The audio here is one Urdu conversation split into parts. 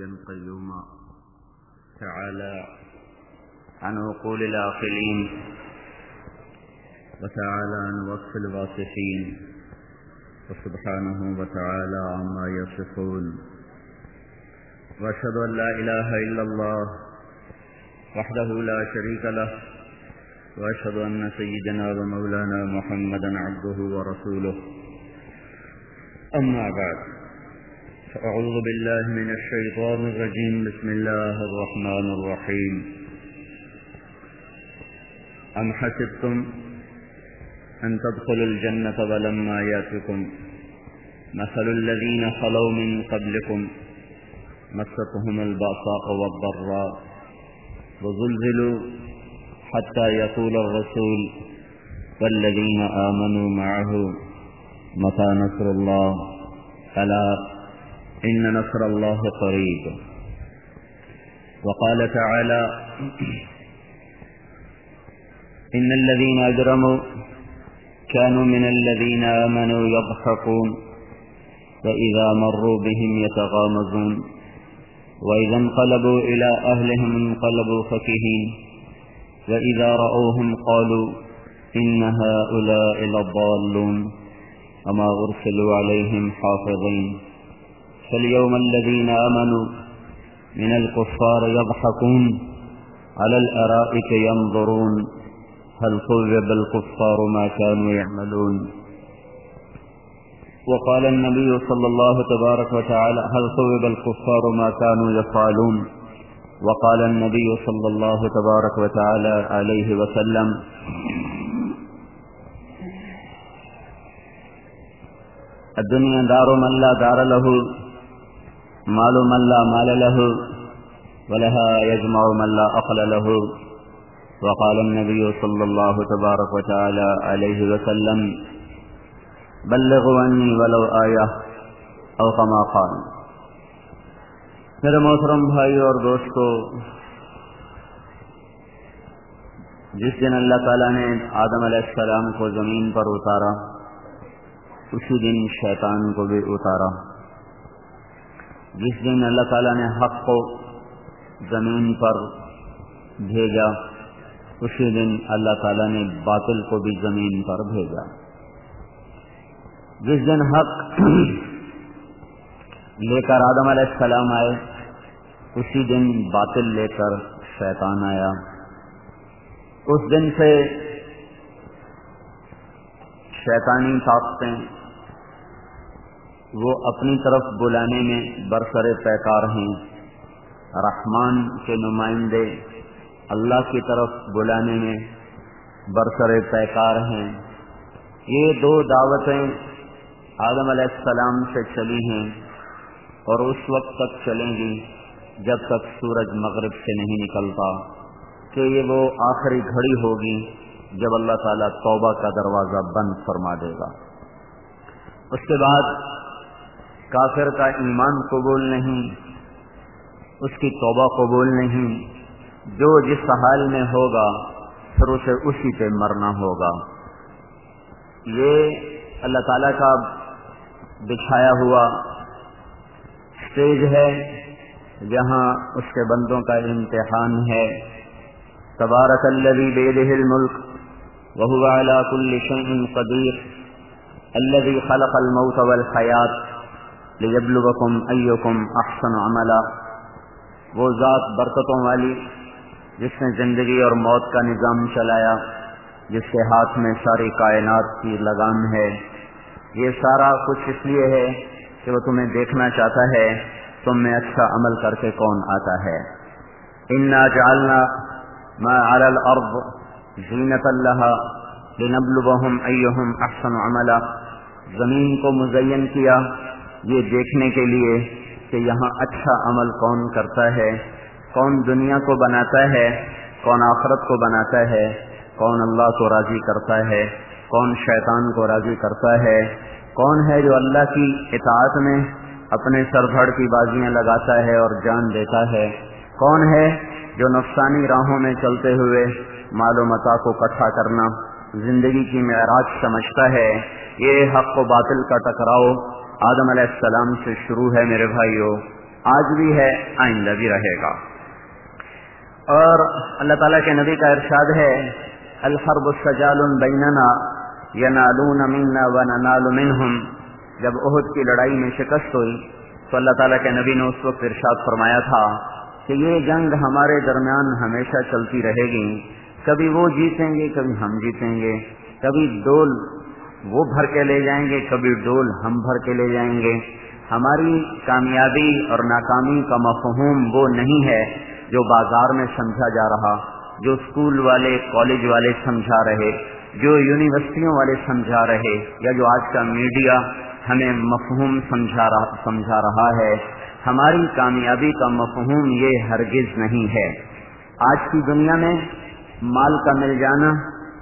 حيا قيوما تعالى عن عقول العاقلين وتعالى عن وصف الواصفين وسبحانه وتعالى عما يصفون وأشهد أن لا إله إلا الله وحده لا شريك له وأشهد أن سيدنا ومولانا محمدا عبده ورسوله. أما بعد فاعوذ بالله من الشيطان الرجيم. بسم الله الرحمن الرحيم. أم حسبتم أن تدخلوا الجنة ولما يأتكم مثل الذين خلوا من قبلكم مستهم البأساء والضراء وزلزلوا حتى يقول الرسول والذين آمنوا معه متى نصر الله؟ ألا إن نصر الله قريب. وقال تعالى إن الذين أجرموا كانوا من الذين آمنوا يضحكون وإذا مروا بهم يتغامزون وإذا انقلبوا إلى أهلهم انقلبوا فكهين وإذا رأوهم قالوا إن هؤلاء لضالون وما أرسلوا عليهم حافظين. فاليوم الذين آمنوا من الكفار يضحكون على الأرائك ينظرون هل صوب الكفار ما كانوا يعملون. وقال النبي صلى الله تبارك وتعالى هل صوب الكفار ما كانوا يفعلون. وقال النبي صلى الله تبارك وتعالى عليه وسلم الدنيا دار من لا دار له. مال من لا مال له ولها يجمع من لا أقل له. وقال النبي صلى الله تبارك وتعالى عليه وسلم، بلغوا عني ولو آية أو كما قال. میرے محترم بھائی اور دوستو، جس دن اللہ تعالیٰ نے آدم علیہ السلام کو زمین پر اتارا، اسی دن شیطان کو بھی اتارا۔ جس دن اللہ تعالیٰ نے حق کو زمین پر بھیجا، اسی دن اللہ تعالیٰ نے باطل کو بھی زمین پر بھیجا۔ جس دن حق لے کر آدم علیہ السلام آئے، اسی دن باطل لے کر شیطان آیا۔ اس دن سے شیطانی طاقتیں وہ اپنی طرف بلانے میں برسر پیکار ہیں۔ رحمان کے نمائندے اللہ کی طرف بلانے میں برسر پیکار ہیں۔ یہ دو دعوتیں آدم علیہ السلام سے چلی ہیں اور اس وقت تک چلیں گی جب تک سورج مغرب سے نہیں نکلتا، کہ یہ وہ آخری گھڑی ہوگی جب اللہ تعالیٰ توبہ کا دروازہ بند فرما دے گا۔ اس کے بعد کافر کا ایمان قبول نہیں، اس کی توبہ قبول نہیں، جو جس حال میں ہوگا، پھر اسے اسی پہ مرنا ہوگا۔ یہ اللہ تعالیٰ کا بچھایا ہوا اسٹیج ہے، جہاں اس کے بندوں کا امتحان ہے۔ تبارک الذي بيده الملك وهو على كل شيء قدير الذي خلق الموت والحياة ليبلغكم أيكم أحسن عملا. وہ ذات برکتوں والی، جس نے زندگی اور موت کا نظام چلایا، جس کے ہاتھ میں ساری کائنات کی لگام ہے۔ یہ سارا کچھ اس لیے ہے کہ وہ تمہیں دیکھنا چاہتا ہے، تم میں اچھا عمل کر کے کون آتا ہے۔ انا جعلنا ما على الارض زینت اللہ لنبلوهم ایہم احسن عملا۔ زمین کو مزین کیا یہ دیکھنے کے لیے کہ یہاں اچھا عمل کون کرتا ہے، کون دنیا کو بناتا ہے، کون آخرت کو بناتا ہے، کون اللہ کو راضی کرتا ہے، کون شیطان کو راضی کرتا ہے، کون ہے جو اللہ کی اطاعت میں اپنے سر دھڑ کی بازیاں لگاتا ہے اور جان دیتا ہے، کون ہے جو نفسانی راہوں میں چلتے ہوئے مال و متا کو کٹھا کرنا، زندگی کی معراج سمجھتا ہے، یہ حق و باطل کا ٹکراؤ آدم علیہ السلام سے شروع ہے میرے بھائیوں آج بھی ہے، آئندہ بھی رہے گا۔ اور اللہ تعالیٰ کے نبی کا ارشاد ہے، الحرب السجال بیننا ینالون منا وننال منہم۔ جب عہد کی لڑائی میں شکست ہوئی، تو اللہ تعالیٰ کے نبی نے اس وقت ارشاد فرمایا تھا کہ یہ جنگ ہمارے درمیان ہمیشہ چلتی رہے گی۔ کبھی وہ جیتیں گے، کبھی ہم جیتیں گے۔ کبھی ڈول وہ بھر کے لے جائیں گے، کبھی ڈول ہم بھر کے لے جائیں گے۔ ہماری کامیابی اور ناکامی کا مفہوم وہ نہیں ہے جو بازار میں سمجھا جا رہا، جو اسکول والے، کالج والے سمجھا رہے، جو یونیورسٹیوں والے سمجھا رہے، یا جو آج کا میڈیا ہمیں مفہوم سمجھا رہا سمجھا رہا ہے۔ ہماری کامیابی کا مفہوم یہ ہرگز نہیں ہے۔ آج کی دنیا میں مال کا مل جانا،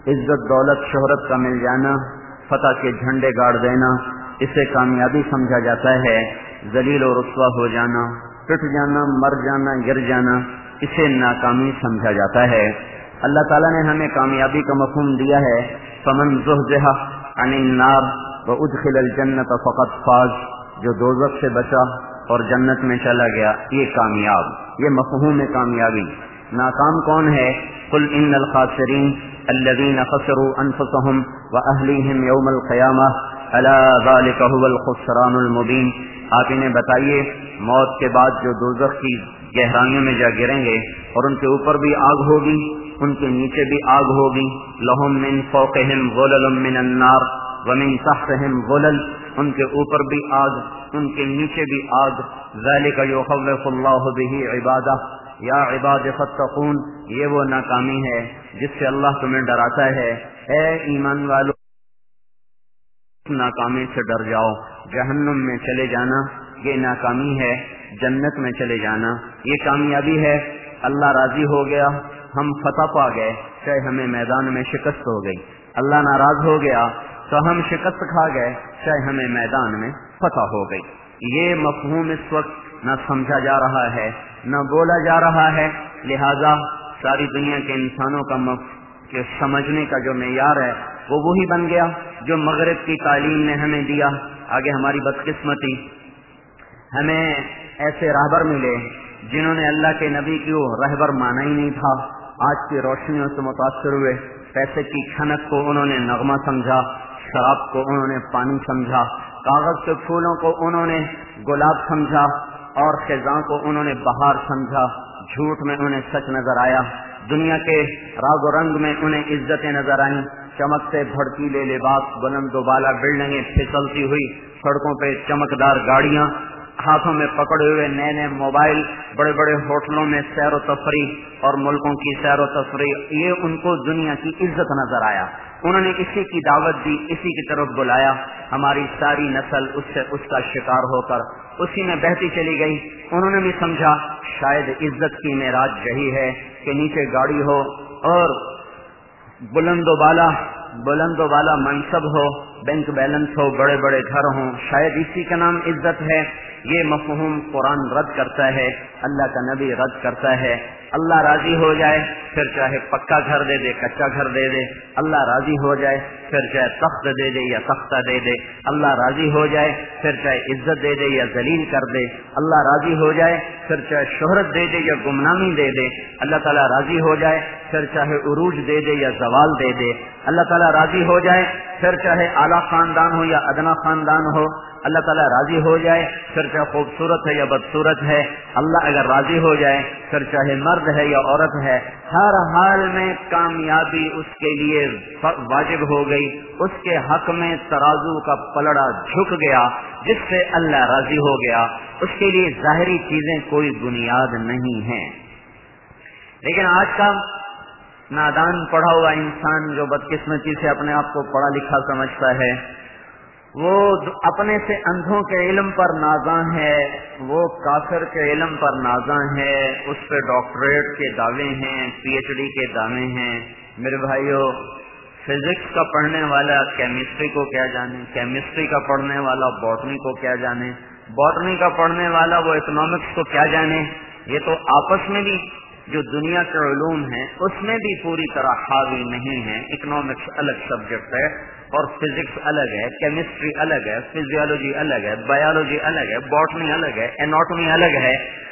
عزت، دولت، شہرت کا مل جانا فتح کے جھنڈے گاڑ دینا، اسے کامیابی سمجھا جاتا ہے، ذلیل و رسوا ہو جانا ٹٹ جانا، مر جانا، گر جانا، اسے ناکامی سمجھا جاتا ہے۔ اللہ تعالیٰ نے ہمیں کامیابی کا مفہوم دیا ہے۔ فمن عن النار ادخل الجنت فقط فاز۔ جو دوزخ سے بچا اور جنت میں چلا گیا، یہ کامیاب، یہ مفہوم کامیابی۔ ناکام کون ہے؟ قل ان الخاسرین الذين خسروا انفسهم واهليهم يوم القيامه الا ذلك هو الخسران المبين. آپ انہیں بتائیے، موت کے بعد جو دوزخ کی گہرائیوں میں جا گریں گے، اور ان کے اوپر بھی آگ ہوگی، ان کے نیچے بھی آگ ہوگی لہم من فوقہم غلل من النار، ومن تحتہم غلل، ان کے اوپر بھی آگ، ان کے نیچے بھی آگ ذالک یخوف اللہ به عبادہ یا عباد فتقون، یہ وہ ناکامی ہے جس سے اللہ تمہیں ڈراتا ہے۔ اے ایمان والو، ناکامی سے ڈر جاؤ۔ جہنم میں چلے جانا، یہ ناکامی ہے۔ جنت میں چلے جانا، یہ کامیابی ہے۔ اللہ راضی ہو گیا، ہم فتح پا گئے، چاہے ہمیں میدان میں شکست ہو گئی۔ اللہ ناراض ہو گیا، تو ہم شکست کھا گئے، چاہے ہمیں میدان میں فتح ہو گئی۔ یہ مفہوم اس وقت نہ سمجھا جا رہا ہے۔ نہ بولا جا رہا ہے۔ لہذا ساری دنیا کے انسانوں کا مف... کے سمجھنے کا جو معیار ہے، وہ وہی بن گیا جو مغرب کی تعلیم نے ہمیں دیا۔ آگے ہماری بدقسمتی۔ ہمیں ایسے راہبر ملے جنہوں نے اللہ کے نبی کی وہ رہبر مانا ہی نہیں تھا۔ آج کی روشنیوں سے متاثر ہوئے۔ پیسے کی کھنک کو انہوں نے نغمہ سمجھا، شراب کو انہوں نے پانی سمجھا، کاغذ کے پھولوں کو انہوں نے گلاب سمجھا۔ اور خزاں کو انہوں نے بہار سمجھا، جھوٹ میں انہیں سچ نظر آیا۔ دنیا کے راگ و رنگ میں انہیں عزتیں نظر آئیں۔ چمکتے بھڑکیلے لباس، بلند و بالا بلڈنگیں پھسلتی ہوئی۔ سڑکوں پہ چمکدار گاڑیاں، ہاتھوں میں پکڑے ہوئے نئے نئے موبائل، بڑے بڑے ہوٹلوں میں سیر و تفریح اور ملکوں کی سیر و تفریح، یہ ان کو دنیا کی عزت نظر آیا۔ انہوں نے اسی کی دعوت دی، اسی کی طرف بلایا۔ ہماری ساری نسل اس سے، اس کا شکار ہو کر اسی میں بہتی چلی گئی۔ انہوں نے بھی سمجھا، شاید عزت کی معراج یہی ہے کہ نیچے گاڑی ہو اور بلند و بالا، بلند و بالا منصب ہو، بینک بیلنس ہو، بڑے بڑے گھر ہوں۔ شاید اسی کا نام عزت ہے۔ یہ مفہوم قرآن رد کرتا ہے، اللہ کا نبی رد کرتا ہے۔ اللہ راضی ہو جائے، پھر چاہے پکا گھر دے دے، کچا گھر دے دے، اللہ راضی ہو جائے، پھر چاہے تخت دے دے یا تختہ دے دے، اللہ راضی ہو جائے، پھر چاہے عزت دے دے یا ذلیل کر دے، اللہ راضی ہو جائے، پھر چاہے شہرت دے دے یا گمنامی دے دے، اللہ تعالیٰ راضی ہو جائے، پھر چاہے عروج دے دے یا زوال دے دے، اللہ تعالیٰ راضی ہو جائے، پھر چاہے اعلیٰ خاندان ہو یا ادنا خاندان ہو اللہ تعالیٰ راضی ہو جائے، پھر چاہے خوبصورت ہے یا بدصورت ہے، اللہ اگر راضی ہو جائے، پھر چاہے مرد ہے یا عورت ہے، ہر حال میں کامیابی اس کے لیے واجب ہو گئی، اس کے حق میں ترازو کا پلڑا جھک گیا، جس سے اللہ راضی ہو گیا، اس کے لیے ظاہری چیزیں کوئی بنیاد نہیں ہیں۔ لیکن آج کا نادان پڑھا ہوا انسان جو بدقسمتی سے اپنے آپ کو پڑھا لکھا سمجھتا ہے وہ اپنے سے اندھوں کے علم پر نازاں ہے، وہ کافر کے علم پر نازاں ہے، اس پہ ڈاکٹریٹ کے دعوے ہیں، پی ایچ ڈی کے دعوے ہیں۔ میرے بھائیوں فزکس کا پڑھنے والا، کیمسٹری کو کیا جانے؟ کیمسٹری کا پڑھنے والا، باٹنی کو کیا جانے؟ باٹنی کا پڑھنے والا، وہ اکنامکس کو کیا جانے؟ یہ تو آپس میں بھی جو دنیا کے علوم ہیں، اس میں بھی پوری طرح حاوی نہیں ہے اکنامکس الگ سبجیکٹ ہے۔ اور فزکس الگ ہے کیمسٹری الگ ہے فزیولوجی الگ ہے بایولوجی الگ ہے باٹنی الگ ہے اینوٹمی الگ ہے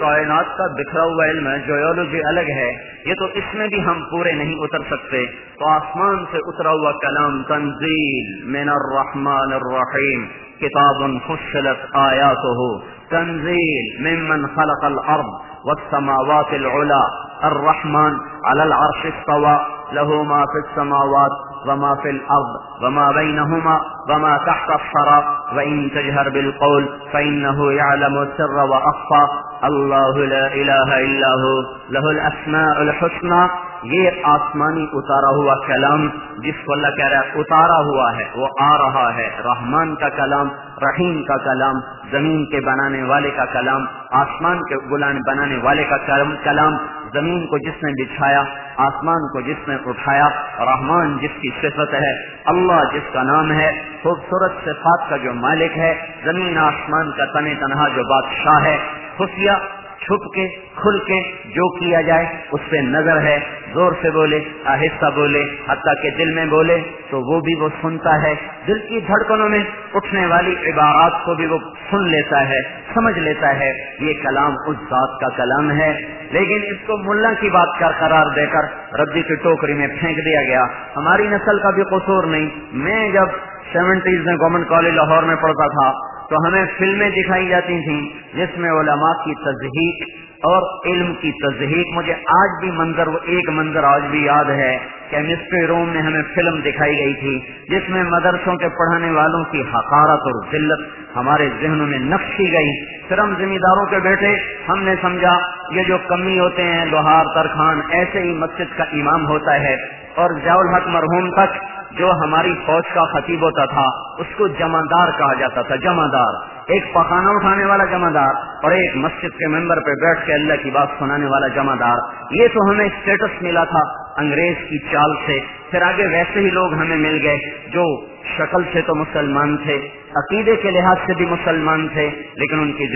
کائنات کا بکھرا ہوا علم ہے جیولوجی الگ ہے، یہ تو اس میں بھی ہم پورے نہیں اتر سکتے۔ تو آسمان سے اترا ہوا کلام تنزیل، من الرحمن الرحیم، کتاب فصلت آیاته تنزیل، ممن خلق الارض والسماوات العلا، الرحمن على العرش استوى، له ما في السماوات وما في الأرض وما بينهما وما تحت الصرى وإن تجهر بالقول فإنه يعلم السر وأخفى. الله لا إله إلا هو، له الأسماء الحسنى. یہ آسمانی اتارا ہوا کلام جس کو اللہ کہہ رہا ہے، اتارا ہوا ہے، وہ آ رہا ہے. رحمان کا کلام، رحیم کا کلام، زمین کے بنانے والے کا کلام، آسمان کے بلانے بنانے والے کا کلام زمین کو جس نے بچھایا، آسمان کو جس نے اٹھایا، رحمان جس کی صفت ہے، اللہ جس کا نام ہے، خوبصورت صفات کا جو مالک ہے، زمین آسمان کا تن تنہا جو بادشاہ ہے، خفیہ چھپ کے، کھل کے جو کیا جائے، اس پہ نظر ہے، زور سے بولے، آہستہ بولے، حتیٰ کہ دل میں بولے، تو وہ بھی وہ سنتا ہے۔ دل کی دھڑکنوں میں اٹھنے والی عبارات کو بھی وہ سن لیتا ہے، سمجھ لیتا ہے۔ یہ کلام اس ذات کا کلام ہے۔ لیکن اس کو ملا کی بات کر قرار دے کر ردی کی ٹوکری میں پھینک دیا گیا۔ ہماری نسل کا بھی قصور نہیں۔ میں جب سیونٹیز میں گورنمنٹ کالج لاہور میں پڑھتا تھا تو ہمیں فلمیں دکھائی جاتی تھیں جس میں علماء کی تصدیق اور علم کی تصدیق مجھے آج بھی منظر وہ ایک منظر آج بھی یاد ہے کیمسٹری روم میں ہمیں فلم دکھائی گئی تھی جس میں مدرسوں کے پڑھانے والوں کی حقارت اور ذلت ہمارے ذہنوں میں نقشی گئی۔ پھر ہم ذمہ داروں کے بیٹھے ہم نے سمجھا، یہ جو کمی ہوتے ہیں، لوہار ترخان، ایسے ہی مسجد کا امام ہوتا ہے اور ضیاء الحق مرحوم تک جو ہماری فوج کا خطیب ہوتا تھا، اس کو جمعدار کہا جاتا تھا، جمعدار۔ ایک پکانا اٹھانے والا جمعدار اور ایک مسجد کے ممبر پہ بیٹھ کے اللہ کی بات سنانے والا جمعدار۔ یہ تو ہمیں اسٹیٹس ملا تھا انگریز کی چال سے۔ پھر آگے ویسے ہی لوگ ہمیں مل گئے جو شکل سے تو مسلمان تھے، عقیدے کے لحاظ سے بھی مسلمان تھے، لیکن ان کی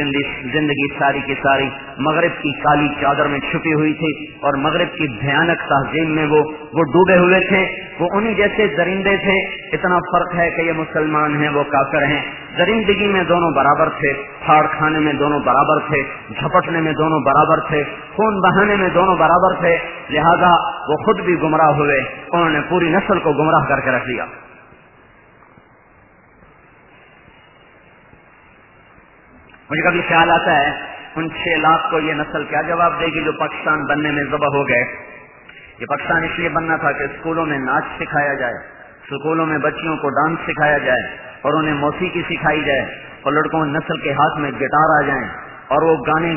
زندگی ساری کی ساری مغرب کی کالی چادر میں چھپی ہوئی تھی اور مغرب کی بھیانک تہذیب میں وہ وہ ڈوبے ہوئے تھے۔ وہ انہی جیسے درندے تھے۔ اتنا فرق ہے کہ یہ مسلمان ہیں، وہ کافر ہیں۔ درندگی میں دونوں برابر تھے، پھاڑ کھانے میں دونوں برابر تھے، جھپٹنے میں دونوں برابر تھے، خون بہانے میں دونوں برابر تھے، لہذا وہ خود بھی گمراہ ہوئے۔ انہوں نے پوری نسل کو گمراہ کر کے رکھ لیا مجھے کبھی خیال آتا ہے، ان چھ لاکھ کو یہ نسل کیا جواب دے گی جو پاکستان بننے میں ذبح ہو گئے؟ یہ پاکستان اس لیے بننا تھا کہ اسکولوں میں ناچ سکھایا جائے اسکولوں میں بچیوں کو ڈانس سکھایا جائے اور انہیں موسیقی سکھائی جائے اور لڑکوں نسل کے ہاتھ میں گٹار آ جائیں اور وہ گانے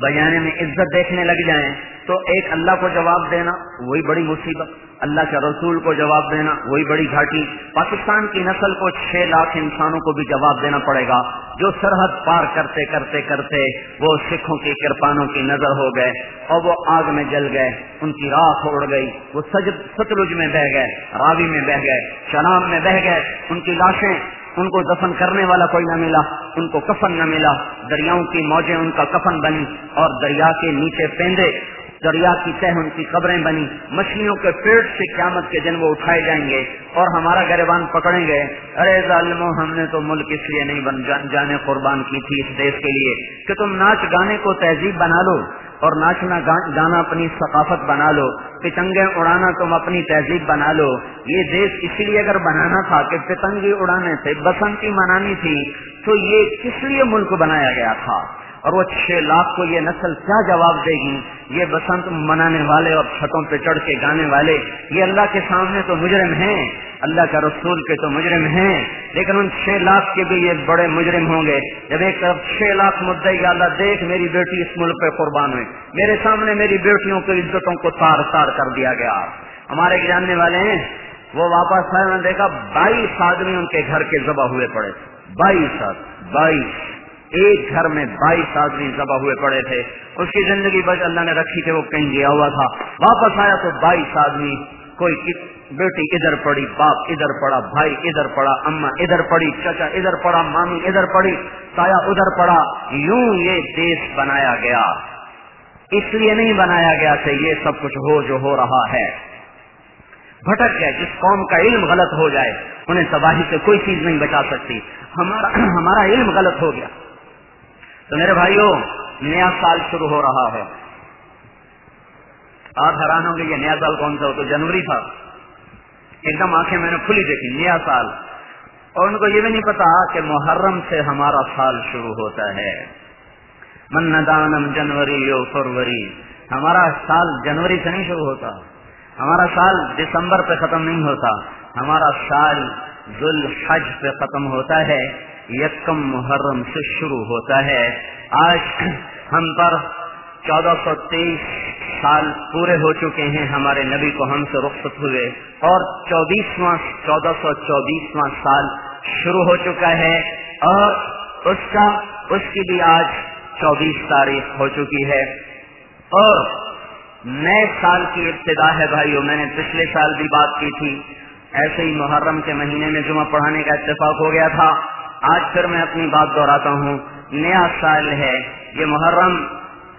بجانے میں عزت دیکھنے لگ جائیں۔ تو ایک اللہ کو جواب دینا، وہی بڑی مصیبت۔ اللہ کے رسول کو جواب دینا، وہی بڑی گھاٹی۔ پاکستان کی نسل کو چھ لاکھ انسانوں کو بھی جواب دینا پڑے گا۔ جو سرحد پار کرتے کرتے کرتے وہ سکھوں کی کرپانوں کی نظر ہو گئے اور وہ آگ میں جل گئے۔ ان کی راہ اڑ گئی۔ وہ ستلج میں بہ گئے، راوی میں بہ گئے شرام میں بہ گئے۔ ان کی لاشیں، ان کو دفن کرنے والا کوئی نہ ملا، ان کو کفن نہ ملا۔ دریاؤں کی موجیں ان کا کفن بنی اور دریا کے نیچے پیندے دریا کی تہ ان کی قبریں بنی۔ مچھلیوں کے پیٹ سے قیامت کے دن وہ اٹھائے جائیں گے اور ہمارا گریبان پکڑیں گے۔ ارے ظالمو، ہم نے تو ملک اس لیے نہیں بن جانے قربان کی تھی اس دیش کے لیے کہ تم ناچ گانے کو تہذیب بنا لو اور ناچنا گانا اپنی ثقافت بنا لو۔ پتنگیں اڑانا تم اپنی تہذیب بنا لو۔ یہ دیش اس لیے اگر بنانا تھا کہ پتنگی اڑانے سے بسنتی منانی تھی، تو یہ کس لیے ملک بنایا گیا تھا؟ اور وہ چھ لاکھ کو یہ نسل کیا جواب دے گی؟ یہ بسنت منانے والے اور چھتوں پہ چڑھ کے گانے والے، یہ اللہ کے سامنے تو مجرم ہیں۔ اللہ کا رسول کے تو مجرم ہیں۔ لیکن ان چھ لاکھ کے بھی یہ بڑے مجرم ہوں گے۔ جب ایک طرف چھ لاکھ مدعے یا اللہ دیکھ میری بیٹی اس ملک پہ قربان ہوئی۔ میرے سامنے میری بیٹیوں کی عزتوں کو تار تار کر دیا گیا۔ ہمارے جاننے والے ہیں، وہ واپس آئے دیکھا، بائیس آدمی ان کے گھر کے ذبح ہوئے پڑے۔ بائیس بائیس۔ ایک گھر میں بائیس آدمی ذبح ہوئے پڑے تھے۔ اس کی زندگی بچ اللہ نے رکھی تھی، وہ کہیں گیا ہوا تھا۔ واپس آیا تو بائیس آدمی، کوئی بیٹی ادھر پڑی، باپ ادھر پڑا، بھائی ادھر پڑا، اما ادھر پڑی، چچا ادھر پڑا، مامی ادھر پڑی، تایا ادھر پڑا۔ یوں یہ دیش بنایا گیا۔ اس لیے نہیں بنایا گیا کہ یہ سب کچھ ہو جو ہو رہا ہے۔ بھٹک گئے، جس قوم کا علم غلط ہو جائے، انہیں تباہی سے کوئی چیز نہیں بچا سکتی۔ ہمارا ہمارا علم غلط ہو گیا۔ تو میرے بھائیوں نیا سال شروع ہو رہا ہے۔ آپ حیران ہوں گے یہ نیا سال کون سا ہو؟ تو جنوری تھا۔ ایک دم آنکھیں میں نے کھلی دیکھی، نیا سال۔ اور ان کو یہ بھی نہیں پتا کہ محرم سے ہمارا سال شروع ہوتا ہے۔ من ندانم جنوری یو فروری۔ ہمارا سال جنوری سے نہیں شروع ہوتا۔ ہمارا سال دسمبر پہ ختم نہیں ہوتا۔ ہمارا سال ذل حج پہ ختم ہوتا ہے۔ یکم محرم سے شروع ہوتا ہے۔ آج ہم پر چودہ سو تیئیس سال پورے ہو چکے ہیں ہمارے نبی کو ہم سے رخصت ہوئے اور چوبیسواں، چودہ سو چوبیسواں سال شروع ہو چکا ہے اور اس کا، اس کی بھی آج چوبیس تاریخ ہو چکی ہے۔ اور نئے سال کی ابتدا ہے بھائیو، میں نے پچھلے سال بھی بات کی تھی۔ ایسے ہی محرم کے مہینے میں جمعہ پڑھانے کا اتفاق ہو گیا تھا۔ آج پھر میں اپنی بات دہراتا ہوں۔ نیا سال ہے، یہ محرم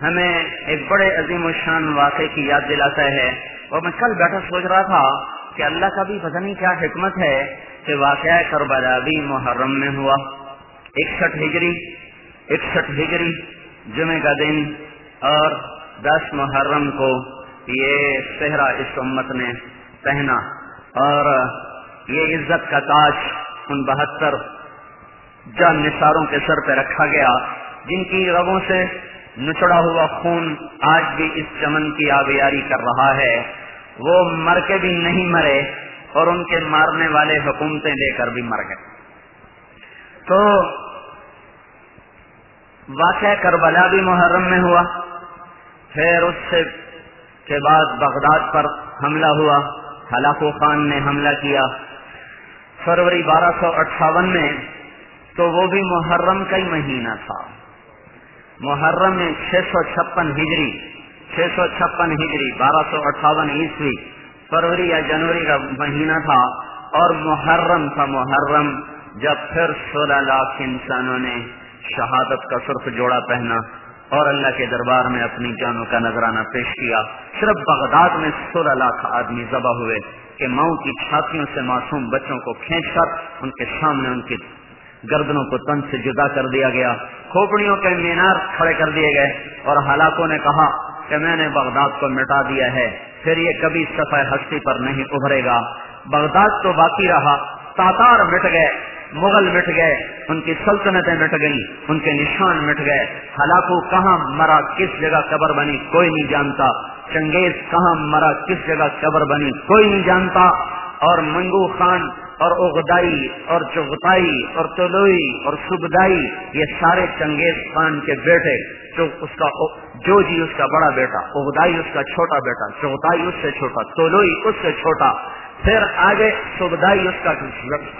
ہمیں ایک بڑے عظیم الشان واقعے کی یاد دلاتا ہے۔ اور میں کل بیٹھا سوچ رہا تھا کہ اللہ کا بھی پتہ نہیں کیا حکمت ہے کہ واقعہ کربلا بھی محرم میں ہوا۔ اکسٹھ ہجری اکسٹھ ہجری جمعے کا دن۔ اور دس محرم کو یہ صحرا اس امت نے پہنا۔ اور یہ عزت کا تاج ان بہتر جان نثاروں کے سر پہ رکھا گیا، جن کی رگوں سے نچڑا ہوا خون آج بھی اس چمن کی آبیاری کر رہا ہے۔ وہ مر کے بھی نہیں مرے اور ان کے مارنے والے حکومتیں لے کر بھی مر گئے۔ تو واقع کربلا بھی محرم میں ہوا۔ پھر اس سے کے بعد بغداد پر حملہ ہوا۔ ہلاکو خان نے حملہ کیا۔ فروری بارہ سو اٹھاون میں تو وہ بھی محرم کا ہی مہینہ تھا۔ محرم میں چھ سو چھپن ہجری چھ سو چھپن ہجری، بارہ سو اٹھاون عیسوی، فروری یا جنوری کا مہینہ تھا اور محرم تھا محرم۔ جب پھر سولہ لاکھ انسانوں نے شہادت کا سرخ جوڑا پہنا اور اللہ کے دربار میں اپنی جانوں کا نذرانہ پیش کیا، صرف بغداد میں سولہ لاکھ آدمی ذبح ہوئے کہ ماؤں کی چھاتیوں سے معصوم بچوں کو کھینچ کر ان کے سامنے ان کی گردنوں کو تن سے جدا کر دیا گیا، کھوپڑیوں کے مینار کھڑے کر دیے گئے اور ہلاکوں نے کہا کہ میں نے بغداد کو مٹا دیا ہے، پھر یہ کبھی سفید ہستی پر نہیں ابھرے گا۔ بغداد تو باقی رہا، تاتار مٹ گئے، مغل مٹ گئے، ان کی سلطنتیں مٹ گئی ان کے نشان مٹ گئے۔ ہلاکو کہاں مرا، کس جگہ قبر بنی، کوئی نہیں جانتا۔ چنگیز کہاں مرا، کس جگہ قبر بنی، کوئی نہیں جانتا۔ اور منگو خان اور اغدائی اور چغتائی اور تلوئی اور سبدائی یہ سارے چنگیز خان کے بیٹے، جو اس کا جو جی اس کا بڑا بیٹا، اغدائی اس کا چھوٹا بیٹا، چغتائی اس سے چھوٹا تولوئی اس سے چھوٹا۔ پھر آگے سبدائی اس کا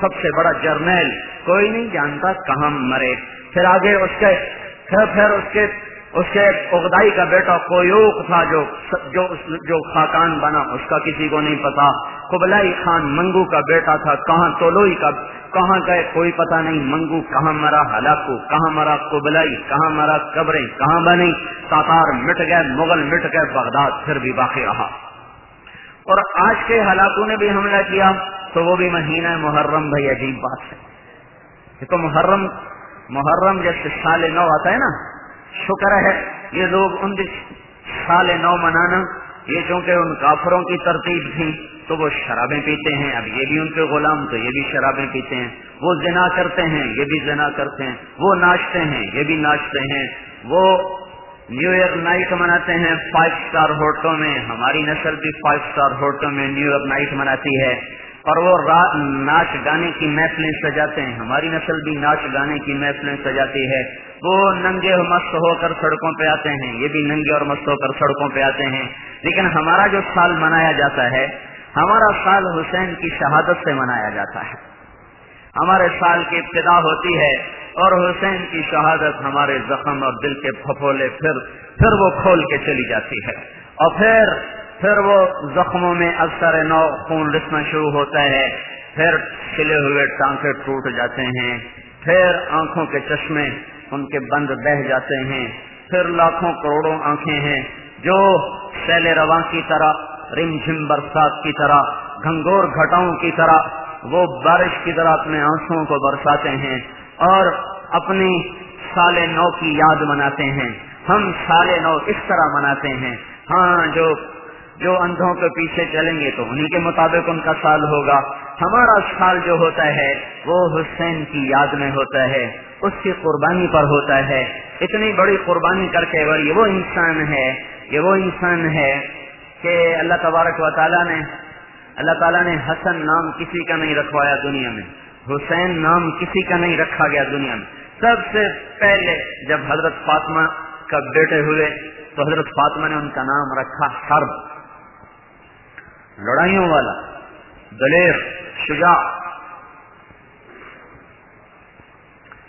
سب سے بڑا جرنیل، کوئی نہیں جانتا کہاں مرے۔ پھر آگے اس کے پھر پھر اس کے اس کے اغدائی کا بیٹا کویوک تھا جو جو جو خاکان بنا، اس کا کسی کو نہیں پتا۔ قبلائی خان منگو کا بیٹا تھا، کہاں تولوئی کا، کہاں گئے کوئی پتا نہیں۔ منگو کہاں مرا ہلاکو، کہاں مرا قبلائی کہاں مرا قبریں، کہاں بنی تاتار مٹ گئے، مغل مٹ گئے، بغداد پھر بھی باقی رہا۔ اور آج کے ہلاکوں نے بھی حملہ کیا، تو وہ بھی مہینہ محرم بھائی عجیب بات ہے۔ یہ تو محرم محرم جیسے سال نو آتا ہے نا۔ شکر ہے۔ یہ لوگ ان سال نو منانا، یہ چونکہ ان کافروں کی ترتیب تھی، تو وہ شرابیں پیتے ہیں۔ اب یہ بھی ان کے غلام، تو یہ بھی شرابیں پیتے ہیں۔ وہ زنا کرتے ہیں، یہ بھی زنا کرتے ہیں۔ وہ ناچتے ہیں، یہ بھی ناچتے ہیں۔ وہ نیو ایئر نائٹ مناتے ہیں فائیو اسٹار ہوٹلوں میں۔ ہماری نسل بھی فائیو اسٹار ہوٹلوں میں نیو ایئر نائٹ مناتی ہے۔ اور وہ ناچ گانے کی محفلیں سجاتے ہیں۔ ہماری نسل بھی ناچ گانے کی محفلیں سجاتی ہے۔ وہ ننگے مست ہو کر سڑکوں پہ آتے ہیں۔ یہ بھی ننگے اور مست ہو کر سڑکوں پہ آتے ہیں۔ لیکن ہمارا جو سال منایا جاتا ہے، ہمارا سال حسین کی شہادت سے منایا جاتا ہے۔ ہمارے سال کی ابتدا ہوتی ہے اور حسین کی شہادت ہمارے زخم اور دل کے پھپولے پھر پھر وہ کھول کے چلی جاتی ہے۔ اور پھر پھر وہ زخموں میں اکثر نو خون رسنا شروع ہوتا ہے۔ پھر کھلے ہوئے ٹانکے ٹوٹ جاتے ہیں۔ پھر آنکھوں کے چشمے ان کے بند بہ جاتے ہیں۔ پھر لاکھوں کروڑوں آنکھیں ہیں جو سیل رواں کی طرح، رم جھم برسات کی طرح، گھنگور گھٹاؤں کی طرح وہ بارش کی طرح اپنے آنسو کو برساتے ہیں اور اپنی سال نو کی یاد مناتے ہیں۔ ہم سال نو اس طرح مناتے ہیں۔ ہاں جو جو اندھوں کے پیچھے چلیں گے تو انہیں کے مطابق ان کا سال ہوگا۔ ہمارا سال جو ہوتا ہے وہ حسین کی یاد میں ہوتا ہے۔ اس کی قربانی پر ہوتا ہے۔ اتنی بڑی قربانی کر کے اور یہ وہ انسان ہے، یہ وہ انسان ہے کہ اللہ تبارک و تعالیٰ نے، اللہ تعالیٰ نے حسن نام کسی کا نہیں رکھوایا دنیا میں۔ حسین نام کسی کا نہیں رکھا گیا دنیا میں۔ سب سے پہلے جب حضرت فاطمہ کا بیٹے ہوئے، تو حضرت فاطمہ نے ان کا نام رکھا حرب۔ لڑائیوں والا، دلیر، شجاع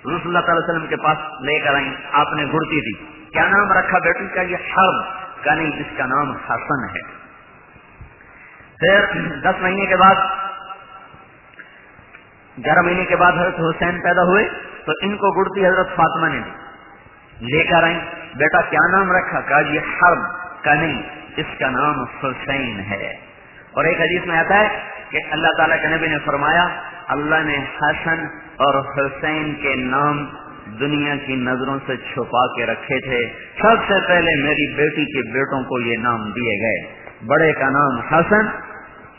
رسول اللہ تعالی وسلم کے پاس لے کر آئی آپ نے گڑتی تھی کیا نام رکھا بیٹی کا؟ یہ حرب کا نہیں، جس کا نام حسن ہے۔ پھر دس مہینے کے بعد، گیارہ مہینے کے بعد حضرت حسین پیدا ہوئے۔ تو ان کو گڑتی حضرت فاطمہ نے لے کر آئی بیٹا، کیا نام رکھا؟ کہا، یہ حرب کا نہیں، اس کا نام حسین ہے۔ اور ایک حدیث میں آتا ہے کہ اللہ تعالیٰ کے نبی نے فرمایا، اللہ نے حسن اور حسین کے نام دنیا کی نظروں سے چھپا کے رکھے تھے۔ سب سے پہلے میری بیٹی کے بیٹوں کو یہ نام دیے گئے۔ بڑے کا نام حسن،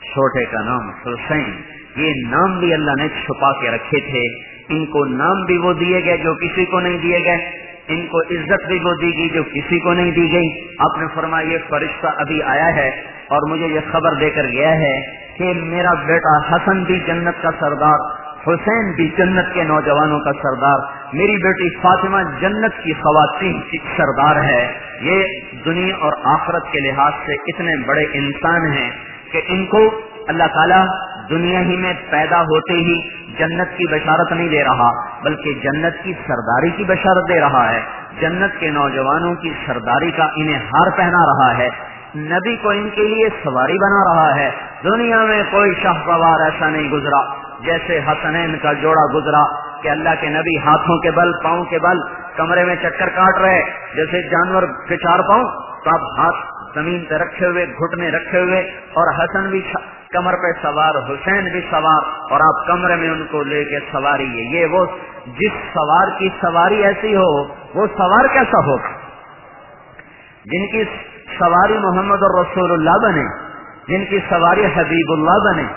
چھوٹے کا نام حسین۔ یہ نام بھی اللہ نے چھپا کے رکھے تھے۔ ان کو نام بھی وہ دیے گئے جو کسی کو نہیں دیے گئے۔ ان کو عزت بھی وہ دی گئی جو کسی کو نہیں دی گئی۔ آپ نے فرمایا، یہ فرشتہ ابھی آیا ہے اور مجھے یہ خبر دے کر گیا ہے کہ میرا بیٹا حسن بھی جنت کا سردار حسین بھی جنت کے نوجوانوں کا سردار، میری بیٹی فاطمہ جنت کی خواتین کی سردار ہے۔ یہ دنیا اور آخرت کے لحاظ سے اتنے بڑے انسان ہیں کہ ان کو اللہ تعالیٰ دنیا ہی میں پیدا ہوتے ہی جنت کی بشارت نہیں دے رہا، بلکہ جنت کی سرداری کی بشارت دے رہا ہے۔ جنت کے نوجوانوں کی سرداری کا انہیں ہار پہنا رہا ہے۔ نبی کو ان کے لیے سواری بنا رہا ہے۔ دنیا میں کوئی شاہ ایسا نہیں گزرا۔ جیسے حسنین کا جوڑا گزرا کہ اللہ کے نبی ہاتھوں کے بل، پاؤں کے بل، کمرے میں چکر کاٹ رہے، جیسے جانور کے چار پاؤں، تو آپ ہاتھ زمین پہ رکھے ہوئے، گھٹنے رکھے ہوئے، اور حسن بھی کمر پہ سوار، حسین بھی سوار، اور آپ کمرے میں ان کو لے کے سواری ہے۔ یہ وہ، جس سوار کی سواری ایسی ہو، وہ سوار کیسا ہوگا جن کی سواری محمد اور رسول اللہ بنے، جن کی سواری حبیب اللہ بنے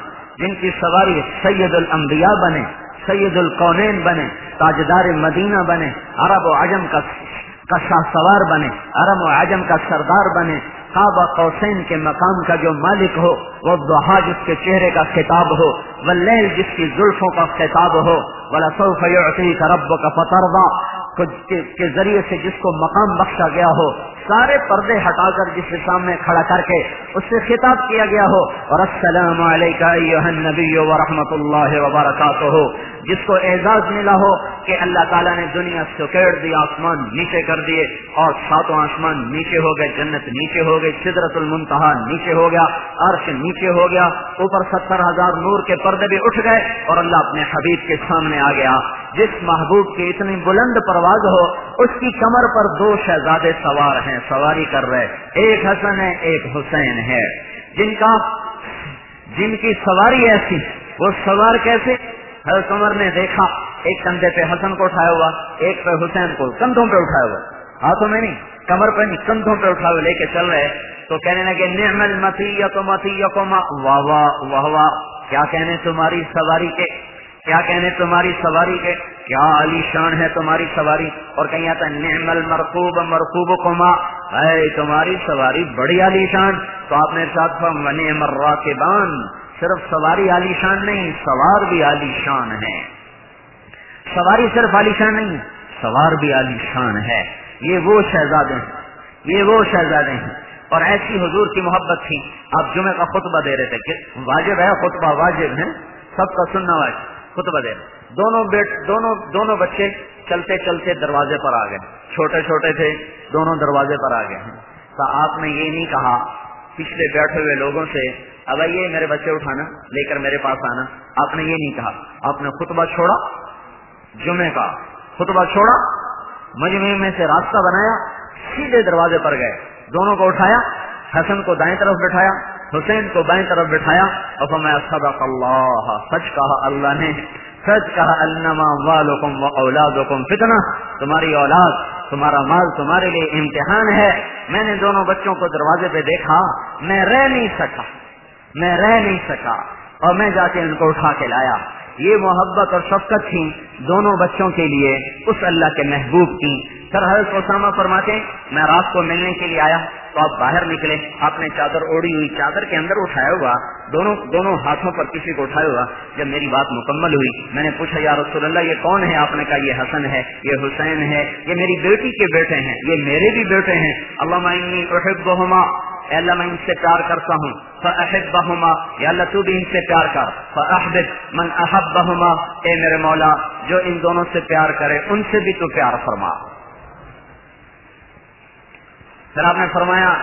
جن کی سواری سید الانبیاء بنے، سید القونین بنے، تاجدار مدینہ بنے، عرب و عجم کا شاہ سوار بنے، عرب و عجم کا سردار بنے کعبہ قوسین کے مقام کا جو مالک ہو، وہ دوہا جس کے چہرے کا خطاب ہو وہ جس کی زلفوں کا خطاب ہو بلا سوفی کا رب کا کے ذریعے سے جس کو مقام بخشا گیا ہو سارے پردے ہٹا کر جس کے سامنے کھڑا کر کے اس سے خطاب کیا گیا ہو، اور السلام علیکم نبی و رحمت اللہ وبرکاتہ۔ ہو جس کو اعزاز ملا ہو کہ اللہ تعالیٰ نے دنیا سے کیڑ دیا آسمان نیچے کر دیے، اور ساتوں آسمان نیچے ہو گئے، جنت نیچے ہو گئی سدرت المنتہا نیچے ہو گیا، عرش نیچے ہو گیا، اوپر ستر ہزار نور کے پردے بھی اٹھ گئے، اور اللہ اپنے حبیب کے سامنے آ گیا۔ جس محبوب کی اتنی بلند پرواز ہو، اس کی کمر پر دو شہزادے سوار ہیں، سواری کر رہے ایک حسن ہے، ایک حسین ہے۔ جن کا، جن کی سواری ایسی، وہ سوار کیسے؟ حضرت عمر نے دیکھا، ایک کندھے پہ حسن کو اٹھایا ہوا، ایک پہ حسین کو کندھوں پہ اٹھایا ہوا۔ ہاتھوں میں نہیں، کمر پہ نہیں، کندھوں پہ اٹھا لے کے چل رہے۔ تو کہنے لگے نعمل متی متی واہ واہ واہ واہ۔ کیا کہنے تمہاری سواری کے کیا کہنے تمہاری سواری کے؟ کیا علی شان ہے تمہاری سواری؟ اور کہیں آتا ہے نعمل مرکوب کما ہے تمہاری سواری بڑی علی شان۔ تو آپ نے ساتھ مرا کے بان صرف سواری علی شان نہیں، سوار بھی علی شان ہے۔ سواری صرف علی شان نہیں، سوار بھی علی شان ہے۔ یہ وہ شہزادے ہیں، یہ وہ شہزادے ہیں۔ اور ایسی حضور کی محبت تھی۔ آپ جمعے کا خطبہ دے رہے تھے واجب ہے، خطبہ واجب ہے، سب کا سننا واجب۔ خطبہ دے رہے دونوں بیٹ، دونوں دونوں بچے چلتے چلتے دروازے پر آ گئے۔ چھوٹے چھوٹے تھے، دونوں دروازے پر آ گئے تو آپ نے یہ نہیں کہا، پچھلے بیٹھے ہوئے لوگوں سے، اب آئیے میرے بچے اٹھانا، لے کر میرے پاس آنا۔ آپ نے یہ نہیں کہا۔ آپ نے خطبہ چھوڑا، جمعے کا خطبہ چھوڑا مجمع میں سے راستہ بنایا، سیدھے دروازے پر گئے۔ دونوں کو اٹھایا، حسن کو دائیں طرف بٹھایا حسین کو بائیں طرف بٹھایا اور میں صدق اللہ سچ کہا اللہ نے، سچ کہا والکم و اولادکم فتنہ، تمہاری اولاد، تمہارا مال، تمہارے لیے امتحان ہے۔ میں نے دونوں بچوں کو دروازے پہ دیکھا، میں رہ نہیں سکا، میں رہ نہیں سکا، اور میں جا کے ان کو اٹھا کے لایا۔ یہ محبت اور شفقت تھی دونوں بچوں کے لیے، اس اللہ کے محبوب کی۔ سر حضرت اسامہ فرماتے میں رات کو ملنے کے لیے آیا۔ تو آپ باہر نکلے آپ نے چادر اوڑی ہوئی، چادر کے اندر اٹھایا ہوا، دونوں دونوں ہاتھوں پر کسی کو اٹھایا ہوا۔ جب میری بات مکمل ہوئی، میں نے پوچھا، یا رسول اللہ، یہ کون ہے؟ آپ نے کہا، یہ حسن ہے، یہ حسین ہے، یہ میری بیٹی کے بیٹے ہیں، یہ میرے بھی بیٹے ہیں۔ اللہ احب اے اللہ، میں ان سے پیار کرتا ہوں۔ فحب بہما یا اللہ، تو بھی ان سے پیار کر۔ فحبت من احب بہما اے میرے مولا، جو ان دونوں سے پیار کرے، ان سے بھی تو پیار فرما۔ پھر آپ نے فرمایا،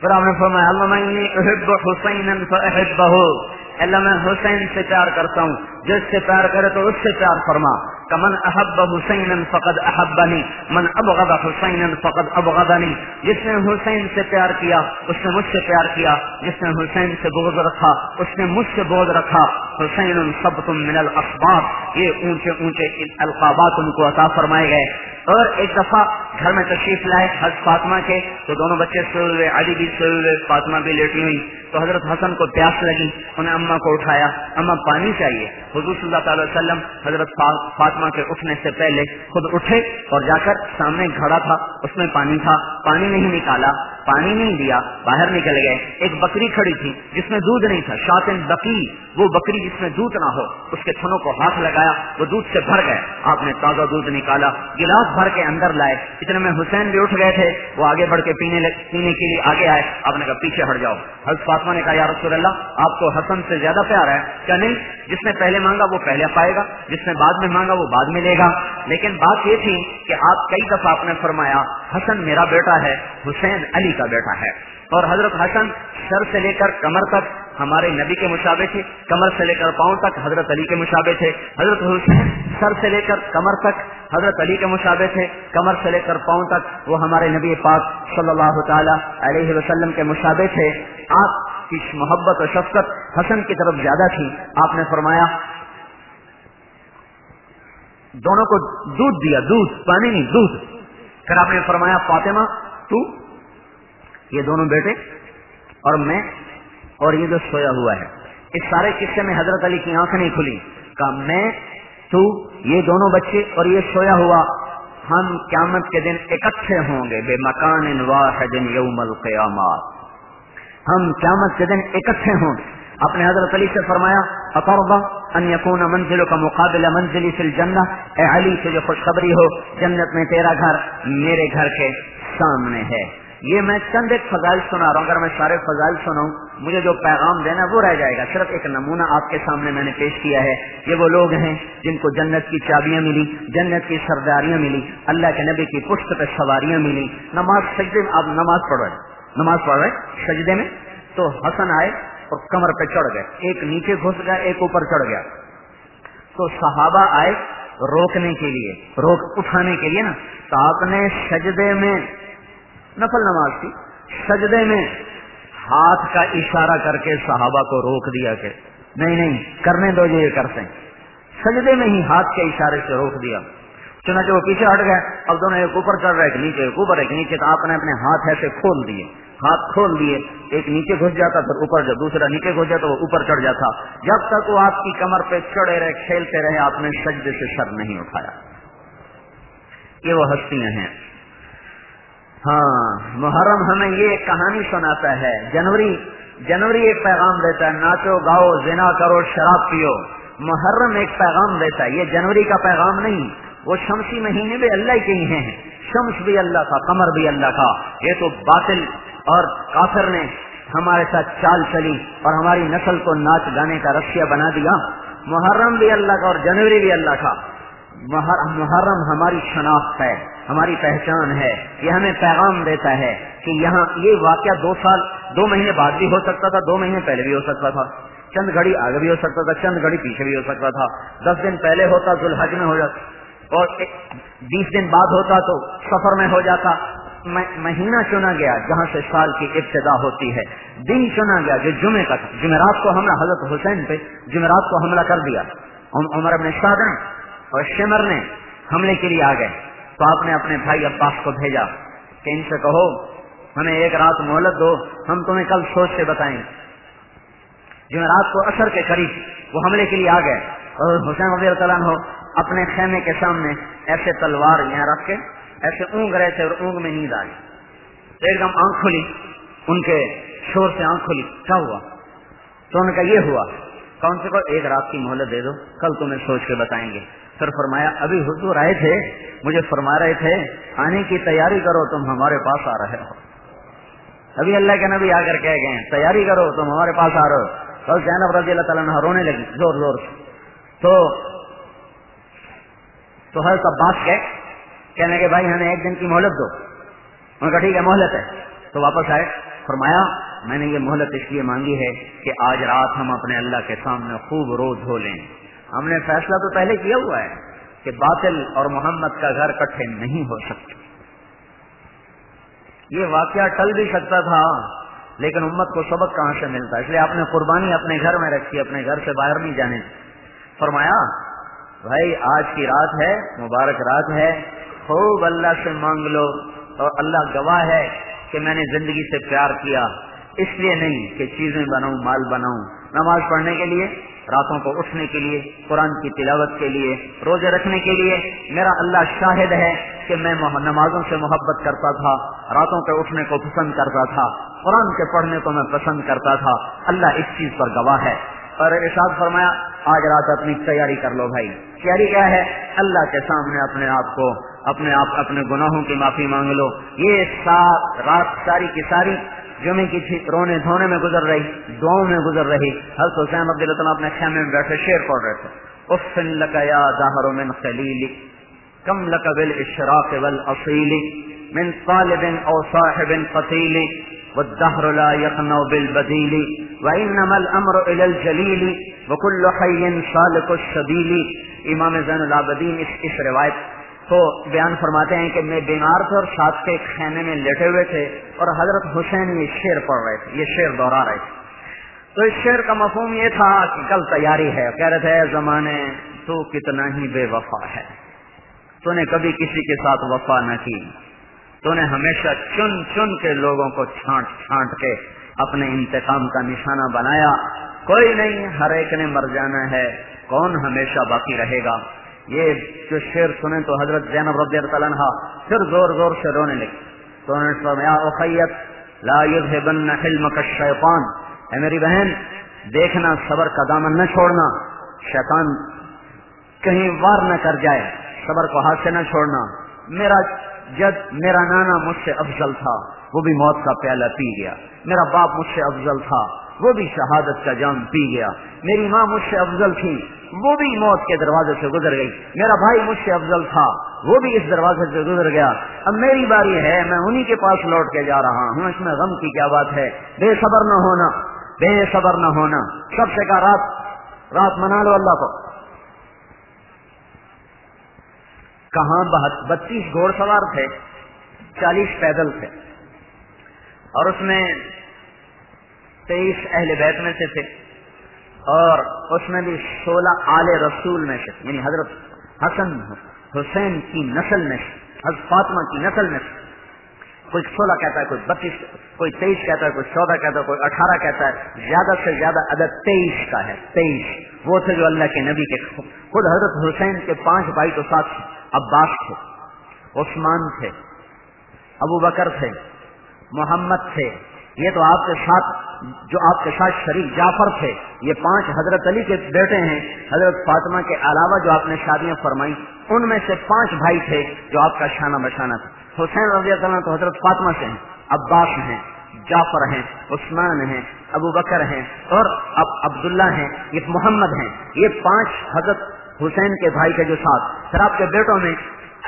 پھر آپ نے فرمایا، اللہ میں احب حسین فحب بہو اللہ میں حسین سے پیار کرتا ہوں، جس سے پیار کرے تو اس سے پیار فرما۔ کمن احب حسین فقد احبنی، من ابغض حسین فقد ابغضنی. جس نے حسین سے پیار کیا، اس نے مجھ سے پیار کیا۔ جس نے حسین سے بغض رکھا، اس نے مجھ سے بغض رکھا۔ حسین سب تم من الاسباب، یہ اونچے اونچے القابات ان کو عطا فرمائے گئے۔ اور ایک دفعہ گھر میں تشریف لائے حضرت فاطمہ کے، تو دونوں بچے سوئے ہوئے، علی بھی سوئے ہوئے، فاطمہ بھی لیٹی ہوئی۔ تو حضرت حسن کو پیاس لگی، انہیں اما کو اٹھایا۔ اما پانی چاہیے۔ حضور صلی اللہ تعالی وسلم حضرت فاطمہ کے اٹھنے سے پہلے خود اٹھے اور جا کر سامنے گھڑا تھا، اس میں پانی تھا۔ پانی نہیں نکالا، پانی نہیں دیا، باہر نکل گئے۔ ایک بکری کھڑی تھی جس میں دودھ نہیں تھا، شاطن بکی وہ بکری جس میں دودھ نہ ہو، اس کے تھنوں کو ہاتھ لگایا، وہ دودھ سے بھر گئے۔ آپ نے تازہ دودھ نکالا، گلاس بھر کے اندر لائے۔ اتنے میں حسین بھی اٹھ گئے تھے، وہ آگے بڑھ کے پینے پینے کے لیے آگے آئے۔ آپ نے کہا، پیچھے ہٹ جاؤ۔ حضرت فاطمہ نے کہا، یا رسول اللہ، آپ کو حسن سے زیادہ پیار ہے. کیا نہیں، جس نے پہلے مانگا وہ پہلے پائے گا، جس نے بعد میں مانگا وہ بعد میں لے گا. لیکن بات یہ تھی کہ آپ کئی دفعہ آپ نے فرمایا، حسن میرا بیٹا ہے، حسین علی کا بیٹا ہے. اور حضرت حسن سر سے لے کر کمر تک ہمارے نبی کے مشابے تھے کمر سے لے کر پاؤں تک حضرت علی کے مشابے تھے، حضرت حسین سر سے لے کر کمر تک حضرت علی کے مشابے تھے، کمر سے لے کر پاؤں تک وہ ہمارے نبی پاک صلی اللہ تعالی علیہ وسلم کے مشابے تھے۔ آپ کی محبت اور شفقت حسن کی طرف زیادہ تھی۔ آپ نے فرمایا، دونوں کو دودھ دیا، دودھ، پانی نہیں، دودھ۔ پھر آپ نے فرمایا، فاطمہ، تو یہ دونوں بیٹے اور میں اور یہ جو سویا ہوا ہے۔ اس سارے قصے میں حضرت علی کی آنکھ نہیں کھلی۔ کہا، میں، تو یہ دونوں بچے اور یہ سویا ہوا، ہم قیامت کے دن اکٹھے ہوں گے۔ بے مکان واحد یوم القیامات۔ ہم قیامت کے دن اکٹھے ہوں۔ اپنے حضرت علی سے فرمایا ان یکون منزلوں کا مقابلہ منزلی فی الجنہ اے علی سے جو خوشخبری ہو، جنت میں تیرا گھر میرے گھر کے سامنے ہے۔ یہ میں چند ایک فضائل سنا رہا ہوں۔ اگر میں سارے فضائل سناؤں، مجھے جو پیغام دینا وہ رہ جائے گا۔ صرف ایک نمونہ آپ کے سامنے میں نے پیش کیا ہے۔ یہ وہ لوگ ہیں جن کو جنت کی چابیاں ملی، جنت کی سرداریاں ملی، اللہ کے نبی کی پشت پہ سواریاں ملی۔ نماز سجدے آپ نماز پڑھ رہے نماز پڑھ رہے سجدے میں، تو حسن آئے اور کمر پہ چڑھ گئے۔ ایک نیچے گھس گیا، ایک اوپر چڑھ گیا۔ تو صحابہ آئے روکنے کے لیے، روک اٹھانے کے لیے نا۔ تو آپ نے سجدے میں نفل نماز کی، سجدے میں ہاتھ کا اشارہ کر کے صحابہ کو روک دیا کہ نہیں نہیں، کرنے دو جو یہ کرتے ہیں۔ سجدے میں ہی ہاتھ کے اشارے سے روک دیا۔ چنانچہ وہ پیچھے ہٹ گئے۔ اب دونوں ایک اوپر چڑھ رہے، ایک نیچے، ایک اوپر، ایک نیچے۔ تو آپ نے اپنے ہاتھ ایسے کھول دیے، ہاتھ کھول دیے۔ ایک نیچے گھس جاتا، پھر اوپر جب دوسرا نیچے گھس جاتا، وہ اوپر چڑھ جاتا۔ جب تک وہ آپ کی کمر پہ چڑھے رہے، کھیلتے رہے، آپ نے سجدے سے سر نہیں اٹھایا۔ یہ وہ ہستیاں ہیں۔ ہاں محرم ہمیں یہ ایک کہانی سناتا ہے۔ جنوری جنوری ایک پیغام دیتا ہے، ناچو، گاؤ، زنا کرو، شراب پیو۔ محرم ایک پیغام دیتا ہے۔ یہ جنوری کا پیغام نہیں۔ وہ شمسی مہینے بھی اللہ کے ہی ہیں۔ شمس بھی اللہ کا کمر بھی اللہ کا یہ تو باطل اور کافر نے ہمارے ساتھ چال چلی اور ہماری نسل کو ناچ گانے کا رسیہ بنا دیا۔ محرم بھی اللہ کا اور جنوری بھی اللہ کا۔ محرم ہماری شناخت ہے، ہماری پہچان ہے۔ یہ ہمیں پیغام دیتا ہے کہ یہاں یہ واقعہ دو سال، دو مہینے بعد بھی ہو سکتا تھا، دو مہینے پہلے بھی ہو سکتا تھا۔ چند گھڑی آگے بھی ہو سکتا تھا، چند گھڑی پیچھے بھی ہو سکتا تھا۔ دس دن پہلے ہوتا، ذوالحج میں ہو جاتا۔ اور بیس دن بعد ہوتا تو سفر میں ہو جاتا۔ مہینہ چنا گیا جہاں سے سال کی ابتدا ہوتی ہے۔ دن چنا گیا جو جمعے کا جمعرات کو حملہ، حضرت حسین پہ جمعرات کو حملہ کر دیا۔ عمر ابن سادن اور شمر نے حملے کے لیے آ گئے۔ تو آپ نے اپنے بھائی عباس کو بھیجا کہ ان سے کہو، ہمیں ایک رات مہلت دو، ہم تمہیں کل سوچ سے بتائیں۔ جمعرات کو اثر کے قریب وہ حملے کے لیے آ گئے۔ اور حسین رضی اللہ تعالیٰ اپنے خیمے کے سامنے ایسے تلوار یہاں رکھ کے ایسے اونگ رہے تھے اور اونگ میں نیند آئی۔ ایک دم آنکھ کھلی، ان کے شور سے آنکھ کھلی۔ کیا ہوا؟ تو ان کا یہ ہوا۔ کون سے کو ایک رات کی مہلت دے دو، کل تمہیں سوچ کے بتائیں گے۔ پھر فرمایا، ابھی حضور آئے تھے، مجھے فرما رہے تھے، آنے کی تیاری کرو، تم ہمارے پاس آ رہے ہو۔ ابھی اللہ کے نبی آ کر کہہ گئے تیاری کرو، تم ہمارے پاس آ رہے ہو۔ کل زینب رضی اللہ تعالیٰ رونے لگی، زور زور سے۔ تو تو ہر سب بات کہنے کے بھائی، ہمیں ایک دن کی مہلت دو۔ ان کا ٹھیک ہے، مہلت ہے۔ تو واپس آئے۔ فرمایا، میں نے یہ مہلت اس لیے مانگی ہے کہ آج رات ہم اپنے اللہ کے سامنے خوب رو دھو لیں۔ ہم نے فیصلہ تو پہلے کیا ہوا ہے کہ باطل اور محمد کا گھر کٹھے نہیں ہو سکتے۔ یہ واقعہ ٹل بھی سکتا تھا، لیکن امت کو سبق کہاں سے ملتا؟ اس لیے آپ نے قربانی اپنے گھر میں رکھی، اپنے گھر سے باہر نہیں جانے۔ فرمایا بھائی، آج کی رات ہے، مبارک رات ہے، خوب اللہ سے مانگ لو اور اللہ گواہ ہے کہ میں نے زندگی سے پیار کیا۔ اس لیے نہیں کہ چیزیں بناؤں، مال بناؤں۔ نماز پڑھنے کے لیے، راتوں کو اٹھنے کے لیے، قرآن کی تلاوت کے لیے، روزے رکھنے کے لیے میرا اللہ شاہد ہے کہ میں نمازوں سے محبت کرتا تھا، راتوں کے اٹھنے کو پسند کرتا تھا، قرآن کے پڑھنے کو میں پسند کرتا تھا۔ اللہ اس چیز پر گواہ ہے۔ اور ارشاد فرمایا آج رات اپنی تیاری کر لو بھائی۔ تیاری کیا ہے؟ اللہ کے سامنے اپنے آپ کو، اپنے آپ، اپنے گناہوں کی معافی مانگ لو۔ یہ سات رات ساری کی ساری جمعے کی رونے دھونے میں گزر رہی، دعاؤں میں گزر رہی۔ ہر حسین عبد اللہ اپنے خیمے میں بیٹھے شیر پڑھ رہے تھے۔ افن لک یا ظاہر من خلیل کم لک بالاشراق والاصیل من طالب او صاحب قتیل والدهر لا يقنع بالبديل وانما الامر الى الجليل وكل حي سالك السبيل امام زین العابدین اس, اس روایت تو بیان فرماتے ہیں کہ میں بیمار تھا اور ساتھ کے خیمے میں لیٹے ہوئے تھے اور حضرت حسین یہ شیر پڑھ رہے تھے یہ شیر دوہرا رہے تھے۔ تو اس شیر کا مفہوم یہ تھا کہ کل تیاری ہے کہہ رہے تھے زمانے تو کتنا ہی بے وفا ہے تو نے کبھی کسی کے ساتھ وفا نہ کی۔ تو نے ہمیشہ چن چن کے لوگوں کو چھانٹ چھانٹ کے اپنے انتقام کا نشانہ بنایا۔ کوئی نہیں، ہر ایک نے مر جانا ہے۔ کون ہمیشہ باقی رہے گا؟ یہ جو شعر سنے تو حضرت زینب رضی اللہ عنہ پھر زور زور سے رونے لگی تو انہوں نے فرمایا اخیت، لا یذهبن حلمک الشیطان۔ اے میری بہن، دیکھنا، صبر کا دامن نہ چھوڑنا۔ شیطان کہیں وار نہ کر جائے، صبر کو ہاتھ سے نہ چھوڑنا۔ میرا جد میرا نانا مجھ سے افضل تھا، وہ بھی موت کا پیالہ پی گیا۔ میرا باپ مجھ سے افضل تھا، وہ بھی شہادت کا جام پی گیا۔ میری ماں مجھ سے افضل تھی، وہ بھی موت کے دروازے سے گزر گئی۔ میرا بھائی مجھ سے افضل تھا، وہ بھی اس دروازے سے گزر گیا۔ اب میری باری ہے، میں انہی کے پاس لوٹ کے جا رہا ہوں۔ اس میں غم کی کیا بات ہے؟ بے صبر نہ ہونا، بے صبر نہ ہونا۔ سب سے کہا، رات رات منا لو اللہ کو۔ کہاں بتیس گھوڑ سوار تھے، چالیس پیدل تھے۔ اور اس میں تیئیس اہل بیت میں سے تھے۔ اور اس میں بھی سولہ آل رسول میں سے یعنی حضرت حسن حسین کی نسل میں سے، حضرت فاطمہ کی نسل میں سے۔ کوئی سولہ کہتا ہے، کوئی بتیس، کوئی تیئیس کہتا ہے، کوئی چودہ کہتا ہے، کوئی اٹھارہ کہتا ہے۔ زیادہ سے زیادہ عدد تیئیس کا ہے، تیئیس۔ وہ تھے جو اللہ کے نبی کے خود حضرت حسین کے پانچ بھائی تو ساتھ عباس تھے، عثمان تھے، ابو بکر تھے، محمد تھے۔ یہ تو آپ کے ساتھ، جو آپ کے ساتھ شریک جعفر تھے، یہ پانچ حضرت علی کے بیٹے ہیں، حضرت فاطمہ کے علاوہ جو آپ نے شادیاں فرمائی ان میں سے پانچ بھائی تھے جو آپ کا شانہ بشانہ تھا حسین رضی اللہ عنہ تو حضرت فاطمہ سے ہیں، عباس ہیں، جعفر ہیں، عثمان ہیں، ابو بکر ہیں اور اب عبداللہ ہیں، یہ محمد ہیں۔ یہ پانچ حضرت حسین کے بھائی کے جو ساتھ پھر آپ کے بیٹوں میں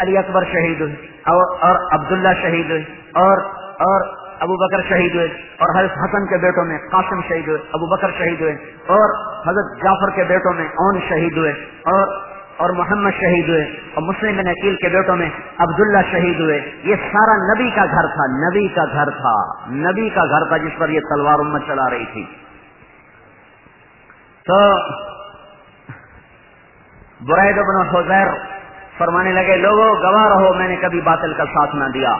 علی اکبر شہید ہوئے اور عبداللہ شہید ہوئے، اور اور ابو بکر شہید ہوئے، اور حضرت حسن کے بیٹوں میں قاسم شہید ہوئے، ابو بکر شہید ہوئے، اور حضرت جعفر کے بیٹوں میں اون شہید ہوئے، اور اور محمد شہید ہوئے، اور مسلم بن عقیل کے بیٹوں میں عبداللہ شہید ہوئے۔ یہ سارا نبی کا گھر تھا، نبی کا گھر تھا، نبی کا گھر تھا جس پر یہ تلوار امت چلا رہی تھی۔ تو برائے بن حزیر فرمانے لگے لوگوں گواہ رہو، میں نے کبھی باطل کا ساتھ نہ دیا۔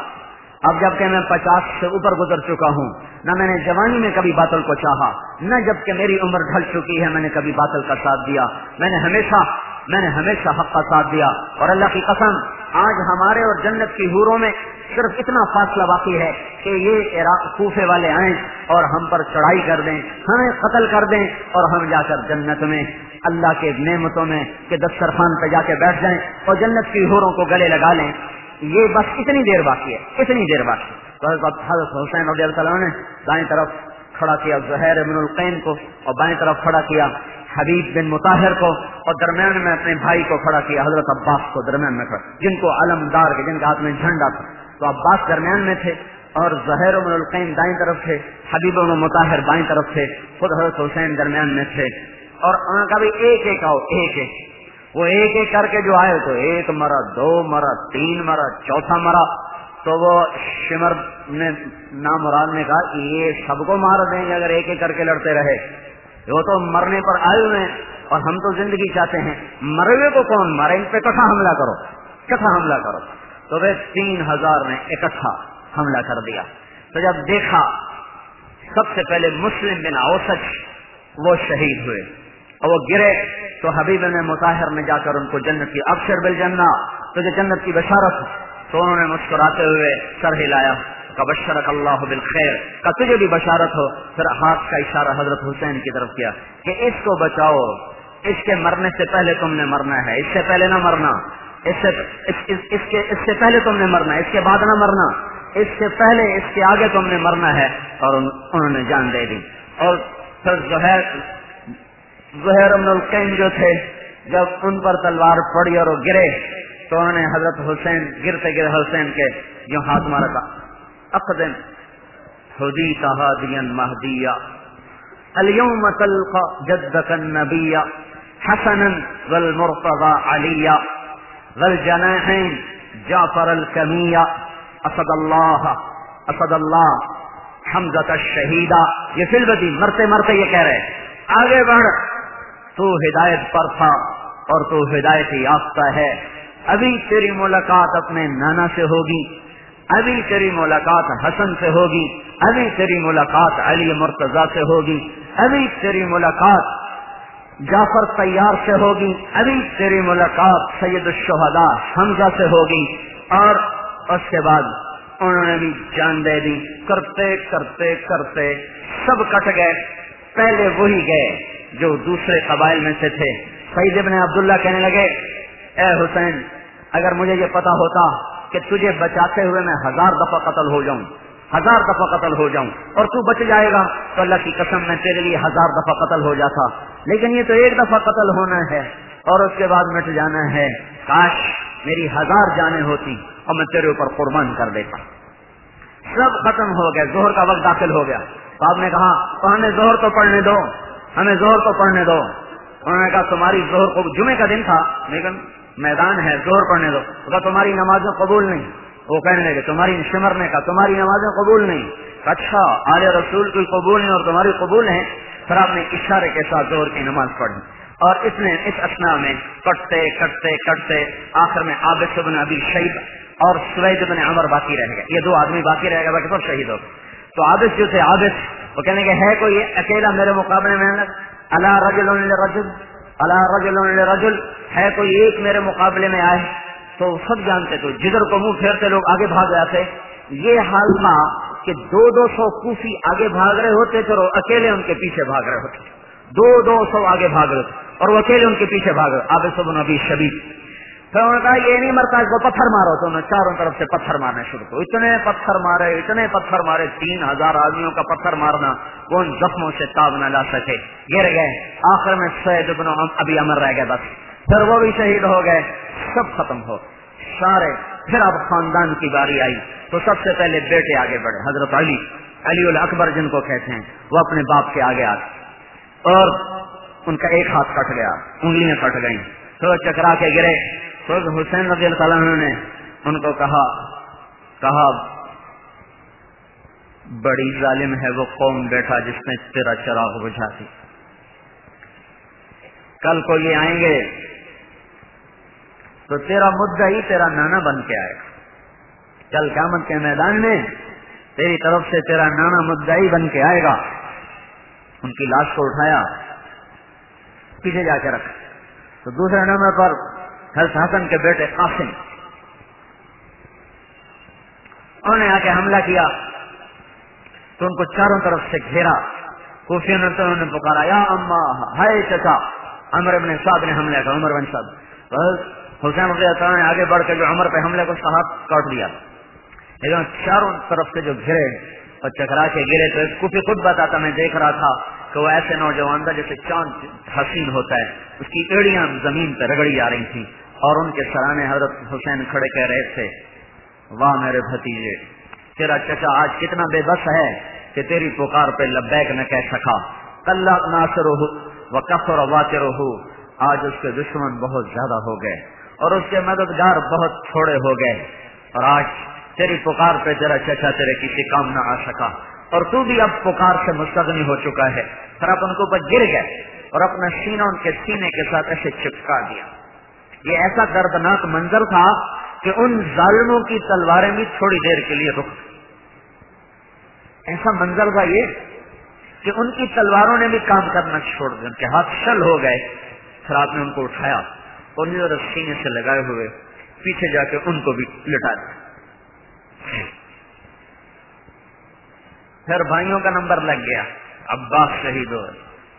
اب جبکہ میں پچاس سے اوپر گزر چکا ہوں، نہ میں نے جوانی میں کبھی باطل کو چاہا، نہ جبکہ میری عمر ڈھل چکی ہے، میں نے کبھی باطل کا ساتھ دیا۔ میں نے ہمیشہ، میں نے ہمیشہ حق کا ساتھ دیا۔ اور اللہ کی قسم، آج ہمارے اور جنت کی حوروں میں صرف اتنا فاصلہ باقی ہے کہ یہ کوفے والے آئیں اور ہم پر چڑھائی کر دیں، ہمیں قتل کر دیں اور ہم جا کر جنت میں اللہ کے نعمتوں میں کہ دسترخوان پہ جا کے بیٹھ جائیں اور جنت کی حوروں کو گلے لگا لیں۔ یہ بس اتنی دیر باقی ہے، اتنی دیر باقی حضرت حسین رضی اللہ نے دائیں طرف کھڑا کیا زہیر ابن القین کو اور بائیں طرف کھڑا کیا حبیب بن مطاہر کو اور درمیان میں اپنے بھائی کو کھڑا کیا حضرت عباس کو درمیان میں کھڑا، جن کو علمدار کے جن کے ہاتھ میں جھنڈا تھا۔ تو عباس درمیان میں تھے اور ظہیر القین دائیں طرف تھے، حبیب مطاہر بائیں طرف تھے، خود حضرت حسین درمیان میں تھے۔ اور کا بھی ایک ایک آؤ، ایک ایک۔ وہ ایک ایک کر کے جو آئے تو ایک مرا، دو مرا، تین مرا، چوتھا مرا۔ تو وہ شمر نے نام مراد نے کہا، یہ سب کو مار دیں گے اگر ایک ایک کر کے لڑتے رہے۔ وہ تو مرنے پر آئے ہوئے ہیں۔ اور ہم تو زندگی چاہتے ہیں۔ مرے کو کون مارے؟ ان پہ کٹھا حملہ کرو۔ کٹھا حملہ کرو۔ تو وہ تین ہزار نے اکٹھا حملہ کر دیا۔ تو جب دیکھا، سب سے پہلے مسلم بن اوسچ وہ شہید ہوئے۔ اور وہ گرے تو حبیب نے مطاہر میں جا کر ان کو جنت کی افسر بل جننا تو جو جنت کی بشارت تو انہوں نے مسکراتے ہوئے سر ہلایا۔ بشرک اللہ بالخیر کا تجھے بھی بشارت ہو پھر ہاتھ کا اشارہ حضرت حسین کی طرف کیا کہ اس کو بچاؤ۔ اس کے مرنے سے پہلے تم نے مرنا ہے اس سے پہلے نہ مرنا۔ اس سے اس, اس, اس, کے, اس سے پہلے تم نے مرنا اس کے بعد نہ مرنا۔ اس سے پہلے اس کے آگے تم نے مرنا ہے۔ اور انہوں نے جان دے دی۔ اور پھر زہر زہر القین جو تھے، جب ان پر تلوار پڑی اور وہ گرے، تو انہوں نے حضرت حسین گرتے گرے حسین کے جو ہاتھ مارا تھا۔ اقدم حدیث هاديا مهديا اليوم تلقى جدك النبي حسنا والمرتضى عليا والجناحين جعفر الكمية اسد اللہ اسد اللہ حمزة الشہیدہ۔ یہ فلبدی مرتے مرتے یہ کہہ رہے آگے بڑھ۔ تو ہدایت پر تھا اور تو ہدایت یافتہ ہے۔ ابھی تیری ملاقات اپنے نانا سے ہوگی۔ ابھی تیری ملاقات حسن سے ہوگی۔ ابھی تیری ملاقات علی مرتضی سے ہوگی۔ ابھی تیری ملاقات جعفر تیار سے ہوگی۔ ابھی تیری ملاقات سید الشہداء حمزہ سے ہوگی۔ اور اس کے بعد انہوں نے بھی جان دے دی۔ کرتے کرتے کرتے سب کٹ گئے۔ پہلے وہی گئے۔ جو دوسرے قبائل میں سے تھے۔ سعید ابن عبداللہ کہنے لگے، اے حسین، اگر مجھے یہ پتا ہوتا کہ تجھے بچاتے ہوئے میں ہزار دفعہ قتل ہو جاؤں، ہزار دفعہ قتل ہو جاؤں اور تو بچ جائے گا، تو اللہ کی قسم میں تیرے لیے ہزار دفعہ قتل ہو جاتا۔ لیکن یہ تو ایک دفعہ قتل ہونا ہے اور اس کے بعد مٹ جانا ہے۔ کاش میری ہزار جانے ہوتی اور میں تیرے اوپر قربان کر دیتا۔ سب ختم ہو گئے زہر کا وقت داخل ہو گیا۔ تو نے کہا تو ہمیں زہر تو پڑھنے دو ہمیں زہر تو پڑھنے دو۔ انہوں نے کہا تمہاری زہر کو جمعے کا دن تھا۔ لیکن میدان ہے، زور پڑھنے دو۔ تمہاری نمازیں قبول نہیں۔ وہ کہنے لگے، تمہاری سمرنے کا تمہاری نمازیں قبول نہیں۔ اچھا آل رسول کی قبول نہیں اور تمہاری قبول ہے پھر آپ نے اشارے کے ساتھ زور کی نماز پڑھی۔ اور اس نے اس اسنا میں کٹتے کٹتے کٹتے آخر میں عابد بن ابھی شہید اور سوید بن عمر باقی رہ گئے۔ یہ دو آدمی باقی رہ گئے، باقی سب شہید ہو تو عابد جو تھے عابد وہ کہنے کے ہے کوئی اکیلا میرے مقابلے میں اللہ رجل رجل اللہ رجل رجل ہے کوئی ایک میرے مقابلے میں آئے؟ تو سب جانتے تو جدھر کو منہ پھیرتے لوگ آگے بھاگ جاتے۔ یہ حال تھا کہ دو دو سو کوفی آگے بھاگ رہے ہوتے تھے اور اکیلے ان کے پیچھے بھاگ رہے ہوتے دو دو سو آگے بھاگ رہے تھے اور وہ اکیلے ان کے پیچھے بھاگ رہے۔ آبے سب نبی شبید پھر انہوں نے کہا، یہ نہیں مرتا اس کو پتھر مارو. تو میں چاروں طرف سے پتھر مارنے شروع کروں اتنے پتھر مارے، اتنے پتھر مارے، تین ہزار آدمیوں کا پتھر مارنا کون زخموں سے تاب نہ لا سکے۔ گر گئے۔ آخر میں سید ابن ابھی امر رہ گئے بس۔ پھر وہ بھی شہید ہو گئے۔ سب ختم ہو۔ سارے پھر اب خاندان کی باری آئی۔ تو سب سے پہلے بیٹے آگے بڑھے۔ حضرت علی علی اکبر جن کو کہتے ہیں، وہ اپنے باپ کے آگے آ اور ان کا ایک ہاتھ کٹ گیا، انگلیاں کٹ گئی تو چکرا کے گرے۔ تو حسین رضی اللہ تعالیٰ نے ان کو کہا کہا، بڑی ظالم ہے وہ قوم بیٹھا جس نے تیرا چراغ بجھا دی۔ کل کو یہ آئیں گے تو تیرا مدعا ہی تیرا نانا بن کے آئے گا۔ کل قیامت کے میدان میں تیری طرف سے تیرا نانا مدعی بن کے آئے گا۔ ان کی لاش کو اٹھایا، پیچھے جا کے رکھا۔ تو دوسرے نمبر پر حضرت حسن کے بیٹے قاسم۔ انہوں نے آ کے حملہ کیا۔ تو ان کو چاروں طرف سے گھیرا۔ کوفی انہوں نے پکارا، یا اما، ہائے چچا! عمر ابن صاحب نے حملے کا عمر بن صاحب بس، حسین رضی اللہ نے آگے بڑھ کے جو عمر پہ حملے کو صاحب کاٹ دیا۔ لیکن چاروں طرف سے جو گھرے اور چکرا کے گرے تو ایک کوفی خود بتاتا، میں دیکھ رہا تھا کہ وہ ایسے نوجوان تھا جیسے چاند حسین ہوتا ہے۔ اس کی ایڑیاں زمین پہ رگڑی جا رہی تھی اور ان کے سرانے حضرت حسین کھڑے کہہ رہے تھے، واہ میرے بھتیجے، تیرا چچا آج کتنا بے بس ہے کہ تیری پکار پہ لبیک نہ کہہ سکا۔ کل ناصر وہ کفر واچر ہو آج اس کے دشمن بہت زیادہ ہو گئے اور اس کے مددگار بہت تھوڑے ہو گئے۔ اور آج تیری پکار پہ تیرا چچا تیرے کسی کام نہ آ سکا۔ اور تو بھی اب پکار سے مستغنی ہو چکا ہے۔ پھر آپ ان کے اوپر گر گئے اور اپنا سینہ ان کے سینے کے ساتھ ایسے چپکا دیا۔ یہ ایسا دردناک منظر تھا کہ ان ظالموں کی تلواریں بھی تھوڑی دیر کے لیے رک ایسا منظر تھا یہ کہ ان کی تلواروں نے بھی کام کرنا چھوڑ دیا ان کے ہاتھ شل ہو گئے۔ پھر آپ نے ان کو اٹھایا اور سینے سے لگائے ہوئے پیچھے جا کے ان کو بھی لٹا دیا۔ پھر بھائیوں کا نمبر لگ گیا، عباس شہید ہو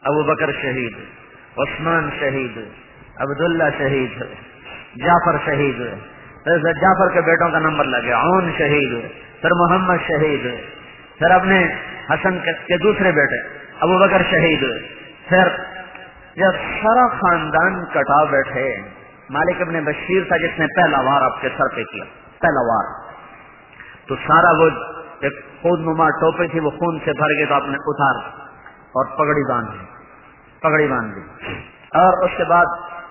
ابو بکر شہید، عثمان شہید عبداللہ شہید ہوئے جعفر شہید ہوئے پھر جعفر کے بیٹوں کا نمبر لگے اون شہید ہوئے پھر محمد شہید ہوئے پھر اپنے حسن کے دوسرے بیٹے، ابو بکر شہید ہوئے پھر جب سارا خاندان کٹا بیٹھے، مالک ابن بشیر تھا جس نے پہلا وار آپ کے سر پہ کیا، پہلا وار۔ تو سارا وہ ایک خود نما ٹوپے تھی، وہ خون سے بھر گئے تو آپ نے اتار اور پگڑی باندھ دی پگڑی باندھ دی اور اس کے بعد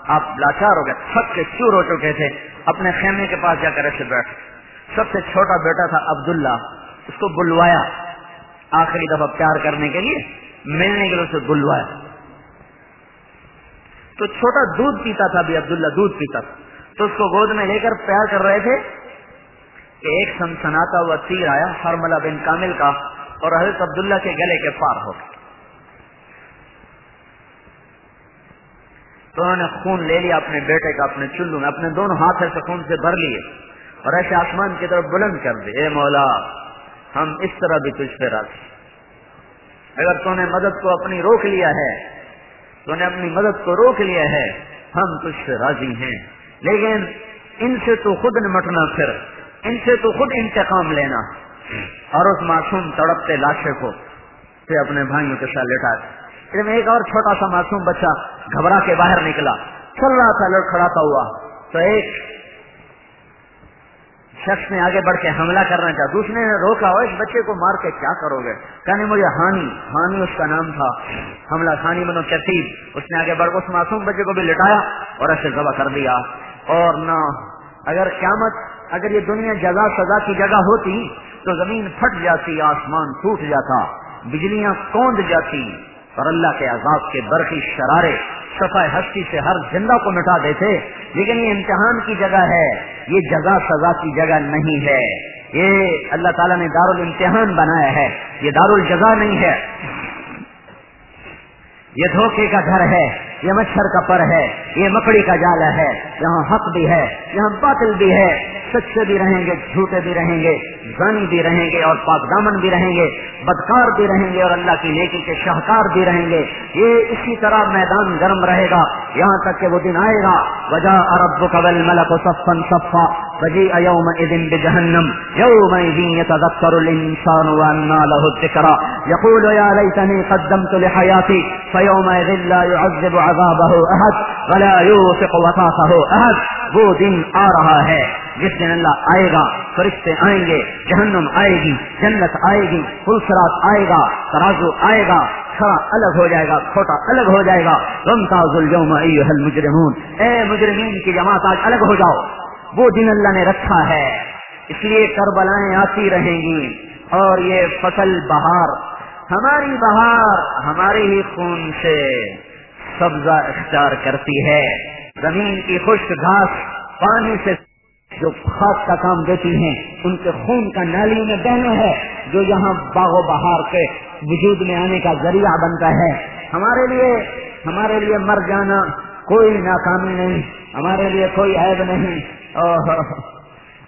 آپ لاچار ہو گئے تھک کے چور ہو چکے تھے۔ اپنے خیمے کے پاس جا کر ایسے بیٹھ سب سے چھوٹا بیٹا تھا عبداللہ، اس کو بلوایا۔ آخری دفعہ پیار کرنے کے لیے ملنے کے لیے اسے بلوایا۔ تو چھوٹا دودھ پیتا تھا بھی، عبداللہ دودھ پیتا تھا۔ تو اس کو گود میں لے کر پیار کر رہے تھے۔ کہ ایک سنسناتا ہوا تیر آیا ہرملا بن کامل کا، اور حضرت عبداللہ کے گلے کے پار ہو گیا۔ تو انہوں نے خون لے لیا اپنے بیٹے کا، اپنے چلو میں، اپنے دونوں ہاتھ سے خون سے بھر لیے اور ایسے آسمان کی طرف بلند کر دے اے مولا، ہم اس طرح بھی تجھ پہ راضی اگر تو نے مدد کو اپنی روک لیا ہے، تو نے اپنی مدد کو روک لیا ہے، ہم تجھ سے راضی ہیں۔ لیکن ان سے تو خود نمٹنا پھر، ان سے تو خود انتقام لینا۔ اور اس معصوم تڑپتے لاشے کو اپنے بھائیوں کے ساتھ لٹا میں ایک اور چھوٹا سا معصوم بچہ گھبرا کے باہر نکلا۔ چل رہا تھا لڑکھڑاتا ہوا۔ تو ایک شخص نے آگے بڑھ کے حملہ کرنا چاہا۔ دوسرے نے روکا ہو اس بچے کو مار کے کیا کرو گے؟ کہنے مجھے ہانی ہانی اس کا نام تھا۔ حملہ خانی بنو ترتیب اس نے آگے بڑھ اس معصوم بچے کو بھی لٹایا اور ایسے ذبح کر دیا۔ اور نہ، اگر قیامت، اگر یہ دنیا جزا، سزا کی جگہ ہوتی تو زمین پھٹ جاتی، آسمان ٹوٹ جاتا، بجلیاں کوند جاتی۔ اور اللہ کے عذاب کے برقی شرارے صفائی ہستی سے ہر زندہ کو مٹا دیتے۔ لیکن یہ امتحان کی جگہ ہے، یہ جگہ سزا کی جگہ نہیں ہے۔ یہ اللہ تعالیٰ نے دار الامتحان بنایا ہے۔ یہ دار الجزا نہیں ہے۔ یہ دھوکے کا گھر ہے۔ یہ مچھر کا پر ہے، یہ مکڑی کا جالا ہے، یہاں حق بھی ہے، یہاں باطل بھی ہے۔ سچے بھی رہیں گے، جھوٹے بھی رہیں گے غنی بھی رہیں گے اور پاک دامن بھی رہیں گے، بدکار بھی رہیں گے اور اللہ کی نیکی کے شاہکار بھی رہیں گے۔ یہ اسی طرح میدان گرم رہے گا، یہاں تک کہ وہ دن آئے گا۔ وجہ ارب قبل ملک و صفا وجی ایوم ادن بجہنم يتذكر الانسان واننا له الذكرى. يقول يا ليتني قدمت لحياتي، فيومئذ لا يعذب عذابه احد ولا يوثق وثاقه احد وہ دن آ رہا ہے، جس دن اللہ آئے گا، فرشتے آئیں گے، جہنم آئے گی، جنت آئے گی پلسرات آئے گا، ترازو آئے گا اچھا الگ ہو جائے گا، کھوٹا الگ ہو جائے گا. رم تاز مجرمون اے مجرمین کی جماعت، آج الگ ہو جاؤ. وہ دن اللہ نے رکھا ہے۔ اس لیے کربلائیں آتی رہیں گی اور یہ فصل بہار۔ ہماری بہار ہمارے ہی خون سے سبزہ اختیار کرتی ہے۔ زمین کی خشک گھاس پانی سے جو خاص کا کام دیتی ہیں، ان کے خون کا نالی میں بہنا ہے، جو یہاں باغ و بہار کے وجود میں آنے کا ذریعہ بنتا ہے۔ ہمارے لیے ہمارے لیے مر جانا کوئی ناکامی نہیں، ہمارے لیے کوئی عیب نہیں۔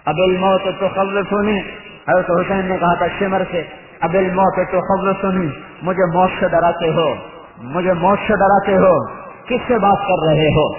اب الموت تو خبر سنی۔ حضرت حسین نے کہا تھا، شمر سے۔ اب الموت تو خبر سنی۔ مجھے موت سے ڈراتے ہو۔ مجھے موت سے ڈراتے ہو۔ کس سے بات کر رہے ہو؟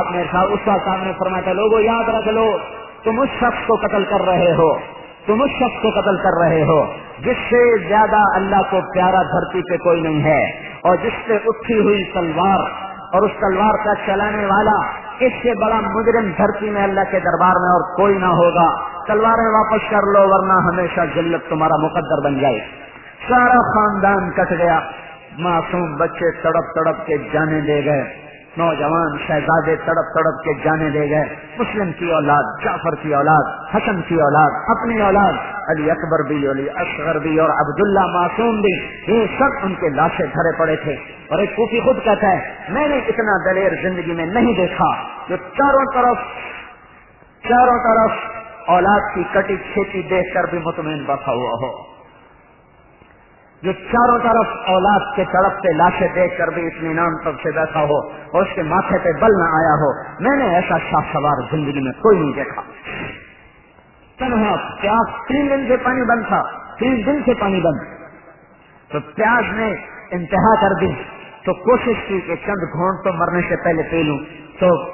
آپ نے اس کا سامنے فرمایا تھا لوگوں یاد رکھ لو۔ تم اس شخص کو قتل کر رہے ہو۔ تم اس شخص کو قتل کر رہے ہو۔ جس سے زیادہ اللہ کو پیارا دھرتی پہ کوئی نہیں ہے۔ اور جس سے اٹھی ہوئی تلوار اور اس تلوار کا چلانے والا اس سے بڑا مجرم دھرتی میں اللہ کے دربار میں اور کوئی نہ ہوگا۔ تلواریں واپس کر لو ورنہ ہمیشہ جلت تمہارا مقدر بن جائے۔ سارا خاندان کٹ گیا۔ معصوم بچے تڑپ تڑپ کے جانے دے گئے۔ نوجوان شہزادے تڑپ تڑپ کے جانے دے گئے۔ مسلم کی اولاد، جعفر کی اولاد، حسن کی اولاد، اپنی اولاد، علی اکبر بھی، علی اصغر بھی اور عبداللہ معصوم بھی۔ یہ سب ان کے لاشیں دھرے پڑے تھے۔ اور ایک کوفی خود کہتا ہے، میں نے اتنا دلیر زندگی میں نہیں دیکھا۔ جو چاروں طرف چاروں طرف اولاد کی کٹی کھیتی دیکھ کر بھی مطمئن بیٹھا ہوا ہو۔ جو چاروں طرف اولاد کے طرف سے لاشیں دیکھ کر بھی اطمینان تب سے بیٹھا ہو اور اس کے ماتھے پہ بل نہ آیا ہو، میں نے ایسا شاہ سوار زندگی میں کوئی نہیں دیکھا۔ تنہا پیاس تین دن سے پانی بند تھا، تین دن سے پانی بند۔ تو پیاس نے انتہا کر دی۔ تو کوشش کی کہ چند گھونٹ تو مرنے سے پہلے پی لوں۔ تو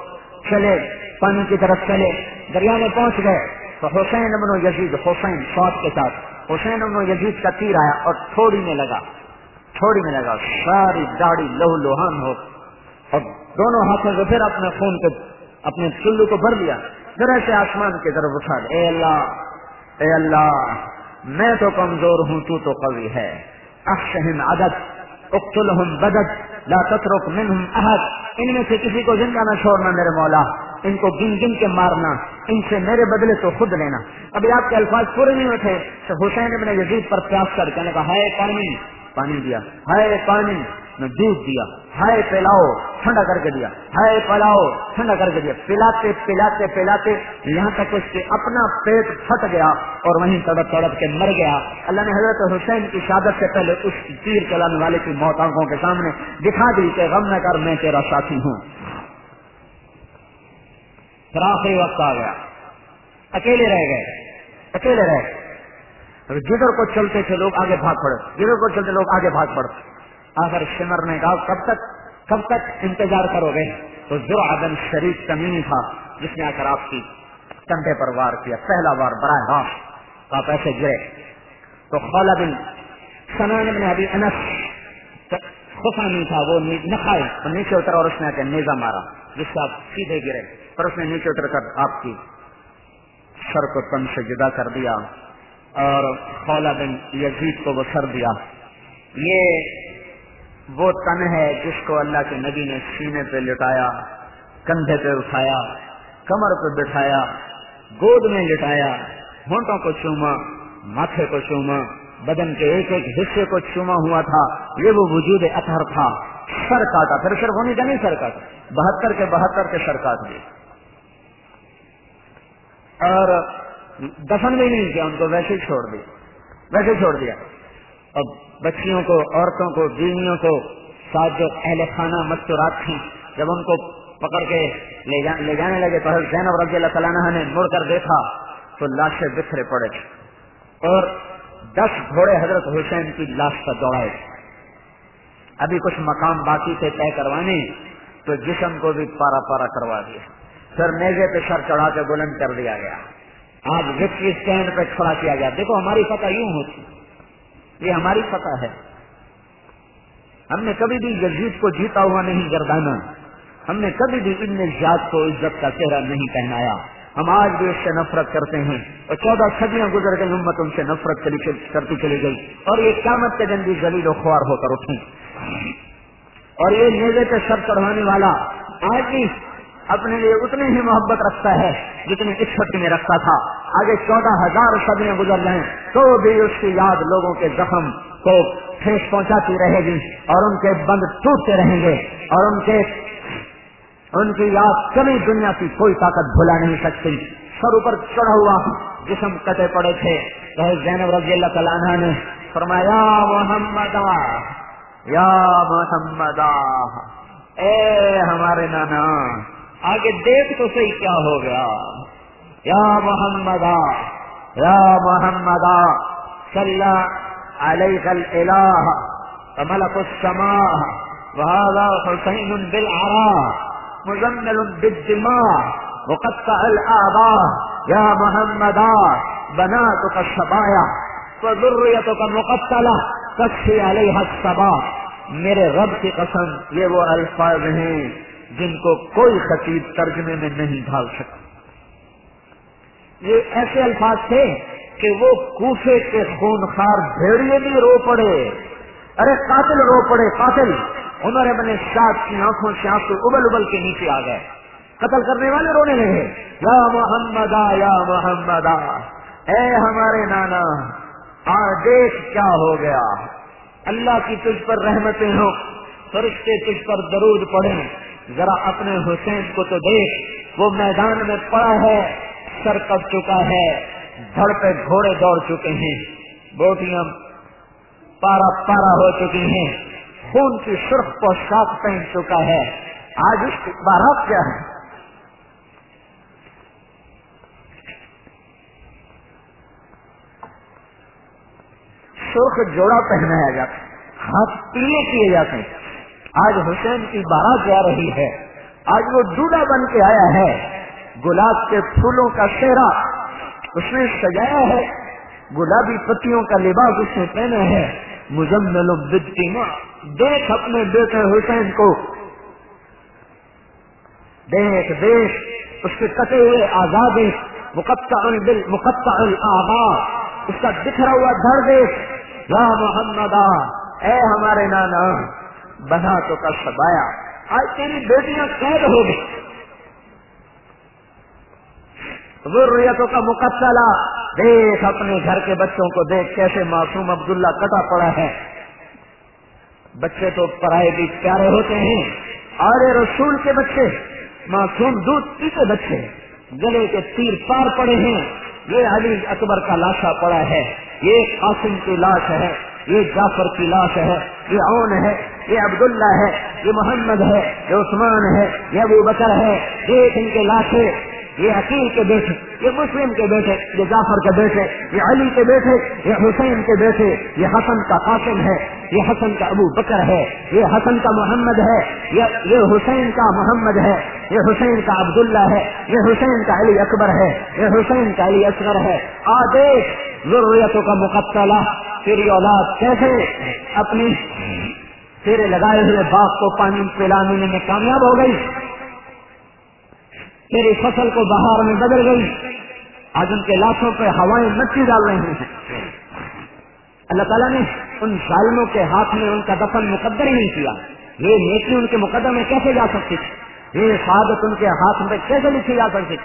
چلے، پانی کی طرف چلے۔ دریا میں پہنچ گئے۔ تو حسین ابن یزید، حسین سواد کے ساتھ حسین ابن یزید کا تیر آیا اور تھوڑی میں لگا، تھوڑی میں لگا، ساری داڑھی لہو لوہان ہو اور دونوں ہاتھوں سے پھر اپنے خون کو، اپنے چلو کو بھر لیا۔ ذرا سے آسمان کی طرف اٹھا۔ اے اللہ اے اللہ، میں تو کمزور ہوں، تو تو قوی ہے۔ افشہم عدد، اقتلہم بدد، لا تترک منہم احد۔ ان میں سے کسی کو زندہ نہ چھوڑنا میرے مولا۔ ان کو گن گن کے مارنا، ان سے میرے بدلے تو خود لینا۔ ابھی آپ کے الفاظ پورے نہیں ہوتے تو حسین ابن یزید پر پیاس کر کہنے کا ہائے پانی پانی دیا۔ ہائے پانی میں دودھ دیا۔ ہائے پلاؤ، ٹھنڈا کر کے دیا۔ ہائے پلاؤ، ٹھنڈا کر کے دیا۔ پلاتے پلاتے پلاتے، یہاں تک اس کے اپنا پیٹ پھٹ گیا اور وہیں تڑپ تڑپ کے مر گیا۔ اللہ نے حضرت حسین کی شادت سے پہلے اس تیر چلانے والے کی موت آنکھوں کے سامنے دکھا دی کہ غم نہ کر، میں تیرا ساتھی ہوں۔ پھر آخری وقت آ گیا۔ اکیلے رہ گئے۔ اکیلے رہ گئے۔ جدھر کو چلتے تھے لوگ آگے بھاگ پڑے۔ جدھر کو چلتے لوگ آگے بھاگ پڑے۔ آخر شمر نے کہا، کب تک کب تک انتظار کرو گے؟ تو جو آدم شریف کمی تھا، جس نے آ کر آپ کی کندھے پر وار کیا، پہلا وار براہ راست آپ ایسے گرے۔ تو خولا بن سنان نے ابھی انس خفا نہیں تھا، وہ نکھائے نیچے اترا اور اس نے آ کے نیزا مارا، جس سے آپ سیدھے گرے۔ پر اس نے نیچے اتر کر آپ کی سر کو تن سے جدا کر دیا اور خولا بن یزید کو وہ سر دیا۔ یہ وہ تن ہے جس کو اللہ کے نبی نے سینے پہ لٹایا، کندھے پہ اٹھایا، کمر پہ بٹھایا، گود میں لٹایا، ہونٹوں کو چوما، ماتھے کو چوما، بدن کے ایک ایک حصے کو چوما ہوا تھا۔ یہ وہ وجود اثر تھا۔ سر کاٹا، پھر سر ہونے کا نہیں سر کاٹا۔ بہتر کے بہتر کے سر کاٹ دیے۔ اور دفن بھی نہیں کیا ان کو ویسے چھوڑ دیا ویسے چھوڑ دیا۔ اب بچیوں کو، عورتوں کو، بیویوں کو ساتھ جو اہل خانہ مستورات تھیں، جب ان کو پکڑ کے لے جانے لگے تو حضرت زینب رضی اللہ تعالیٰ نے مڑ کر دیکھا تو لاشیں بکھرے پڑے۔ تھے اور دس گھوڑے حضرت حسین کی لاش پر دوڑائے۔ ابھی کچھ مقام باقی تھے طے کروانے، تو جسم کو بھی پارا پارا کروا دیا۔ پھر میزے پہ سر چڑھا کے بلند کر دیا گیا۔ آج وکٹری اسٹینڈ پہ کھڑا کیا گیا۔ دیکھو، ہماری فتح یوں ہوتی۔ یہ ہماری فتح ہے۔ ہم نے کبھی بھی یزید کو جیتا ہوا نہیں گردانا۔ ہم نے کبھی بھی ان ذات کو عزت کا چہرہ نہیں پہنایا۔ ہم آج بھی اس سے نفرت کرتے ہیں۔ اور چودہ صدیاں گزر گئی امت ان سے نفرت کرتی چلی گئی۔ اور یہ قیامت کے دن بھی ذلیل و خوار ہو کر اٹھیں اور یہ نیزے پہ سر چڑھانے والا آج بھی اپنے لیے اتنی ہی محبت رکھتا ہے جتنی اس میں رکھتا تھا۔ آگے چودہ ہزار صدیاں گزر رہے ہیں تو بھی اس کی یاد لوگوں کے زخم کو ٹھیس پہنچاتی رہے گی اور ان کے بند ٹوٹتے رہیں گے اور ان کے ان کی یاد کبھی دنیا کی کوئی طاقت بھلا نہیں سکتی۔ سر اوپر چڑھا ہوا جسم کٹے پڑے تھے۔ زینب رضی اللہ تعالیٰ نے فرمایا محمد یا محمد اے ہمارے نانا آگے دیکھ تو صحیح کیا ہو گیا یا محمد یا محمد صلی علیہ الالہ ملک السماء، وهذا حسين بالعراء، مزمل بالدماء مقطع الاعضاء يا محمد بناتك الشبايا وذريتك مقتلة تكفي عليها الصبا میرے رب کی قسم، یہ وہ الفاظ ہیں جن کو کوئی خطیب ترجمے میں نہیں ڈھال سکتا۔ یہ ایسے الفاظ تھے کہ وہ کوفے کے خونخوار بھیڑیے بھی رو پڑے۔ ارے قاتل رو پڑے، قاتل۔ عمر ابن شاد کی آنکھوں سے آنکھ ابل ابل کے نیچے آ گئے۔ قتل کرنے والے رونے لگے۔ یا محمد یا محمد اے ہمارے نانا آ کیا ہو گیا۔ اللہ کی تجھ پر رحمتیں ہو فرشتے تجھ پر درود پڑے ذرا اپنے حسین کو تو دیکھ، وہ میدان میں پڑا ہے، سر کٹ چکا ہے، دھڑ پہ گھوڑے دوڑ چکے ہیں، بوٹیاں پارا پارا ہو چکی ہیں، خون کی سرخ پوشاک پہن چکا ہے۔ آج اس کی بارات کیا ہے؟ سرخ جوڑا پہنایا جاتا ہاتھ پیلے کیے جاتے ہیں۔ آج حسین کی بارات جا رہی ہے۔ آج وہ ڈوڈا بن کے آیا ہے۔ گلاب کے پھولوں کا چہرہ اس نے سجایا ہے۔ گلابی پتیوں کا لباس اس نے پہنا ہے۔ مزمل دیکھ اپنے بیٹے حسین کو۔ دیکھ دیکھ۔ اس کے کٹے ہوئے آزادی۔ مقطع البل مقطع الآباد اس کا بکھرا ہوا دھڑ دیکھ۔ یا محمد اے ہمارے نانا۔ بنا تو کا سبایا۔ آج تیری بیٹیاں قید ہو گئی۔ ضروریتوں کا مقصلہ دیکھ اپنے گھر کے بچوں کو دیکھ کیسے معصوم عبداللہ کٹا پڑا ہے۔ بچے تو پرائے بھی پیارے ہوتے ہیں۔ اور رسول کے بچے، معصوم دودھ پیتے بچے۔ گلے کے تیر پار پڑے ہیں۔ یہ علی اکبر کا لاشا پڑا ہے۔ یہ قاسم کی لاش ہے۔ یہ جعفر کی لاش ہے یہ اون ہے یہ عبداللہ ہے یہ محمد ہے یہ عثمان ہے یہ ابو بکر ہے یہ ان کے لاشے یہ حکیم کے بیٹے یہ مسلم کے بیٹے یہ جعفر کے بیٹے یہ علی کے بیٹے یہ حسین کے بیٹے یہ حسن کا قاسم ہے یہ حسن کا ابو بکر ہے یہ حسن کا محمد ہے یہ حسین کا محمد ہے یہ حسین کا عبداللہ ہے یہ حسین کا علی اکبر ہے یہ حسین کا علی اصغر ہے آدیش ضروریتوں کا مقبلہ تیری اولاد کیسے اپنی تیرے لگائے ہوئے باغ کو پانی پلانے میں کامیاب ہو گئی؟ تیری فصل کو بہار میں بدل گئی؟ آج ان کے لاشوں پہ ہوائیں مچی ڈال رہے ہیں۔ اللہ تعالیٰ نے ان ظالموں کے ہاتھ میں ان کا دفن مقدر ہی نہیں کیا۔ یہ نیکی ان کے مقدر میں کیسے جا سکتی تھی؟ یہ شہادت ان کے ہاتھ میں کیسے لکھی جا سکتی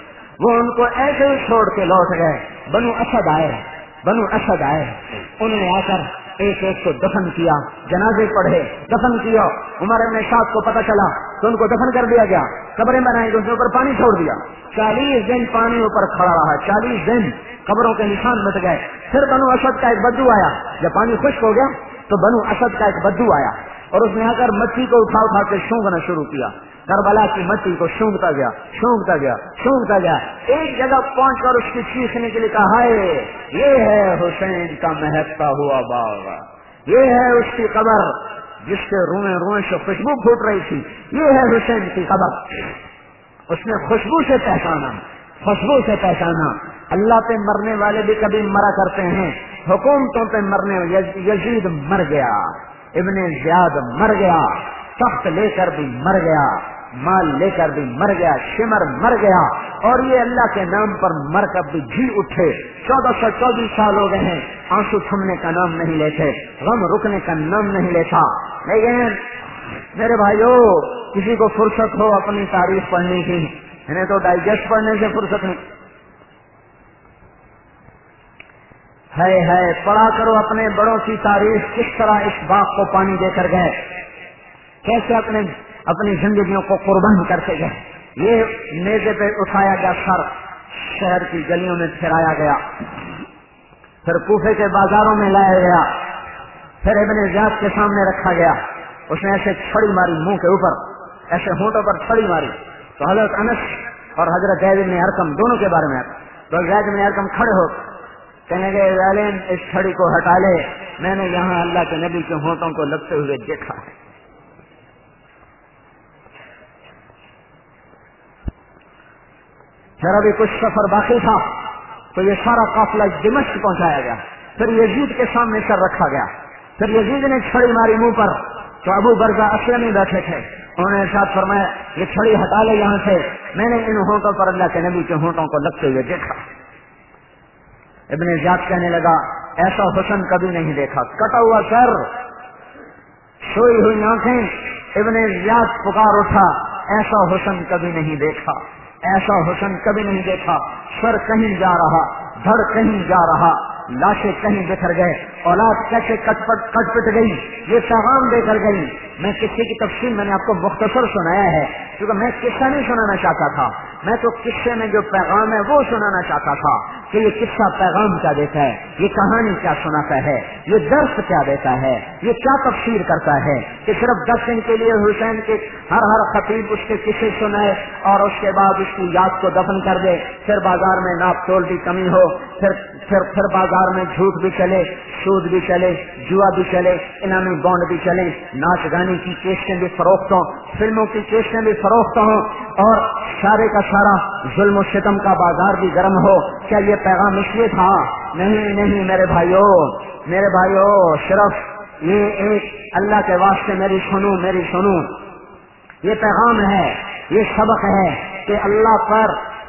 وہ ان کو ایسے چھوڑ کے لوٹ گئے۔ بنو اسد آئے۔ بنو اسد آئے انہوں نے آ کر ایک ایک کو دفن کیا، جنازے پڑھے، دفن کیا۔ عمر ابن شاخ کو پتا چلا تو ان کو دفن کر دیا گیا، قبریں بنائی اس کے اوپر پانی چھوڑ دیا۔ چالیس دن پانی اوپر کھڑا رہا، چالیس دن قبروں کے نشان مٹ گئے۔ پھر بنو اسد کا ایک بدو آیا۔ جب پانی خشک ہو گیا تو بنو اسد کا ایک بدو آیا اور اس نے آ کر مچھی کو اٹھا اٹھا کے شونگنا شروع کیا۔ کربلا کی مٹی کو شونگتا گیا شونگتا گیا شونگتا گیا۔ ایک جگہ پہنچ کر اس کی چیخنے کے لیے کہا ہے یہ ہے حسین کا مہکتا ہوا باغ۔ یہ ہے اس کی قبر جس سے روئے روئے سے خوشبو پھوٹ رہی تھی۔ یہ ہے حسین کی قبر۔ اس نے خوشبو سے پہچانا، خوشبو سے پہچانا۔ اللہ پہ مرنے والے بھی کبھی مرا کرتے ہیں۔ حکومتوں پہ مرنے یزید مر گیا۔ ابن زیاد مر گیا۔ تخت لے کر بھی مر گیا۔ مال لے کر بھی مر گیا، شمر مر گیا، اور یہ اللہ کے نام پر مر کر بھی جی اٹھے۔ چودہ سو چوبیس سال ہو گئے ہیں، آنسو تھمنے کا نام نہیں لیتے غم رکنے کا نام نہیں لیتا لیکن میرے بھائیو، کسی کو فرصت ہو اپنی تاریخ پڑھنے کی، انہیں تو ڈائجسٹ پڑھنے سے فرصت نہیں۔ ہے ہے پڑھا کرو اپنے بڑوں کی تاریخ، کس طرح اس باغ کو پانی دے کر گئے؟ کیسے اپنے اپنی زندگیوں کو قربان کرتے گئے۔ یہ میزے پہ اٹھایا گیا سر، شہر کی گلیوں میں پھیرایا گیا۔ پھر کوفے کے بازاروں میں لایا گیا۔ پھر ابن زیاد کے سامنے رکھا گیا۔ اس نے ایسے چھڑی ماری منہ کے اوپر، ایسے ہونٹوں پر چھڑی ماری۔ تو حضرت انس اور حضرت زید بن ارکم دونوں کے بارے میں تو زید بن ارکم کھڑے ہو، کہنے گے ظالم اس چھڑی کو ہٹا لے۔ میں نے یہاں اللہ کے نبی کے ہونٹوں کو لگتے ہوئے دیکھا ہے۔ پھر ابھی کچھ سفر باقی تھا، تو یہ سارا قافلہ دمشق پہنچایا گیا۔ پھر یزید کے سامنے سر رکھا گیا۔ پھر یزید نے چھڑی ماری منہ پر، تو ابو برزا اسلم ہی بیٹھے تھے۔ انہوں نے ساتھ فرمایا، یہ چھڑی ہٹا لے یہاں سے۔ میں نے ان ہونٹوں پر اللہ کے نبی کے ہونٹوں کو لگتے ہوئے دیکھا۔ ابن زیاد کہنے لگا، ایسا حسن کبھی نہیں دیکھا۔ کٹا ہوا سر، سوئی ہوئی آنکھیں، ابن زیاد پکار اٹھا۔ ایسا حسن کبھی نہیں دیکھا۔ ایسا حسن کبھی نہیں دیکھا، سر کہیں جا رہا، دھڑ کہیں جا رہا، لاشیں کہیں بکھر گئے، اولاد کیسے کٹ پٹ کٹ پٹ گئی، یہ پیغام دے کر گئی۔ میں قصے کی تفصیل میں نے آپ کو مختصر سنایا ہے، کیونکہ میں قصہ نہیں سنانا چاہتا تھا۔ میں تو قصے میں جو پیغام ہے وہ سنانا چاہتا تھا۔ کہ یہ قصہ پیغام کیا دیتا ہے، یہ کہانی کیا سناتا ہے، یہ درس کیا دیتا ہے، یہ کیا تفسیر کرتا ہے کہ صرف دس دن کے لیے حسین کے ہر ہر خطیب اس کے قصے سنائے اور اس کے بعد اس کی یاد کو دفن کر دے، پھر بازار میں ناپ تول بھی کمی ہو، پھر پھر پھر بازار میں جھوٹ بھی چلے، سود بھی چلے، جوا بھی چلے، انعامی بانڈ بھی چلے، ناچ گانے کی کیسٹیں بھی فروخت ہوں، فلموں کی کیسٹیں بھی فروخت ہوں اور سارے کا سارا ظلم و ستم کا بازار بھی گرم ہو، کیا یہ پیغام اس لیے تھا، نہیں نہیں میرے بھائیوں میرے بھائیوں صرف یہ ایک اللہ کے واسطے میری سنو میری سنو۔ یہ پیغام ہے، یہ سبق ہے کہ اللہ پر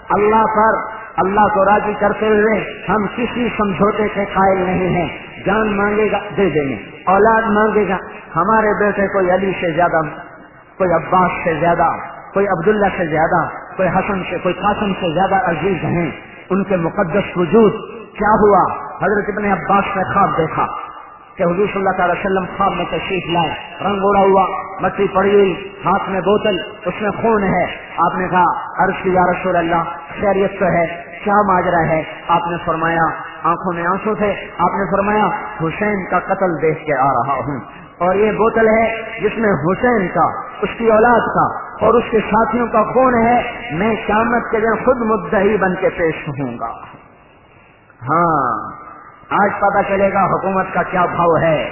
اللہ پر اللہ کو راضی کرتے ہوئے ہم کسی سمجھوتے کے قائل نہیں ہیں۔ جان مانگے گا، دے دیں گے۔ اولاد مانگے گا۔ ہمارے بیٹے کوئی علی سے زیادہ، کوئی عباس سے زیادہ، کوئی عبداللہ سے زیادہ، کوئی حسن سے، کوئی قاسم سے زیادہ عزیز ہیں۔ ان کے مقدس وجود کیا ہوا؟ حضرت ابن عباس نے خواب دیکھا کہ حضور صلی اللہ تعالی وسلم خواب میں تشریف لائے، رنگ اڑا ہوا مٹی پڑی ہوئی، ہاتھ میں بوتل، اس میں خون ہے۔ آپ نے کہا، عرض کی، یا رسول اللہ، خیریت تو ہے، کیا ماجرا ہے؟ آپ نے فرمایا، آنکھوں میں آنسو تھے۔ آپ نے فرمایا، حسین کا قتل دیکھ کے آ رہا ہوں۔ اور یہ بوتل ہے جس میں حسین کا، اس کی اولاد کا اور اس کے ساتھیوں کا خون ہے، میں قیامت کے دن خود مدعی بن کے پیش ہوں گا۔ ہاں آج پتا چلے گا حکومت کا کیا بھاؤ ہے۔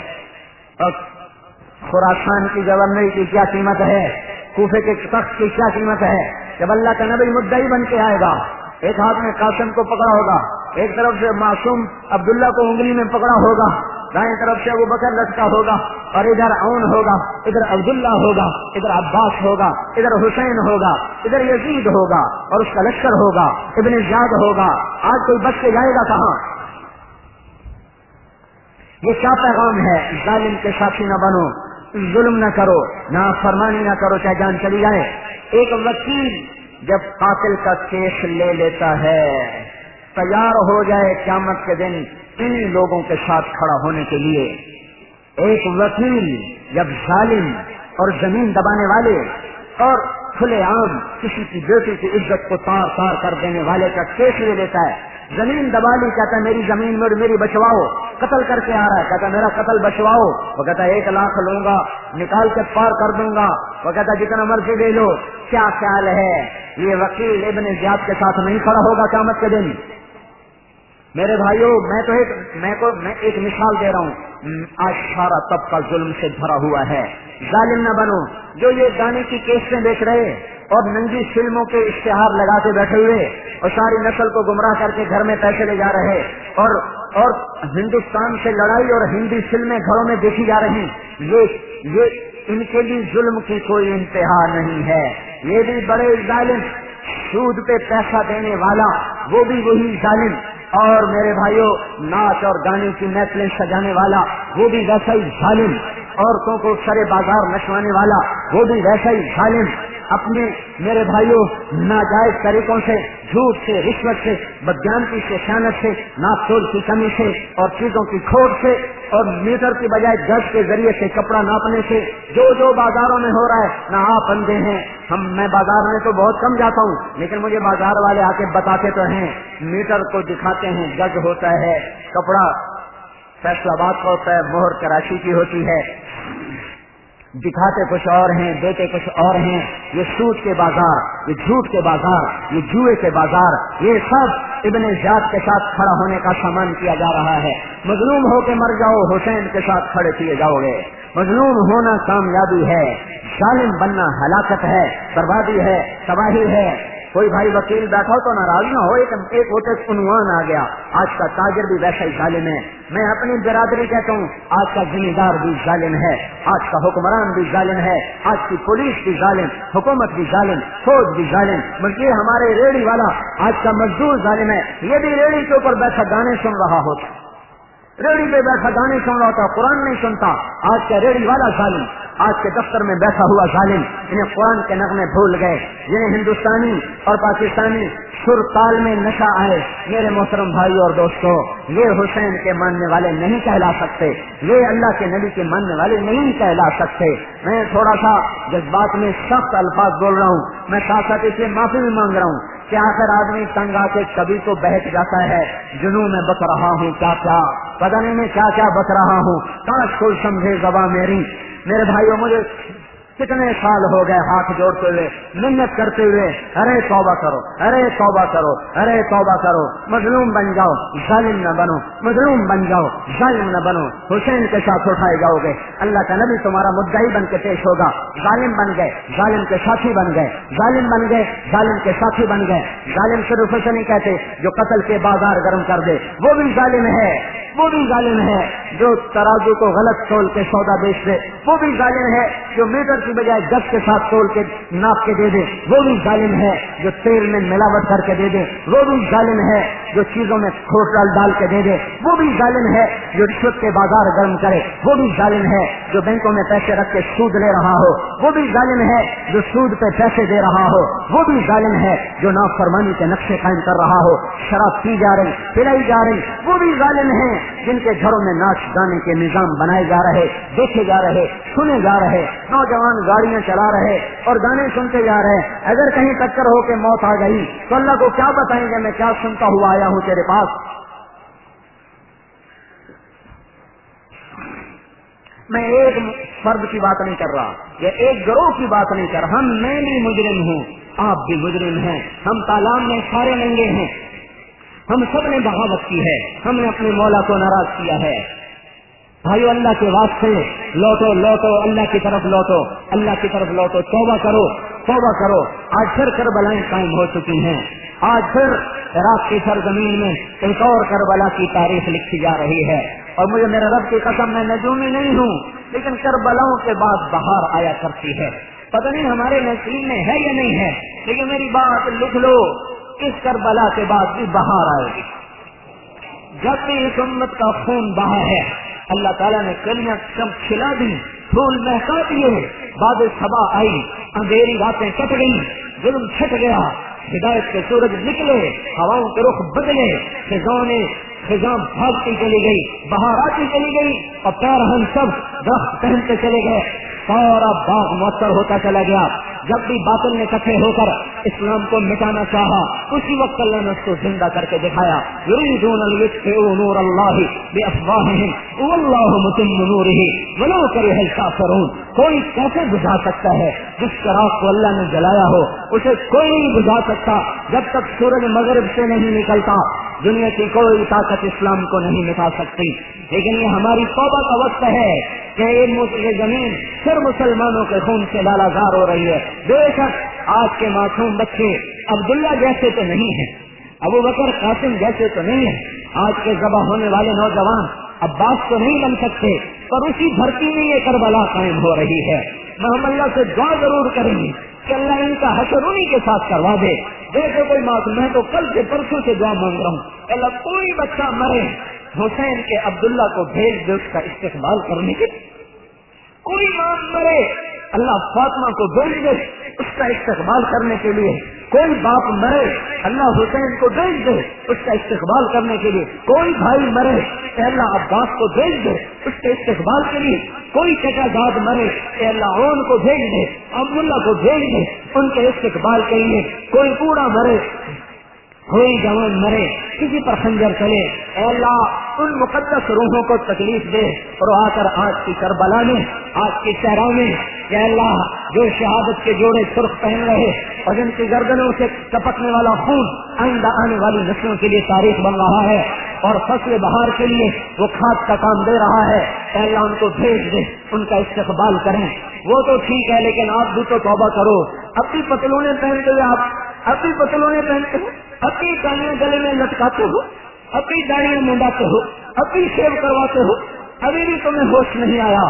اور خوراسان کی گورنری کی کیا قیمت ہے؟ کوفے کے تخت کی کیا قیمت ہے؟ جب اللہ کا نبی مدعی بن کے آئے گا، ایک ہاتھ میں قاسم کو پکڑا ہوگا، ایک طرف سے معصوم عبداللہ کو انگلی میں پکڑا ہوگا۔ دائیں طرف سے ابو بکر لٹکا ہوگا اور ادھر اون ہوگا، ادھر عبداللہ ہوگا، ادھر عباس ہوگا، ادھر حسین ہوگا، ادھر یزید ہوگا اور اس کا لشکر ہوگا، ابن زیاد ہوگا۔ آج کوئی بچ کے جائے گا کہاں؟ یہ کیا پیغام ہے؟ ظالم کے ساتھی نہ بنو، ظلم نہ کرو نہ فرمانی نہ کرو، چاہے جان چلی جائے۔ ایک وکیل جب قاتل کا کیس لے لیتا ہے، تیار ہو جائے قیامت کے دن ان لوگوں کے ساتھ کھڑا ہونے کے لیے ایک وکیل جب ظالم اور زمین دبانے والے اور کھلے عام کسی کی بیٹی کی عزت کو تار تار کر دینے والے کا کیس لے لیتا ہے۔ زمین دبا لی، کہتا ہے، میری زمین میں میری بچواؤ۔ قتل کر کے آ رہا ہے، کہتا ہے، میرا قتل بچواؤ۔ وہ کہتا ہے، ایک لاکھ لوں گا، نکال کے پار کر دوں گا۔ وہ کہتا ہے، جتنا مرضی لے لو۔ کیا خیال ہے؟ یہ وکیل ابن زیاد کے ساتھ نہیں کھڑا ہوگا قیامت کے دن۔ میرے بھائیوں میں تو ایک میں کو میں ایک مثال دے رہا ہوں۔ آج سارا طبقہ ظلم سے بھرا ہوا ہے۔ ظالم نہ بنو، جو یہ گانے کی کیسٹیں بیچ رہے اور ننگی فلموں کے اشتہار لگا کے بیٹھے ہوئے اور ساری نسل کو گمراہ کر کے گھر میں پیسے لے جا رہے اور اور ہندوستان سے لڑائی اور ہندی فلمیں گھروں میں دیکھی جا رہی یہ یہ ان کے لیے ظلم کی کوئی انتہا نہیں ہے۔ یہ بھی بڑے ظالم، سود پہ پیسہ دینے والا، وہ بھی وہی ظالم۔ اور میرے بھائیوں ناچ اور گانے کی محفلیں سجانے والا، وہ بھی ویسا ہی ظالم، عورتوں کو سرے بازار نچوانے والا، وہ بھی ویسا ہی ظالم اپنے میرے بھائیوں، ناجائز طریقوں سے، جھوٹ سے، رشوت سے بدیانتی سے خیانت سے ناپتول کی کمی سے اور چیزوں کی کھوٹ سے اور میٹر کی بجائے گز کے ذریعے سے کپڑا ناپنے سے، جو جو بازاروں میں ہو رہا ہے، نہ آپ بندے ہیں۔ ہم، میں بازار میں تو بہت کم جاتا ہوں، لیکن مجھے بازار والے آ کے بتاتے تو ہیں۔ میٹر کو دکھاتے ہیں گز ہوتا ہے، کپڑا فیصلہ باد کا ہوتا ہے، مہر کراچی کی ہوتی ہے۔ دکھاتے کچھ اور ہیں، دیتے کچھ اور ہیں۔ یہ سوٹ کے بازار، یہ جھوٹ کے بازار، یہ جوئے کے بازار، یہ سب ابن زیاد کے ساتھ کھڑا ہونے کا سامان کیا جا رہا ہے۔ مظلوم ہو کے مر جاؤ، حسین کے ساتھ کھڑے کیے جاؤ گے۔ مظلوم ہونا کامیابی ہے۔ ظالم بننا ہلاکت ہے، بربادی ہے، تباہی ہے۔ کوئی بھائی وکیل بیٹھا ہو تو ناراض نہ ہو، ایک ایک ہوتے عنوان آ گیا۔ آج کا تاجر بھی ویسا ہی ظالم ہے۔ میں اپنی برادری کہتا ہوں، آج کا ذمہ دار بھی ظالم ہے۔ آج کا حکمران بھی ظالم ہے۔ آج کی پولیس بھی ظالم، حکومت بھی ظالم، فوج بھی ظالم۔ بلکہ ہمارے ریڑھی والا، آج کا مزدور ظالم ہے۔ یہ بھی ریڑھی کے اوپر بیٹھا گانے سن رہا ہوتا۔ ریڑھی پہ بیٹھا گانے سن رہا ہوتا قرآن نہیں سنتا۔ آج کا ریڑھی والا ظالم، آج کے دفتر میں بیٹھا ہوا ظالم، انہیں قرآن کے نغمے بھول گئے۔ جنہیں ہندوستانی اور پاکستانی سر تال میں نشہ آئے۔ میرے محترم بھائی اور دوستوں یہ حسین کے ماننے والے نہیں کہلا سکتے۔ یہ اللہ کے نبی کے ماننے والے نہیں کہلا سکتے۔ میں تھوڑا سا جذبات میں سخت الفاظ بول رہا ہوں۔ میں ساتھ ساتھ اس لیے معافی بھی مانگ رہا ہوں۔ کہ آخر آدمی تنگ آ کے کبھی تو بیٹھ جاتا ہے جنو میں بس رہا ہوں کیا کیا؟ پتہ نہیں میں کیا کیا بس رہا ہوں۔ کاش کوئی سمجھے زباں میری۔ میرے بھائیوں مجھے کتنے سال ہو گئے ہاتھ جوڑتے ہوئے محنت کرتے ہوئے، ارے توبہ کرو، ارے توبہ کرو، ارے توبہ کرو، مظلوم بن جاؤ، ظالم نہ بنو، مظلوم بن جاؤ، ظالم نہ بنو، حسین کے ساتھ اٹھائے جاؤ گے، اللہ کا نبی تمہارا مدعی بن کے پیش ہوگا، ظالم بن گئے، ظالم کے ساتھی بن گئے، ظالم بن گئے، ظالم کے ساتھی بن گئے، ظالم صرف اسے نہیں کہتے جو قتل کے بازار گرم کر دے، وہ بھی ظالم ہے، وہ بھی ظالم ہے، جو ترازو کو غلط تول کے سودا بیچ دے، وہ بھی ظالم ہے، جو میٹر کی بجائے گز کے ساتھ تول کے ناپ کے دے دے۔ وہ بھی ظالم ہے جو تیل میں ملاوٹ کر کے دے دے۔ وہ بھی ظالم ہے جو چیزوں میں کھوٹ ڈال ڈال کے دے دے۔ وہ بھی ظالم ہے جو رشوت کے بازار گرم کرے۔ وہ بھی ظالم ہے جو بینکوں میں پیسے رکھ کے سود لے رہا ہو۔ وہ بھی ظالم ہے جو سود پہ پیسے دے رہا ہو۔ وہ بھی ظالم ہے جو نافرمانی کے نقشے قائم کر رہا ہو۔ شراب پی جا رہی، پلائی جا رہی۔ وہ بھی ظالم ہے جن کے گھروں میں ناچ گانے کے نظام بنائے جا رہے، دیکھے جا رہے، سنے جا رہے۔ نوجوان گاڑیاں چلا رہے اور گانے سنتے جا رہے اگر کہیں ٹکر ہو کے موت آ گئی تو اللہ کو کیا بتائیں گے میں کیا سنتا ہوا آیا ہوں تیرے پاس؟ میں ایک فرد کی بات نہیں کر رہا، یا ایک گروہ کی بات نہیں کر رہا ہم میں بھی مجرم ہوں، آپ بھی مجرم ہیں، ہم تالاب میں سارے ننگے ہیں۔ ہم سب نے بغاوت کی ہے، ہم نے اپنے مولا کو ناراض کیا ہے۔ بھائی اللہ کے واسطے لوٹو لوٹو، اللہ کی طرف لوٹو، اللہ کی طرف لوٹو، توبہ کرو توبہ کرو۔ آج پھر کربلائیں قائم ہو چکی ہیں۔ آج پھر عراق کی سرزمین میں ایک اور کربلا کی تاریخ لکھی جا رہی ہے۔ اور مجھے میرے رب کی قسم، میں نجومی نہیں ہوں، لیکن کربلاؤں کے بعد بہار آیا کرتی ہے۔ پتہ نہیں ہمارے نسیم میں ہے یا نہیں ہے، لیکن میری بات لکھ لو، اس کربلا کے بعد بھی بہار آئے گی۔ جب بھی اس امت کا خون بہا ہے اللہ تعالیٰ نے کلیاں کم کھلا دی پھول مہکا دیے باد سبا آئی، اندھیری راتیں کٹ گئی ظلم چھٹ گیا۔ ہدایت کے سورج نکلے، ہواؤں کے رخ بدلے خزاں نے خزاں بھاگتی چلی گئی باہر آتی چلی گئی، اور پیر ہم سب درخت پہنتے چلے گئے۔ سارا باغ مؤثر ہوتا چلا گیا۔ جب بھی باطل نے کٹھے ہو کر اسلام کو مٹانا چاہا، اسی وقت اللہ نے اس کو زندہ کر کے دکھایا۔ نور اللہ بے افواہ اللہ متم نور ہی ولو کرے کافرون کوئی کیسے بجھا سکتا ہے؟ جس چراغ کو اللہ نے جلایا ہو، اسے کوئی نہیں بجھا سکتا۔ جب تک سورج مغرب سے نہیں نکلتا دنیا کی کوئی طاقت اسلام کو نہیں مٹا سکتی۔ لیکن یہ ہماری توبہ کا وقت ہے کہ یہ زمین پھر مسلمانوں کے خون سے لالا زار ہو رہی ہے۔ بے شک آج کے معصوم بچے عبداللہ جیسے تو نہیں ہیں، ابو بکر قاسم جیسے تو نہیں ہیں۔ آج کے ذبح ہونے والے نوجوان عباس تو نہیں بن سکتے، پر اسی دھرتی میں یہ کربلا قائم ہو رہی ہے۔ میں ہم اللہ سے دعا ضرور کریں گے کہ اللہ ان کا حشر کے ساتھ کروا دے۔ دیکھو کوئی بات، میں تو کل سے پرسوں سے دعا مانگ رہا ہوں۔ اللہ، کوئی بچہ مرے، حسین کے عبداللہ کو بھیج دے، اس کا استقبال کرنے کے کوئی ماں مرے، اللہ فاطمہ کو بھیج دے، اس کا استقبال کرنے کے لیے۔ کوئی باپ مرے، اللہ حسین کو بھیج دے اس کا استقبال کرنے کے لیے۔ کوئی بھائی مرے اللہ عباس کو بھیج دے اس کے استقبال کے لیے۔ کوئی چچا داد مرے اللہ اون کو بھیج دے، عبداللہ کو بھیج دے ان کے استقبال کے لیے۔ کوئی کوڑا مرے کوئی جوان مرے، کسی پر خنجر چلے، اے اللہ، ان مقدس روحوں کو تکلیف دے اور آ کر آج کی کربلا میں، آج کی شہروں میں، اے اللہ، جو شہادت کے جوڑے سرخ پہن رہے اور جن کی گردنوں سے ٹپکنے والا خون آئندہ آنے والی نسلوں کے لیے تاریخ بن رہا ہے اور فصل بہار کے لیے وہ کھاد کا کام دے رہا ہے۔ اے اللہ، ان کو بھیج دے، ان کا استقبال کریں۔ وہ تو ٹھیک ہے، لیکن آپ بھی تو توبہ کرو۔ اپنی پتلونے پہنتے ہوئے آپ اپنی پتلونے پہنتے ہو اپنی داڑیاں گلے میں لٹکاتے ہو اپنی داڑیاں منڈاتے ہو اپنی شیو کرواتے ہو ابھی بھی تمہیں ہوش نہیں آیا،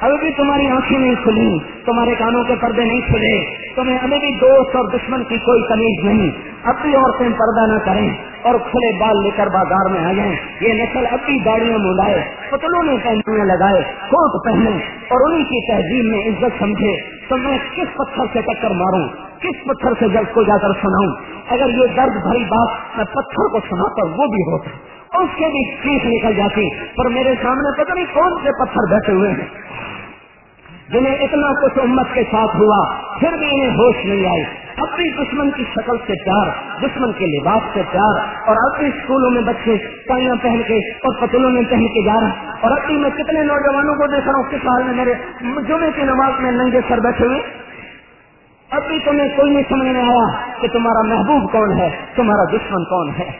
ابھی بھی تمہاری آنکھیں نہیں کھلی، تمہارے کانوں کے پردے نہیں کھلے، تمہیں ابھی بھی دوست اور دشمن کی کوئی تمیز نہیں۔ اب بھی عورتیں پردہ نہ کریں اور کھلے بال لے کر بازار میں آ جائیں یہ نسل اب بھی گاڑیاں منڈائے، پتلوں میں پہننے لگائے کوٹ پہنے اور انہیں کی تہذیب میں عزت سمجھے۔ تو میں کس پتھر سے ٹکر ماروں؟ کس پتھر سے جب کو جا کر سناؤں؟ اگر یہ درد بھری بات میں پتھر کو سناتا وہ بھی ہوتا۔ اس کے بھی چیخ نکل جاتی، پر میرے سامنے پتہ نہیں کون سے پتھر بیٹھے ہوئے ہیں۔ جنہیں اتنا کچھ امت کے ساتھ ہوا، پھر بھی انہیں ہوش نہیں آئی۔ اپنی دشمن کی شکل سے پیار، دشمن کے لباس سے پیار، اور اپنی اسکولوں میں بچے پائیاں پہن کے اور پتلوں میں پہن کے جا رہے ہیں۔ اور ابھی میں کتنے نوجوانوں کو دیکھ رہا ہوں، کس حال میں میرے جمعے کی نماز میں ننگے سر بیٹھے ہوئے ابھی تمہیں کوئی نہیں سمجھ میں آیا کہ تمہارا محبوب کون ہے، تمہارا دشمن کون ہے۔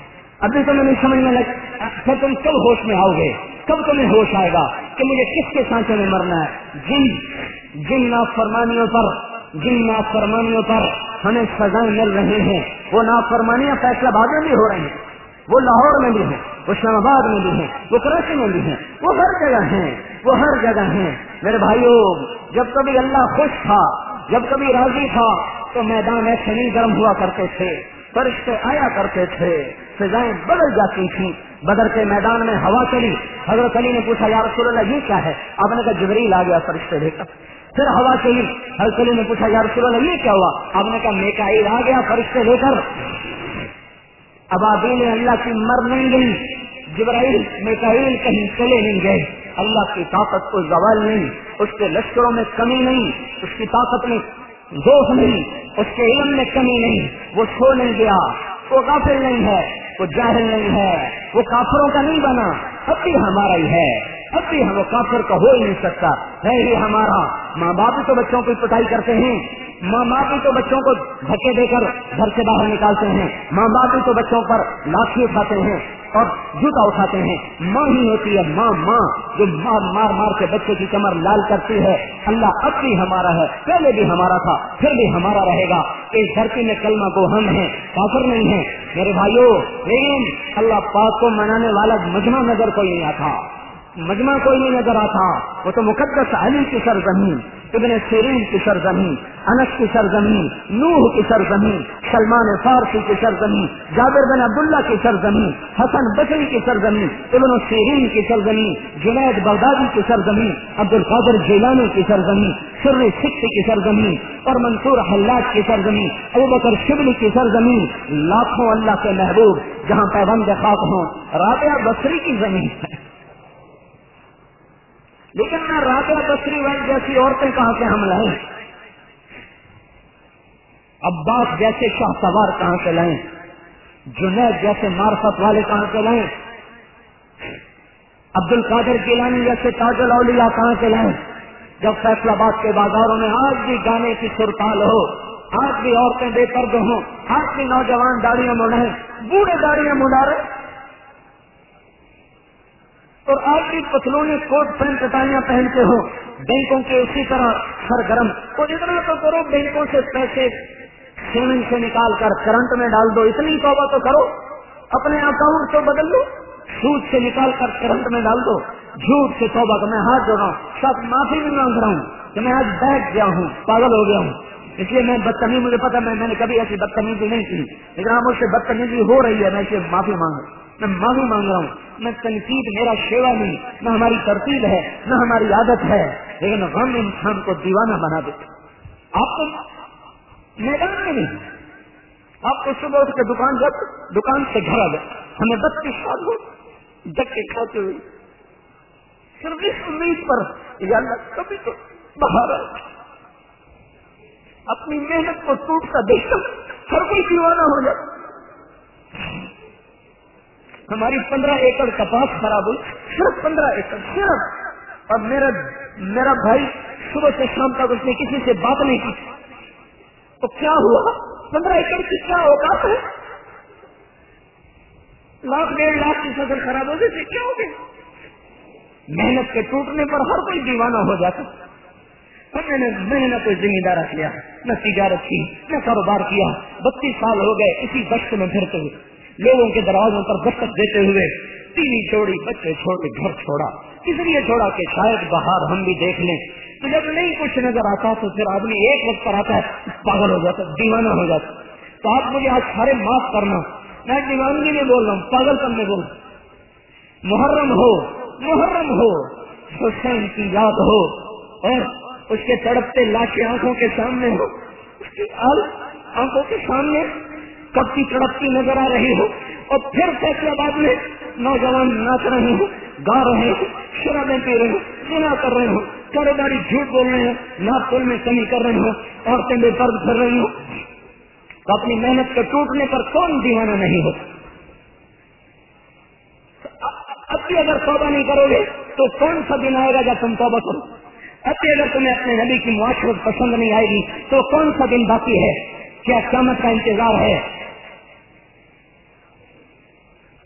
ابھی تمہیں نہیں سمجھ میں لگ پھر تم کب ہوش میں آؤ گے، کب تمہیں ہوش آئے گا کہ مجھے کس کے سانچے میں مرنا ہے؟ جن جن نافرمانیوں پر جن نافرمانیوں پر ہمیں سزائیں مل رہی ہیں وہ نافرمانیاں فیصلہ باد میں بھی ہو رہی ہیں، وہ لاہور میں بھی ہیں، وہ اسلام آباد میں بھی ہیں، وہ کراچی میں بھی ہیں، وہ ہر جگہ ہیں، وہ ہر جگہ ہیں۔ میرے بھائیوں جب کبھی اللہ خوش تھا، جب کبھی راضی تھا، تو میدان ایسے نہیں گرم ہوا کرتے تھے، فرشتے آیا کرتے تھے، سزائیں بدل جاتی تھیں۔ بدر کے میدان میں ہوا چلی، حضرت علی نے پوچھا، یا رسول اللہ، یہ کیا ہے؟ آپ نے کہا، جبریل آ گیا فرشتے لے کر۔ پھر ہوا چلی حضرت نے پوچھا، یا رسول اللہ، یہ کیا ہوا؟ آپ نے کہا میکائل آ گیا، فرشتے لے کر۔ اب آبی اللہ کی مر نہیں گئی جبرائیل میکائل کہیں چلے نہیں گئے۔ اللہ کی طاقت کو زوال نہیں، اس کے لشکروں میں کمی نہیں، اس کی طاقت میں دوست نہیں، اس کے علم میں کمی نہیں۔ وہ سو نہیں گیا، وہ غافل نہیں ہے، وہ جاہل نہیں ہے، وہ کافروں کا نہیں بنا، اب بھی ہمارا ہی ہے۔ اب بھی ہم کافر کا ہو ہی نہیں سکتا۔ ہے ہی ہمارا ماں باپ تو بچوں کی پٹائی کرتے ہیں۔ ماں باپ بھی تو بچوں کو دھکے دے کر گھر سے باہر نکالتے ہیں۔ ماں باپ بھی تو بچوں پر لاٹھی اٹھاتے ہیں اور جوتا اٹھاتے ہیں۔ ماں ہی ہوتی ہے ماں ماں جو مار مار مار کے بچے کی کمر لال کرتی ہے۔ اللہ اب بھی ہمارا ہے۔ پہلے بھی ہمارا تھا، پھر بھی ہمارا رہے گا۔ اس دھرتی میں کلمہ کو ہم ہیں، کافر نہیں ہے میرے بھائیوں لیکن اللہ پاک کو منانے والا مجمع نظر کوئی نہیں آتا۔ مجمع کوئی نہیں نظر آتا وہ تو مقدس علی کی سرزمین ابن سیرین کی سرزمین انس کی سرزمین نوح کی سرزمین سلمان فارسی کی سرزمین جابر بن عبداللہ کی سرزمین حسن بشری کی سرزمین ابن سیرین کی سرزمین جنید بغدادی کی سرزمین عبد القادر جیلانی کی سرزمین سر سکھ کی سرزمین اور منصور حلات کی سرزمین ابو بکر شبلی کی سرزمین لاکھوں اللہ کے محبوب جہاں پیبند خاک ہوں رابعہ بصری کی زمین ہے لیکن میں راجا بسری والی جیسی عورتیں کہاں سے ہم لائیں عباس جیسے شاہ سوار کہاں سے لائیں جنید جیسے مارفت والے کہاں سے لائیں عبد القادر گیلانی جیسے تاج الاولیاء کہاں سے لائیں جب فیصلہ آباد کے بازاروں میں آج بھی گانے کی سرتال ہو، آج بھی عورتیں بے پرد ہوں، آج بھی نوجوان داڑیاں مڑیں، بوڑھے داڑیاں مڑا رہے۔ اور آپ بھی پتلوں نے کوٹ پین کٹائیاں پہنتے ہو بینکوں کے اسی طرح سرگرم۔ اور اتنا تو کرو، بینکوں سے پیسے سیونگ سے نکال کر کرنٹ میں ڈال دو۔ اتنی توبہ تو کرو۔ اپنے اکاؤنٹ تو بدل دو سود سے نکال کر کرنٹ میں ڈال دو۔ جھوٹ سے توبہ کا میں ہاتھ جوڑ رہا ہوں سب معافی بھی مانگ رہا ہوں کہ میں آج بیٹھ گیا ہوں، پاگل ہو گیا ہوں۔ اس لیے میں بدتمیزی، مجھے پتا میں میں نے کبھی ایسی بدتمیزی نہیں کی۔ لیکن آپ مجھ سے بدتمیزی ہو رہی ہے، میں اسے معافی مانگ میں معلوم مانگ رہا ہوں میں تنقید میرا شیوا نہیں، نہ ہماری ترتیب ہے، نہ ہماری عادت ہے، لیکن غم انسان کو دیوانہ بنا دیتے آپ کو میدان میں نہیں آپ کو صبح اٹھ کے دکان جب دکان سے گھر آ گئے ہمیں بتیس سال ہو جگ کے کھاتے ہوئے۔ صرف اس امید پر، یا اللہ، کبھی تو باہر آئے۔ اپنی محنت کو ٹوٹ کر دیکھ کر ہر کوئی دیوانہ ہو جائے۔ ہماری پندرہ ایکڑ کپاس خراب ہوئی، صرف پندرہ ایکڑ، صرف۔ اب میرا میرا بھائی صبح سے شام تک اس نے کسی سے بات نہیں کی۔ تو کیا ہوا؟ پندرہ ایکڑ کی کیا اوقات ہے؟ لاکھ، ڈیڑھ لاکھ کی فصل خراب ہو گئی کیا ہو محنت کے ٹوٹنے پر ہر کوئی دیوانہ ہو جاتا۔ میں نے میں نے نہ کوئی ذمہ دار کیا، نہ تجارت کی، نہ کاروبار کیا۔ بتیس سال ہو گئے اسی بخش میں پھرتے ہوئے۔ لوگوں کے دروازوں پر دستک دیتے ہوئے تینی چھوڑی بچے چھوڑ کے گھر چھوڑا۔ اس لیے چھوڑا کہ شاید باہر ہم بھی دیکھ لیں۔ تو جب نہیں کچھ نظر آتا تو پھر آدمی ایک وقت پر آتا ہے، پاگل ہو جاتا دیوانہ ہو جاتا تو آپ مجھے آج سارے معاف کرنا۔ میں دیوانگی میں بول رہا ہوں پاگل پن میں بول محرم ہو محرم ہو، حسین کی یاد ہو۔ اور اس کے تڑپتے لاکھ آنکھوں کے سامنے ہو۔ اس کی آنکھوں کے سامنے کب کی تڑپتی نظر آ رہی ہو اور پھر فیصلہ باد میں نوجوان ناچ رہے ہوں، گا رہے ہوں، شرابیں پی رہے ہوں سنا کر رہے ہوں، کاروباری جھوٹ بول رہے ہیں ناپ تول میں کمی کر رہے ہوں، عورتیں بے درد کر رہی ہوں۔ تو اپنی محنت کے ٹوٹنے پر کون دیوانہ نہیں ہوتا؟ اب بھی اگر توبہ نہیں کرو گے تو کون سا دن آئے گا جب تم توبہ کرو؟ اب بھی اگر تمہیں اپنے نبی کی معاشرت پسند نہیں آئے گی تو کون سا دن باقی ہے؟ کیا قیامت کا انتظار ہے؟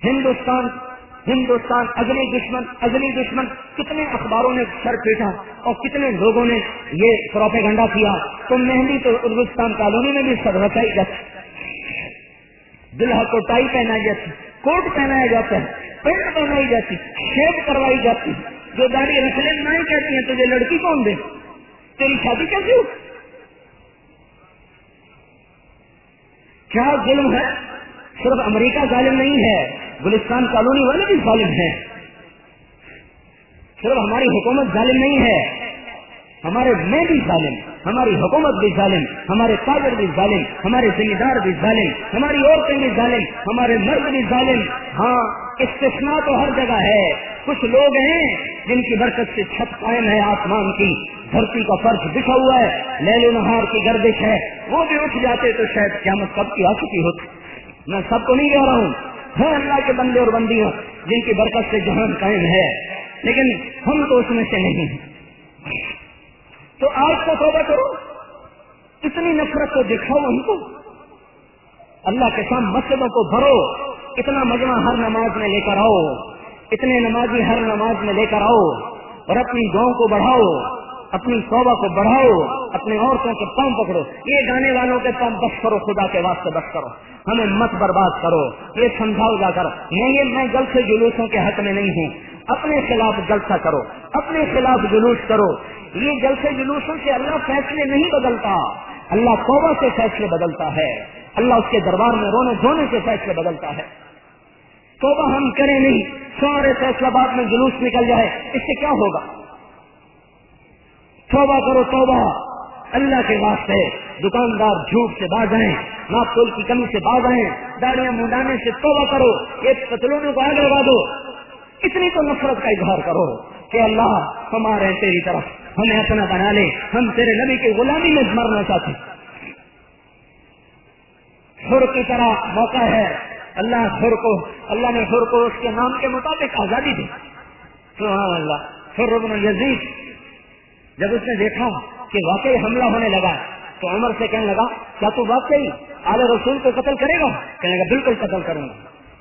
ہندوستان ہندوستان اگلی دشمن اگلی دشمن، کتنے اخباروں نے سر پیٹا اور کتنے لوگوں نے یہ پروپے گنڈا کیا؟ تو مہندی تو ہندوستان کالونی میں بھی سر رچائی جاتی۔ دلہا کو ٹائی پہنائی جاتی، کوٹ پہنایا جاتا ہے پینٹ پہنائی جاتی شیپ کروائی جاتی۔ جو داڑھی رکھ لیں نہیں کہتی ہیں، تجھے لڑکی کون دے؟ تیری شادی کیسی ہو؟ کیا ظلم ہے؟ صرف امریکہ ظالم نہیں ہے۔ گلستان کالونی والے بھی ظالم ہیں۔ صرف ہماری حکومت ظالم نہیں ہے۔ ہمارے میں بھی ظالم، ہماری حکومت بھی ظالم، ہمارے تاجر بھی ظالم، ہمارے ذمہ دار بھی ظالم، ہماری عورتیں بھی ظالم، ہمارے مرد بھی ظالم۔ ہاں استثناء تو ہر جگہ ہے۔ کچھ لوگ ہیں جن کی برکت سے چھت قائم ہے آسمان کی، دھرتی کا فرش بچھا ہوا ہے، لیل و نہار کی گردش ہے۔ وہ بھی اٹھ جاتے تو شاید قیامت کب کی آ چکی ہوتی۔ میں سب کو نہیں کہہ رہا ہوں۔ ہے اللہ کے بندے اور بندیاں جن کی برکت سے جہان قائم ہے، لیکن ہم تو اس میں سے نہیں ہیں۔ تو آج کو توبہ کرو۔ اتنی نفرت کو دکھاؤ ہم کو۔ اللہ کے سام مسجدوں کو بھرو۔ اتنا مجمع ہر نماز میں لے کر آؤ۔ اتنے نمازی ہر نماز میں لے کر آؤ۔ اور اپنی گاؤں کو بڑھاؤ۔ اپنی توبہ کو بڑھاؤ، اپنی عورتوں کے پاؤں پکڑو۔ یہ گانے والوں کے پاؤں بس کرو، خدا کے واسطے بس کرو۔ ہمیں مت برباد کرو، یہ سمجھاؤ جا کر۔ نہیں میں جلد سے جلوسوں کے حق میں نہیں ہوں۔ اپنے خلاف جلسہ کرو، اپنے خلاف جلوس کرو۔ یہ جلسے جلوسوں سے اللہ فیصلے نہیں بدلتا۔ اللہ توبہ سے فیصلے بدلتا ہے۔ اللہ اس کے دربار میں رونے دھونے سے فیصلے بدلتا ہے۔ توبہ ہم کریں نہیں، سارے فیصلہ باد میں جلوس نکل جائے۔ اس سے کیا ہوگا؟ توبہ کرو، توبہ۔ اللہ کے واسطے دکاندار جھوٹ سے باز آئیں ناپ تول کی کمی سے باز آئیں داڑیاں منڈانے سے توبہ کرو، یہ پتلونوں کو آگے لگا دو۔ اتنی تو نفرت کا اظہار کرو کہ اللہ ہمارے تیری طرف، ہمیں اپنا بنا لے، ہم تیرے نبی کی غلامی میں مرنا چاہتے خر کی طرح موقع ہے، اللہ خر کو، اللہ نے خر کو اس کے نام کے مطابق آزادی دی۔ سبحان اللہ۔ خر ربن یزید جب اس نے دیکھا کہ واقعی حملہ ہونے لگا تو عمر سے کہنے لگا، کیا تو واقعی اعلی رسول کو قتل کرے گا؟ کہنے لگا، بالکل قتل کروں گا۔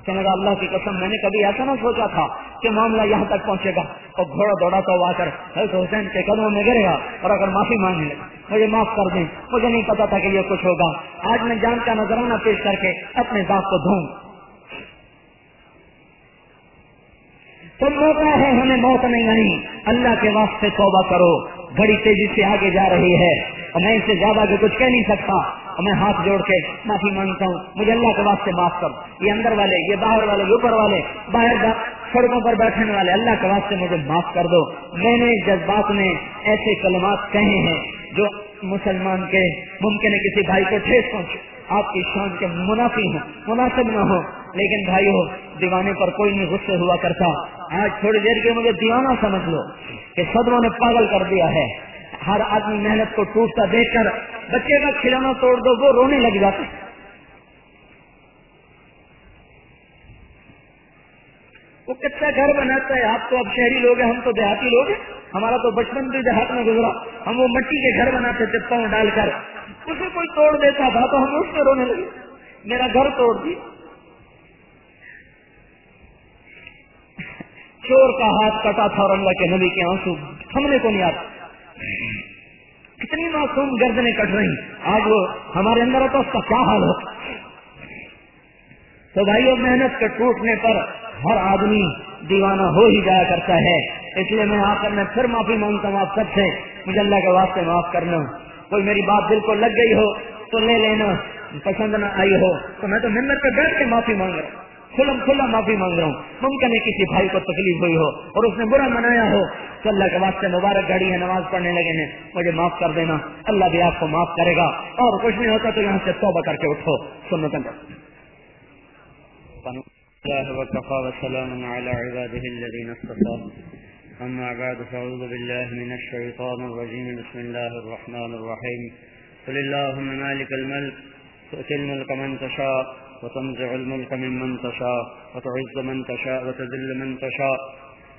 کہنے لگا، اللہ کی قسم، میں نے کبھی ایسا نہ سوچا تھا کہ معاملہ یہاں تک پہنچے گا۔ اور گھوڑا دوڑا تو آ کر حضرت حسین کے قدموں میں گرے گا۔ اور اگر معافی مانگ لے مجھے معاف کر دیں۔ مجھے نہیں پتا تھا کہ یہ کچھ ہوگا۔ آج میں جان کا نظرانہ پیش کر کے اپنے ذات کو دھوں۔ تو موقع ہے ہمیں موت نہیں آئی اللہ کے واسطے توبہ کرو۔ بڑی تیزی سے آگے جا رہی ہے۔ اور میں اس سے زیادہ بھی کچھ کہہ نہیں سکتا۔ اور میں ہاتھ جوڑ کے معافی مانگتا ہوں۔ مجھے اللہ کے واسطے معاف کر یہ اندر والے، یہ باہر والے، یہ اوپر والے، باہر سڑکوں پر بیٹھنے والے، اللہ کے واسطے مجھے معاف کر دو۔ میں نے جذبات میں ایسے کلمات کہے ہیں جو مسلمان کے ممکن ہے کسی بھائی کو ٹھیس پہنچے۔ آپ کی شان کے منافی ہوں، مناسب نہ ہو لیکن بھائی ہو دیوانے پر کوئی نہیں غصے ہوا کرتا۔ آج تھوڑی دیر کے مجھے دیوانہ سمجھ لو کہ صدموں نے پاگل کر دیا ہے۔ ہر آدمی محنت کو ٹوٹتا دیکھ کر بچے کا کھلونا توڑ دو، وہ رونے لگ جاتے وہ کچا گھر بناتا ہے، آپ تو اب شہری لوگ ہیں، ہم تو دیہاتی لوگ ہیں۔ ہمارا تو بچپن بھی دیہات میں گزرا۔ ہم وہ مٹی کے گھر بناتے تھے، پاؤں ڈال کر۔ اسے کوئی توڑ دیتا تھا تو ہم اس میں رونے لگے۔ میرا گھر توڑ دی چور کا ہاتھ کٹا تھا اور اللہ کے نبی کے آنسو تھمنے کو نہیں آتا۔ کتنی معصوم گردنے کٹ رہی۔ آج وہ ہمارے اندر ہوتا اس کا کیا حال ہوتا؟ تو بھائیو، محنت کے ٹوٹنے پر ہر آدمی دیوانہ ہو ہی جایا کرتا ہے۔ اس لیے میں آ کر میں پھر معافی مانگتا ہوں، آپ سب سے۔ مجھے اللہ کے واسطے معاف کرنا۔ کوئی میری بات دل کو لگ گئی ہو تو لے لینا، پسند نہ آئی ہو تو میں تو محنت پہ بیٹھ کے معافی مانگ رہا ہوں۔ کھلم کھلا معافی مانگ رہا ہوں۔ ممکن ہے کسی بھائی کو تکلیف ہوئی ہو اور اس نے برا منایا ہو۔ تو اللہ کے واسطے مبارک گھڑی ہے نماز پڑھنے لگے ہیں مجھے معاف کر دینا۔ اللہ بھی آپ کو معاف کرے گا۔ اور کچھ نہیں ہوتا تو یہاں سے توبہ کر کے اٹھو۔ سنو تک الله وكفى وسلام على عباده الذين اصطفى أما بعد فأعوذ بالله من الشيطان الرجيم. بسم الله الرحمن الرحيم. قل اللهم مالك الملك تؤتي الملك من تشاء وتنزع الملك ممن تشاء وتعز من تشاء وتذل من تشاء.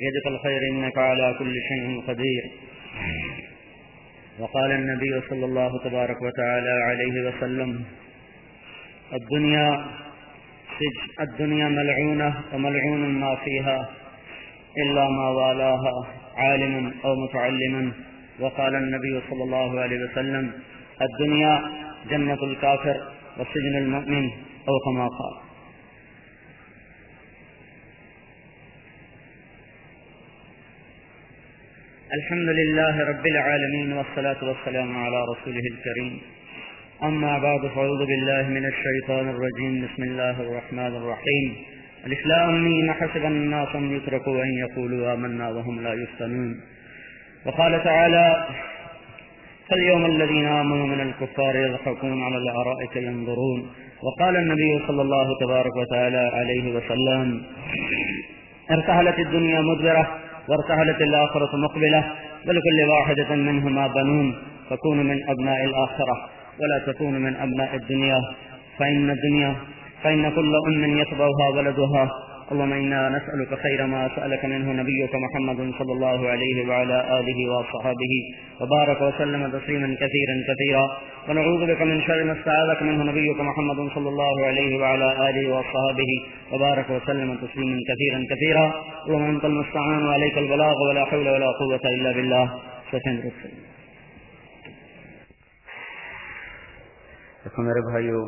يدك الخير إنك على كل شيء قدير. وقال النبي صلى الله تبارك وتعالى عليه وسلم الدنيا الدنيا ملعونة وملعون ما فيها. إلا ما والاها عالم أو متعلم. وقال النبي صلى الله عليه وسلم الدنيا جنة الكافر وسجن المؤمن أو كما قال. الحمد لله رب العالمين والصلاة والسلام على رسوله الكريم. أما بعد فأعوذ بالله من الشيطان الرجيم. بسم الله الرحمن الرحيم. الإسلام حسب الناس أن يتركوا أن يقولوا آمنا وهم لا يفتنون. وقال تعالى فاليوم الذين آمنوا من الكفار يضحكون على الأرائك ينظرون. وقال النبي صلى الله تبارك وتعالى عليه وسلم ارتحلت الدنيا مدبرة وارتحلت الآخرة مقبلة ولكل واحدة منهما بنون. فكونوا من أبناء الآخرة ولا تكون من أبناء الدنيا. فإن الدنيا فإن كل أم يتبعها ولدها. اللهم إنا نسألك خير ما سألك منه نبيك محمد صلى الله عليه وعلى آله وصحابه. وبارك وسلم تسليما كثيرا كثيرا. ونعوذ بك من شر ما استعاذك منه نبيك محمد صلى الله عليه وعلى آله وصحابه. وبارك وسلم تسليما كثيرا كثيرا. اللهم أنت المستعان وعليك البلاغ. ولا حول ولا قوة إلا بالله. سكن رسول دیکھو میرے بھائیو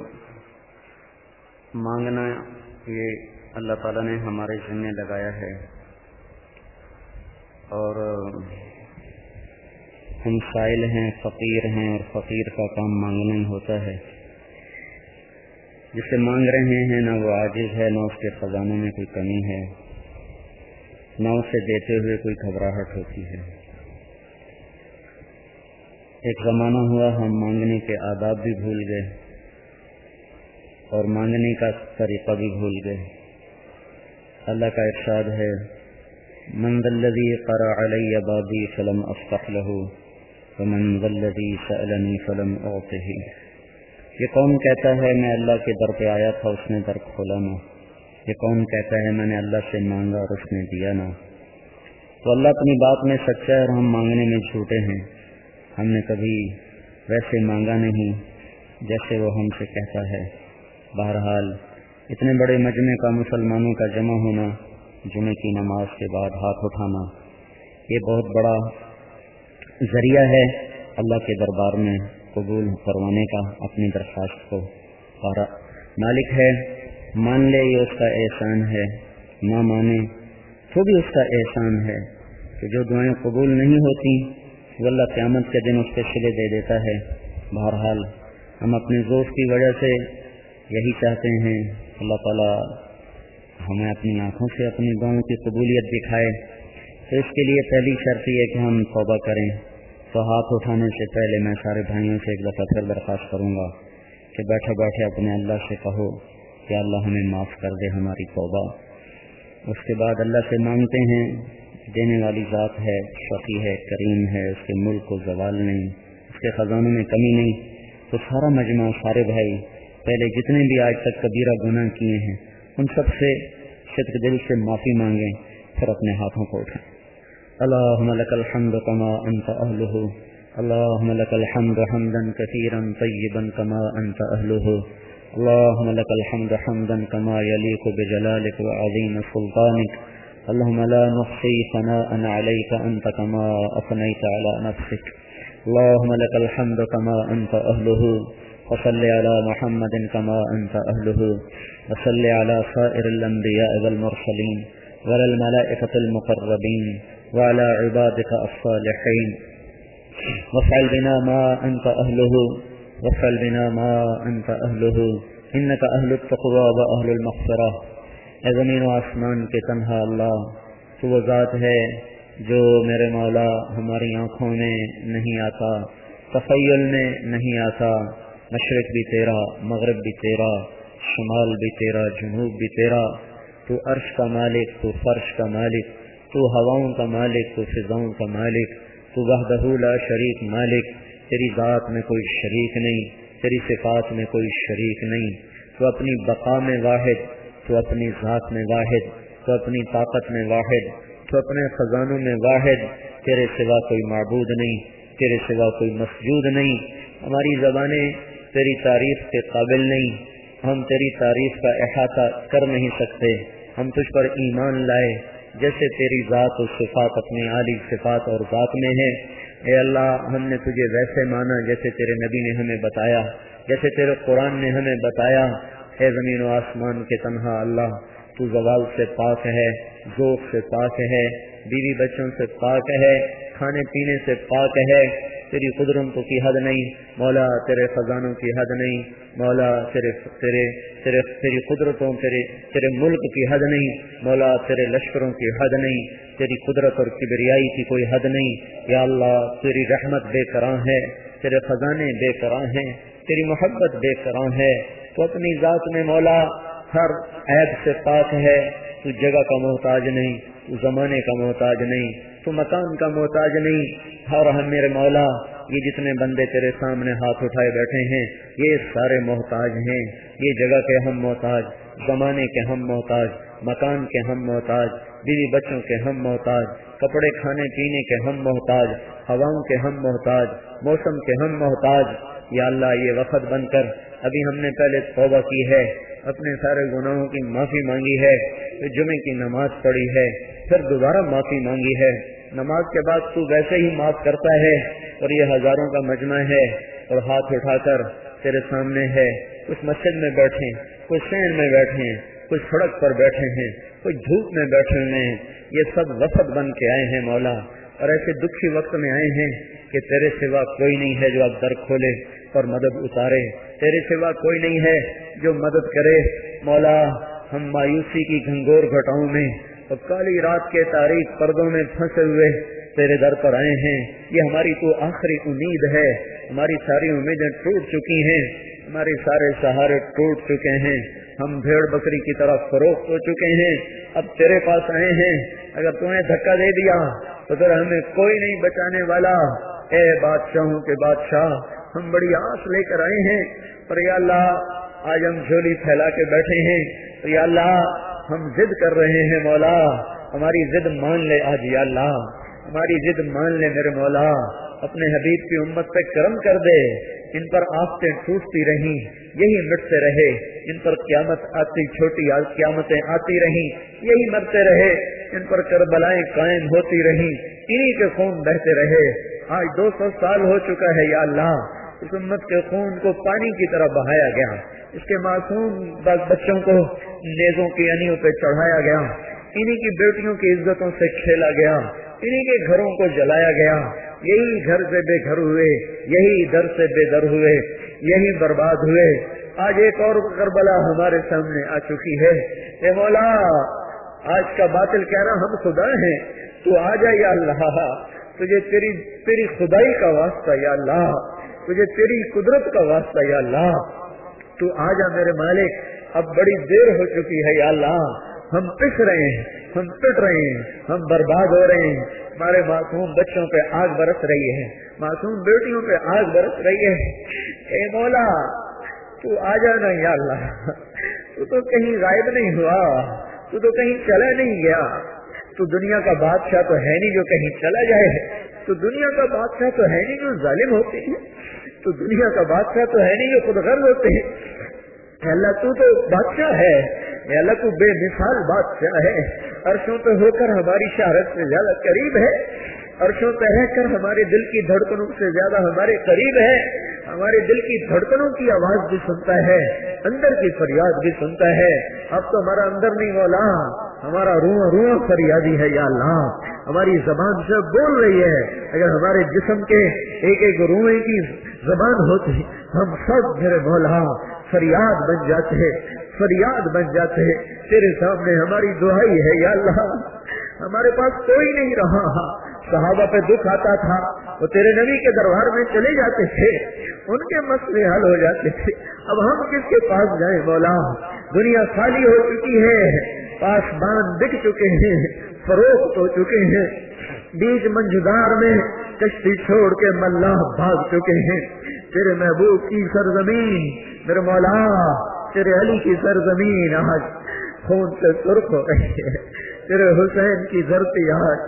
مانگنا یہ اللہ تعالیٰ نے ہمارے ذمے لگایا ہے۔ اور ہم سائل ہیں، فقیر ہیں اور فقیر کا کام مانگنا ہوتا ہے۔ جسے مانگ رہے ہیں نہ وہ عاجز ہے، نہ اس کے خزانے میں کوئی کمی ہے، نہ اسے دیتے ہوئے کوئی گھبراہٹ ہوتی ہے۔ ایک زمانہ ہوا، ہم مانگنے کے آداب بھی بھول گئے۔ اور مانگنے کا طریقہ بھی بھول گئے۔ اللہ کا ارشاد ہے منزل قرا علی بابی فلم افق له ومنزل سألنی فلم اوتے یہ کون کہتا ہے، میں اللہ کے در پہ آیا تھا، اس نے در کھولا نہ۔ یہ کون کہتا ہے، میں نے اللہ سے مانگا اور اس نے دیا نہ۔ تو اللہ اپنی بات میں سچا ہے اور ہم مانگنے میں جھوٹے ہیں۔ ہم نے کبھی ویسے مانگا نہیں جیسے وہ ہم سے کہتا ہے۔ بہرحال، اتنے بڑے مجمع کا مسلمانوں کا جمع ہونا جمعے کی نماز کے بعد ہاتھ اٹھانا، یہ بہت بڑا ذریعہ ہے اللہ کے دربار میں قبول کروانے کا، اپنی درخواست کو۔ اور مالک ہے، مان لے یہ اس کا احسان ہے، نہ مانے تو بھی اس کا احسان ہے کہ جو دعائیں قبول نہیں ہوتی، وہ اللہ قیامت کے دن اس کے سلے دے دیتا ہے۔ بہرحال، ہم اپنے ذوق کی وجہ سے یہی چاہتے ہیں، اللہ تعالیٰ ہمیں اپنی آنکھوں سے اپنی گاؤں کی قبولیت دکھائے۔ تو اس کے لیے پہلی شرط یہ کہ ہم توبہ کریں۔ تو ہاتھ اٹھانے سے پہلے میں سارے بھائیوں سے ایک دفعہ پھر درخواست کروں گا کہ بیٹھے بیٹھے اپنے اللہ سے کہو کہ اللہ ہمیں معاف کر دے ہماری توبہ۔ اس کے بعد اللہ سے مانگتے ہیں دینے والی ذات ہے، شفیع ہے، کریم ہے، اس کے ملک کو زوال نہیں، اس کے خزانوں میں کمی نہیں۔ تو سارا مجمع سارے بھائی پہلے جتنے بھی آج تک کبیرہ گناہ کیے ہیں، ان سب سے صدق دل سے معافی مانگیں، پھر اپنے ہاتھوں کو اٹھائیں۔ اللهم لك الحمد كما أنت أهله اللهم لك الحمد حمدا كثيرا طيبا كما أنت أهله اللهم لك الحمد حمدا كما يليق بجلالك وعظيم سلطانك اللهم لا نحصي ثناء عليك أنت كما أثنيت على نفسك اللهم لك الحمد كما أنت أهله وصل على محمد كما أنت أهله، وصل على سائر الأنبياء والمرسلين، وعلى الملائكة المقربين، وعلى عبادك الصالحين. وفعل بنا ما أنت أهله وفعل بنا ما أنت أهله. إنك أهل التقوى وأهل المغفرة. اے زمین و آسمان کے تنہا اللہ، تو وہ ذات ہے جو میرے مولا ہماری آنکھوں میں نہیں آتا تفیل میں نہیں آتا مشرق بھی تیرا، مغرب بھی تیرا، شمال بھی تیرا، جنوب بھی تیرا، تو عرش کا مالک، تو فرش کا مالک، تو ہواؤں کا مالک، تو فضاؤں کا مالک، تو وحدہ لا شریک مالک، تیری ذات میں کوئی شریک نہیں، تیری صفات میں کوئی شریک نہیں، تو اپنی بقا میں واحد، تو اپنی ذات میں واحد، تو اپنی طاقت میں واحد، تو اپنے خزانوں میں واحد، تیرے سوا کوئی معبود نہیں، تیرے سوا کوئی مسجود نہیں، ہماری زبانیں تیری تعریف کے قابل نہیں، ہم تیری تعریف کا احاطہ کر نہیں سکتے۔ ہم تجھ پر ایمان لائے، جیسے تیری ذات و صفات اپنی عالی صفات اور ذات میں ہے اے اللہ، ہم نے تجھے ویسے مانا جیسے تیرے نبی نے ہمیں بتایا، جیسے تیرے قرآن نے ہمیں بتایا۔ اے زمین و آسمان کے تنہا اللہ، تو زوال سے پاک ہے، ذوق سے پاک ہے، بیوی بچوں سے پاک ہے، کھانے پینے سے پاک ہے۔ تیری قدرتوں کی حد نہیں، مولا تیرے خزانوں کی حد نہیں، مولا تیرے تیرے تیرے تیری قدرتوں، تیرے تیرے ملک کی حد نہیں، مولا تیرے لشکروں کی حد نہیں، تیری قدرت اور کبریائی کی کوئی حد نہیں۔ یا اللہ، تیری رحمت بے کراں ہے، تیرے خزانے بے کراں ہیں، تیری محبت بے کراں ہے۔ تو اپنی ذات میں مولا، ہر عیب سے پاک ہے، تو جگہ کا محتاج نہیں، تو زمانے کا محتاج نہیں۔ تو مکان کا محتاج نہیں۔ اور ہم میرے مولا، یہ جتنے بندے تیرے سامنے ہاتھ اٹھائے بیٹھے ہیں، یہ سارے محتاج ہیں۔ یہ جگہ کے ہم محتاج، زمانے کے ہم محتاج، مکان کے ہم محتاج، بیوی بچوں کے ہم محتاج، کپڑے کھانے پینے کے ہم محتاج، ہواؤں کے ہم محتاج، موسم کے ہم محتاج۔ یا اللہ، یہ وقت بن کر ابھی ہم نے پہلے توبہ کی ہے، اپنے سارے گناہوں کی معافی مانگی ہے جمعے کی نماز پڑھی ہے، پھر دوبارہ معافی مانگی ہے۔ نماز کے بعد تو ویسے ہی معاف کرتا ہے اور یہ ہزاروں کا مجمع ہے اور ہاتھ اٹھا کر تیرے سامنے ہے۔ کچھ مسجد میں بیٹھے کچھ سین میں بیٹھے کچھ سڑک پر بیٹھے ہیں، کچھ دھوپ میں بیٹھے ہوئے ہیں۔ یہ سب وفد بن کے آئے ہیں مولا۔ اور ایسے دکھی وقت میں آئے ہیں کہ تیرے سوا کوئی نہیں ہے جو اب در کھولے اور مدد اتارے۔ تیرے سوا کوئی نہیں ہے جو مدد کرے۔ مولا، ہم مایوسی کی گھنگور گھٹاؤں میں اور کالی رات کے تاریخ پردوں میں پھنسے ہوئے تیرے در پر آئے ہیں۔ یہ ہماری تو آخری امید ہے۔ ہماری ساری امیدیں ٹوٹ چکی ہیں۔ ہمارے سارے سہارے ٹوٹ چکے ہیں۔ ہم بھیڑ بکری کی طرف فروخت ہو چکے ہیں۔ اب تیرے پاس آئے ہیں۔ اگر تمہیں دھکا دے دیا تو پھر ہمیں کوئی نہیں بچانے والا۔ اے بادشاہوں کے بادشاہ، ہم بڑی آس لے کر آئے ہیں۔ پر یا اللہ، آج ہم جھولی پھیلا کے بیٹھے ہیں۔ تو یا اللہ ہم ضد کر رہے ہیں، مولا۔ ہماری ضد مان لے آج یا اللہ۔ ہماری ضد مان لے میرے مولا۔ اپنے حبیب کی امت پہ کرم کر دے۔ ان پر آفتیں ٹوٹتی رہی یہی مٹتے رہے۔ ان پر قیامت آتی، چھوٹی قیامتیں آتی رہی یہی مرتے رہے۔ ان پر کربلائیں قائم ہوتی رہی انہی کے خون بہتے رہے۔ آج دو سو سال ہو چکا ہے یا اللہ۔ اس امت کے خون کو پانی کی طرح بہایا گیا۔ اس کے معصوم بچوں کو نیزوں کی انیوں پہ چڑھایا گیا۔ انہی کی بیٹیوں کی عزتوں سے کھیلا گیا۔ انہی کے گھروں کو جلایا گیا۔ یہی گھر سے بے گھر ہوئے، یہی در سے بے در ہوئے، یہی برباد ہوئے۔ آج ایک اور کربلا ہمارے سامنے آ چکی ہے۔ اے مولا، آج کا باطل کہنا ہم خدا ہیں۔ تو آ جا یا اللہ، تجھے تیری تیری خدائی کا واسطہ یا اللہ۔ تجھے تیری قدرت کا واسطہ، یا اللہ۔ تو آ جا میرے مالک، اب بڑی دیر ہو چکی ہے، یا اللہ۔ ہم پس رہے ہیں، ہم پٹ رہے ہیں، ہم برباد ہو رہے ہیں۔ ہمارے معصوم بچوں پہ آگ برس رہی ہے۔ معصوم بیٹیوں پہ آگ برس رہی ہے۔ اے مولا، تو آ جانا یا اللہ۔ تو تو کہیں غائب نہیں ہوا، تو تو کہیں چلا نہیں گیا۔ تو دنیا کا بادشاہ تو ہے نہیں جو کہیں چلا جائے۔ تو دنیا کا بادشاہ تو ہے نہیں جو ظالم ہوتے ہیں۔ تو دنیا کا بادشاہ تو ہے نہیں جو خود غرض ہوتے ہیں۔ اللہ، تو تو بادشاہ ہے۔ اللہ، تو بے مثال بادشاہ ہے۔ عرشوں پہ ہو کر ہماری شہرت سے زیادہ قریب ہے۔ عرشوں پہ رہ کر ہمارے دل کی دھڑکنوں سے زیادہ ہمارے قریب ہے، ہمارے دل کی دھڑکنوں کی آواز بھی سنتا ہے، اندر کی فریاد بھی سنتا ہے۔ اب تو ہمارا اندر نہیں، مولا، ہمارا روح روح فریادی ہے یا اللہ۔ ہماری زبان سے بول رہی ہے۔ اگر ہمارے جسم کے ایک ایک روح کی زبان ہوتی، ہم سب میرے مولا، فریاد بن جاتے فریاد بن جاتے تیرے سامنے ہماری دہائی ہے یا اللہ۔ ہمارے پاس کوئی نہیں رہا۔ صحابہ پہ دکھ آتا تھا، وہ تیرے نبی کے دربار میں چلے جاتے تھے، ان کے مسئلے حل ہو جاتے تھے۔ اب ہم کس کے پاس جائیں مولا؟ دنیا خالی ہو چکی ہے پاسمان بک چکے ہیں، فروخت ہو چکے ہیں۔ بیج منجدار میں کشتی چھوڑ کے ملاح بھاگ چکے ہیں۔ تیرے محبوب کی سرزمین، میرے مولا، تیرے علی کی سرزمین آج خون سے سرخ ہو رہی ہے۔ تیرے حسین کی دھرتی آج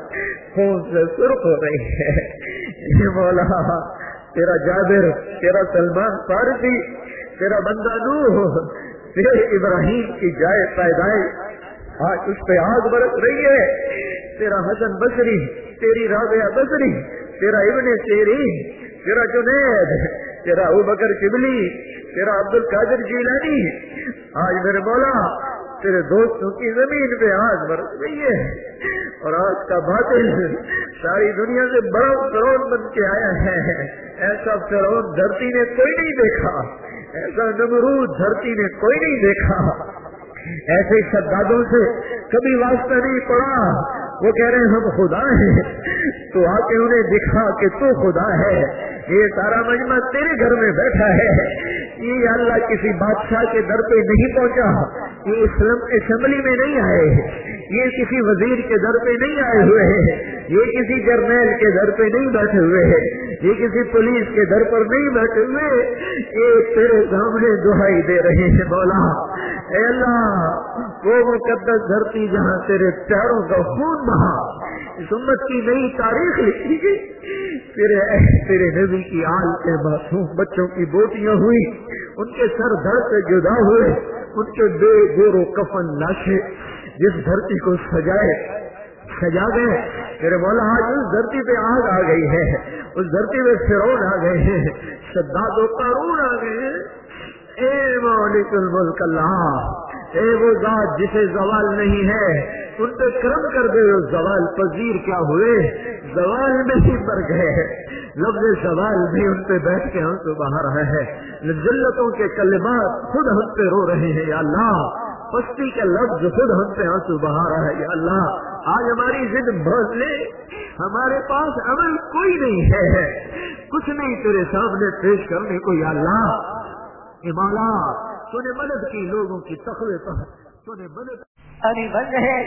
خون سے سرخ ہو رہی ہے۔ یہ مولا، تیرا جابر، تیرا سلمان فارسی، تیرا بندہ نو تیرے ابراہیم کی جائے پیدائش آج اس پہ آگ برس رہی ہے۔ تیرا حسن بصری، تیری رابعہ بصری، تیرا ابن تیری تیرا جنید، تیرا ابو بکر شبلی تیرا عبد القادر جیلانی۔ آج میرے مولا تیرے دوستوں کی زمین پہ آج برس گئی ہے۔ اور آج کا باطل ساری دنیا سے بڑا کروڑ بن کے آیا ہے۔ ایسا کروڑ دھرتی نے کوئی نہیں دیکھا۔ ایسا نمرود دھرتی نے کوئی نہیں دیکھا۔ ایسے شدادوں سے کبھی واسطہ نہیں پڑا۔ وہ کہہ رہے ہیں، ہم خدا ہیں۔ تو آ کے انہیں دکھا کہ تو خدا ہے۔ یہ سارا مجمع تیرے گھر میں بیٹھا ہے۔ یہ اللہ کسی بادشاہ کے در پہ نہیں پہنچا۔ یہ اسلم اسمبلی میں نہیں آئے یہ کسی وزیر کے در پہ نہیں آئے ہوئے ہیں۔ یہ کسی جرنیل کے در پہ نہیں بیٹھے ہوئے ہیں۔ یہ کسی پولیس کے در پر نہیں بیٹھے ہوئے یہ تیرے سامنے دہائی دے رہے ہیں بولا اے اللہ، وہ مقدس دھرتی جہاں تیرے پیاروں کا خون بہا اس امت کی نئی تاریخ لکھی گئی۔ تیرے تیرے نبی کی آل کے معصوم بچوں کی بوٹیاں ہوئی ان کے سر دھڑ سے جدا ہوئے۔ ان کے بے گور و کفن لاشے جس دھرتی کو سجائے، سجا گئے۔ میرے مولا آج اس دھرتی پہ آگ آ گئی ہے۔ اس دھرتی پہ فرون آ گئے ہیں۔ شداد و قارون آ گئے ہیں۔ اے مالک الملک اللہ اے وہ ذات جسے زوال نہیں ہے، ان پہ کرم کر دے زوال پذیر کیا ہوئے؟ زوال میں ہی مر گئے۔ لفظ سوال بھی ان پہ بیٹھ کے ہم سے باہر رہے ہیں۔ ذلتوں کے کلمات خود ہم پہ رو رہے ہیں، یا اللہ۔ پستی کا لفظ خود ہم پہ آنسو بہا رہا ہے یا اللہ۔ آج ہماری ضد بھر لے۔ ہمارے پاس عمل کوئی نہیں ہے۔ کچھ نہیں تیرے سامنے پیش کرنے کو، یا اللہ۔ امالا تو نے مدد کی لوگوں کی تخوے پر تو نے مدد۔ ابھی بند ہے۔